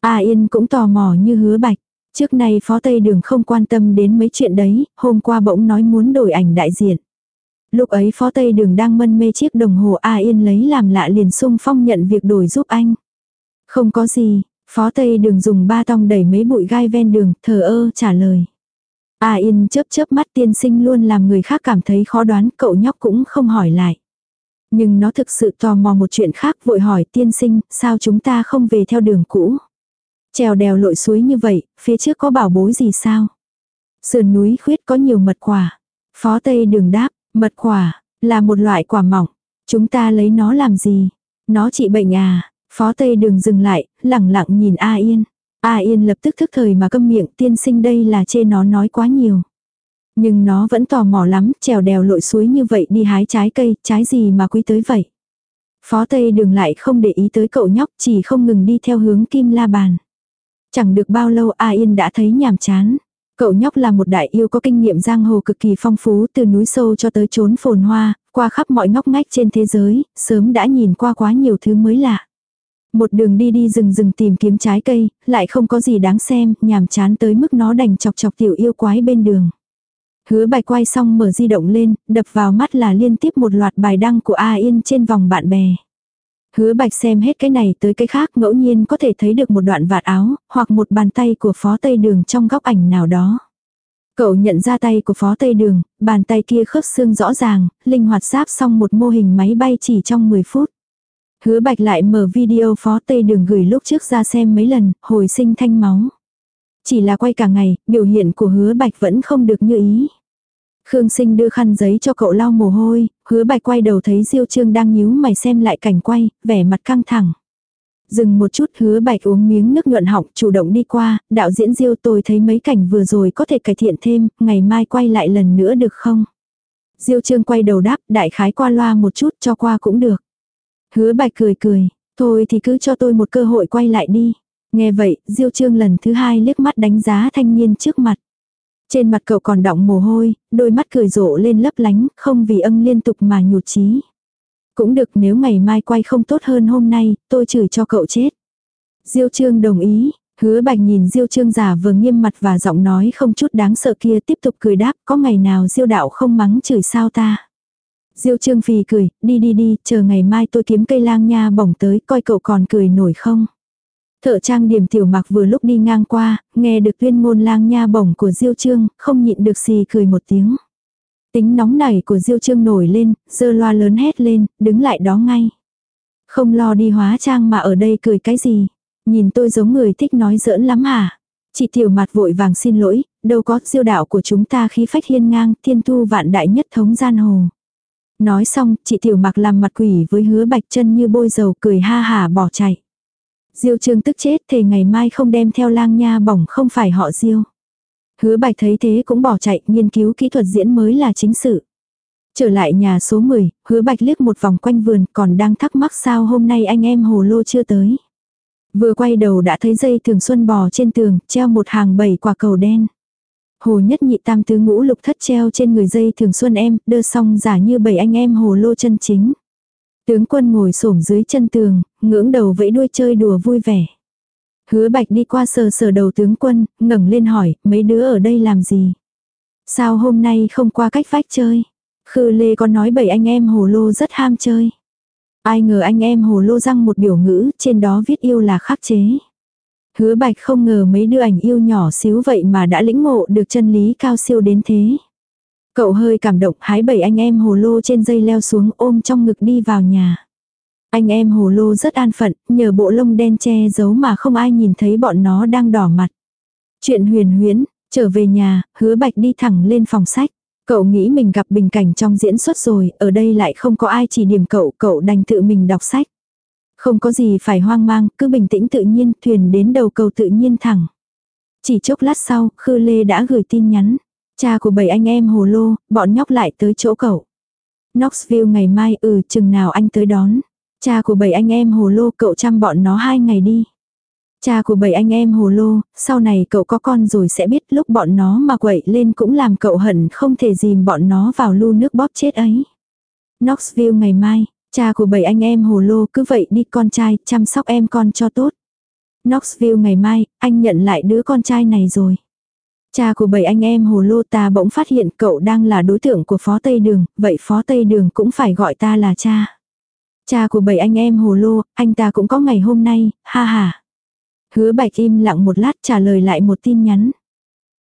A Yên cũng tò mò như hứa bạch. Trước nay phó tây đường không quan tâm đến mấy chuyện đấy, hôm qua bỗng nói muốn đổi ảnh đại diện. Lúc ấy phó tây đường đang mân mê chiếc đồng hồ A Yên lấy làm lạ liền sung phong nhận việc đổi giúp anh. Không có gì, phó tây đường dùng ba tong đẩy mấy bụi gai ven đường, thờ ơ trả lời. A Yên chớp chớp mắt tiên sinh luôn làm người khác cảm thấy khó đoán, cậu nhóc cũng không hỏi lại. Nhưng nó thực sự tò mò một chuyện khác vội hỏi tiên sinh, sao chúng ta không về theo đường cũ. Trèo đèo lội suối như vậy, phía trước có bảo bối gì sao? Sườn núi khuyết có nhiều mật quả. Phó Tây đường đáp, Mật quả, là một loại quả mỏng. Chúng ta lấy nó làm gì? Nó trị bệnh à? Phó Tây đường dừng lại, lẳng lặng nhìn A Yên. A Yên lập tức thức thời mà câm miệng tiên sinh đây là chê nó nói quá nhiều. Nhưng nó vẫn tò mò lắm, trèo đèo lội suối như vậy đi hái trái cây, trái gì mà quý tới vậy. Phó Tây đường lại không để ý tới cậu nhóc, chỉ không ngừng đi theo hướng kim la bàn. Chẳng được bao lâu A Yên đã thấy nhàm chán. Cậu nhóc là một đại yêu có kinh nghiệm giang hồ cực kỳ phong phú từ núi sâu cho tới chốn phồn hoa, qua khắp mọi ngóc ngách trên thế giới, sớm đã nhìn qua quá nhiều thứ mới lạ. Một đường đi đi rừng rừng tìm kiếm trái cây, lại không có gì đáng xem, nhàm chán tới mức nó đành chọc chọc tiểu yêu quái bên đường. Hứa bài quay xong mở di động lên, đập vào mắt là liên tiếp một loạt bài đăng của A Yên trên vòng bạn bè. Hứa bạch xem hết cái này tới cái khác ngẫu nhiên có thể thấy được một đoạn vạt áo, hoặc một bàn tay của phó tây đường trong góc ảnh nào đó. Cậu nhận ra tay của phó tây đường, bàn tay kia khớp xương rõ ràng, linh hoạt giáp xong một mô hình máy bay chỉ trong 10 phút. Hứa bạch lại mở video phó tây đường gửi lúc trước ra xem mấy lần, hồi sinh thanh máu. Chỉ là quay cả ngày, biểu hiện của hứa bạch vẫn không được như ý. Khương Sinh đưa khăn giấy cho cậu lau mồ hôi, hứa bạch quay đầu thấy Diêu Trương đang nhíu mày xem lại cảnh quay, vẻ mặt căng thẳng. Dừng một chút hứa bạch uống miếng nước nhuận họng chủ động đi qua, đạo diễn Diêu tôi thấy mấy cảnh vừa rồi có thể cải thiện thêm, ngày mai quay lại lần nữa được không? Diêu Trương quay đầu đáp, đại khái qua loa một chút cho qua cũng được. Hứa bạch cười cười, thôi thì cứ cho tôi một cơ hội quay lại đi. Nghe vậy, Diêu Trương lần thứ hai liếc mắt đánh giá thanh niên trước mặt. Trên mặt cậu còn đọng mồ hôi, đôi mắt cười rộ lên lấp lánh, không vì âng liên tục mà nhụt chí. Cũng được nếu ngày mai quay không tốt hơn hôm nay, tôi chửi cho cậu chết. Diêu Trương đồng ý, hứa bạch nhìn Diêu Trương giả vừa nghiêm mặt và giọng nói không chút đáng sợ kia tiếp tục cười đáp có ngày nào Diêu đạo không mắng chửi sao ta. Diêu Trương Phi cười, đi đi đi, chờ ngày mai tôi kiếm cây lang nha bổng tới coi cậu còn cười nổi không. Thợ trang điểm tiểu mặc vừa lúc đi ngang qua, nghe được tuyên ngôn lang nha bổng của Diêu Trương, không nhịn được xì cười một tiếng. Tính nóng nảy của Diêu Trương nổi lên, dơ loa lớn hét lên, đứng lại đó ngay. Không lo đi hóa trang mà ở đây cười cái gì. Nhìn tôi giống người thích nói giỡn lắm hả? Chị tiểu mặt vội vàng xin lỗi, đâu có diêu đạo của chúng ta khí phách hiên ngang, thiên thu vạn đại nhất thống gian hồ. Nói xong, chị tiểu mặc làm mặt quỷ với hứa bạch chân như bôi dầu cười ha hà bỏ chạy. Diêu trương tức chết thề ngày mai không đem theo lang nha bỏng không phải họ diêu. Hứa bạch thấy thế cũng bỏ chạy, nghiên cứu kỹ thuật diễn mới là chính sự. Trở lại nhà số 10, hứa bạch liếc một vòng quanh vườn còn đang thắc mắc sao hôm nay anh em hồ lô chưa tới. Vừa quay đầu đã thấy dây thường xuân bò trên tường, treo một hàng bảy quả cầu đen. Hồ nhất nhị tam tứ ngũ lục thất treo trên người dây thường xuân em, đơ xong giả như bảy anh em hồ lô chân chính. Tướng quân ngồi xổm dưới chân tường, ngưỡng đầu vẫy đuôi chơi đùa vui vẻ. Hứa bạch đi qua sờ sờ đầu tướng quân, ngẩng lên hỏi, mấy đứa ở đây làm gì? Sao hôm nay không qua cách vách chơi? Khư Lê có nói bảy anh em hồ lô rất ham chơi. Ai ngờ anh em hồ lô răng một biểu ngữ, trên đó viết yêu là khắc chế. Hứa bạch không ngờ mấy đứa ảnh yêu nhỏ xíu vậy mà đã lĩnh ngộ được chân lý cao siêu đến thế. Cậu hơi cảm động hái bảy anh em hồ lô trên dây leo xuống ôm trong ngực đi vào nhà. Anh em hồ lô rất an phận, nhờ bộ lông đen che giấu mà không ai nhìn thấy bọn nó đang đỏ mặt. Chuyện huyền huyễn, trở về nhà, hứa bạch đi thẳng lên phòng sách. Cậu nghĩ mình gặp bình cảnh trong diễn xuất rồi, ở đây lại không có ai chỉ điểm cậu, cậu đành tự mình đọc sách. Không có gì phải hoang mang, cứ bình tĩnh tự nhiên, thuyền đến đầu cầu tự nhiên thẳng. Chỉ chốc lát sau, Khư Lê đã gửi tin nhắn. Cha của bảy anh em hồ lô, bọn nhóc lại tới chỗ cậu. Knoxville ngày mai, ừ, chừng nào anh tới đón. Cha của bảy anh em hồ lô cậu chăm bọn nó hai ngày đi. Cha của bảy anh em hồ lô, sau này cậu có con rồi sẽ biết lúc bọn nó mà quậy lên cũng làm cậu hận không thể dìm bọn nó vào lu nước bóp chết ấy. Knoxville ngày mai, cha của bảy anh em hồ lô cứ vậy đi con trai, chăm sóc em con cho tốt. Knoxville ngày mai, anh nhận lại đứa con trai này rồi. Cha của bảy anh em hồ lô ta bỗng phát hiện cậu đang là đối tượng của phó Tây Đường, vậy phó Tây Đường cũng phải gọi ta là cha. Cha của bảy anh em hồ lô, anh ta cũng có ngày hôm nay, ha ha. Hứa bạch im lặng một lát trả lời lại một tin nhắn.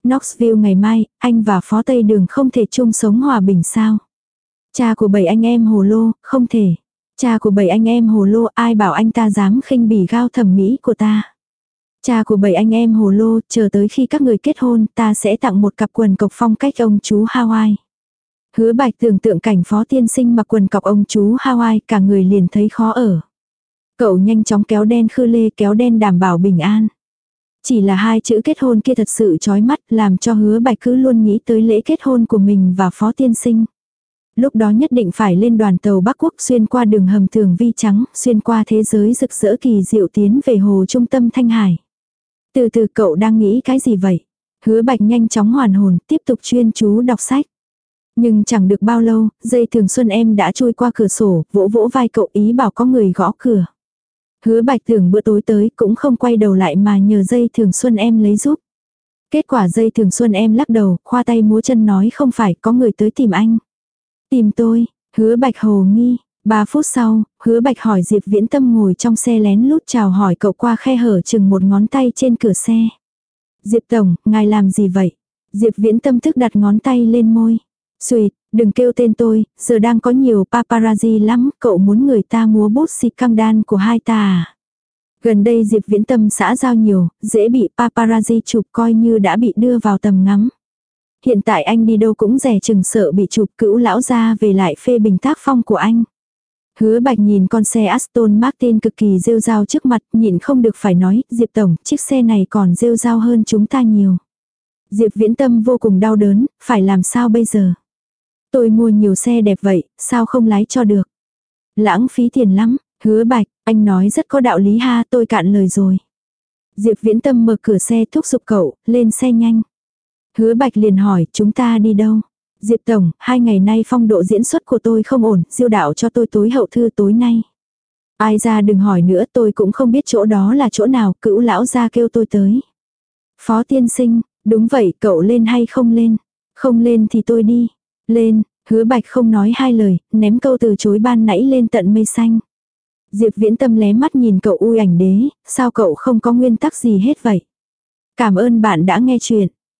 Knoxville ngày mai, anh và phó Tây Đường không thể chung sống hòa bình sao. Cha của bảy anh em hồ lô, không thể. Cha của bảy anh em hồ lô ai bảo anh ta dám khinh bỉ gao thẩm mỹ của ta. Cha của bảy anh em hồ lô, chờ tới khi các người kết hôn, ta sẽ tặng một cặp quần cộc phong cách ông chú Hawaii. Hứa bạch tưởng tượng cảnh phó tiên sinh mặc quần cọc ông chú Hawaii, cả người liền thấy khó ở. Cậu nhanh chóng kéo đen khư lê kéo đen đảm bảo bình an. Chỉ là hai chữ kết hôn kia thật sự chói mắt làm cho hứa bạch cứ luôn nghĩ tới lễ kết hôn của mình và phó tiên sinh. Lúc đó nhất định phải lên đoàn tàu Bắc Quốc xuyên qua đường hầm tường vi trắng, xuyên qua thế giới rực rỡ kỳ diệu tiến về hồ trung tâm Thanh Hải. Từ từ cậu đang nghĩ cái gì vậy? Hứa bạch nhanh chóng hoàn hồn, tiếp tục chuyên chú đọc sách. Nhưng chẳng được bao lâu, dây thường xuân em đã trôi qua cửa sổ, vỗ vỗ vai cậu ý bảo có người gõ cửa. Hứa bạch tưởng bữa tối tới cũng không quay đầu lại mà nhờ dây thường xuân em lấy giúp. Kết quả dây thường xuân em lắc đầu, khoa tay múa chân nói không phải có người tới tìm anh. Tìm tôi, hứa bạch hồ nghi. Ba phút sau, hứa bạch hỏi Diệp Viễn Tâm ngồi trong xe lén lút chào hỏi cậu qua khe hở chừng một ngón tay trên cửa xe. Diệp Tổng, ngài làm gì vậy? Diệp Viễn Tâm thức đặt ngón tay lên môi. Xuyệt, đừng kêu tên tôi, giờ đang có nhiều paparazzi lắm, cậu muốn người ta múa bút xịt căng đan của hai ta à? Gần đây Diệp Viễn Tâm xã giao nhiều, dễ bị paparazzi chụp coi như đã bị đưa vào tầm ngắm. Hiện tại anh đi đâu cũng rẻ chừng sợ bị chụp cữu lão ra về lại phê bình tác phong của anh. Hứa bạch nhìn con xe Aston Martin cực kỳ rêu rao trước mặt, nhịn không được phải nói, Diệp Tổng, chiếc xe này còn rêu rao hơn chúng ta nhiều. Diệp viễn tâm vô cùng đau đớn, phải làm sao bây giờ? Tôi mua nhiều xe đẹp vậy, sao không lái cho được? Lãng phí tiền lắm, hứa bạch, anh nói rất có đạo lý ha, tôi cạn lời rồi. Diệp viễn tâm mở cửa xe thúc giục cậu, lên xe nhanh. Hứa bạch liền hỏi, chúng ta đi đâu? Diệp Tổng, hai ngày nay phong độ diễn xuất của tôi không ổn, diêu đạo cho tôi tối hậu thư tối nay. Ai ra đừng hỏi nữa tôi cũng không biết chỗ đó là chỗ nào, cữu lão ra kêu tôi tới. Phó tiên sinh, đúng vậy cậu lên hay không lên? Không lên thì tôi đi. Lên, hứa bạch không nói hai lời, ném câu từ chối ban nãy lên tận mây xanh. Diệp viễn tâm lé mắt nhìn cậu ui ảnh đế, sao cậu không có nguyên tắc gì hết vậy? Cảm ơn bạn đã nghe chuyện.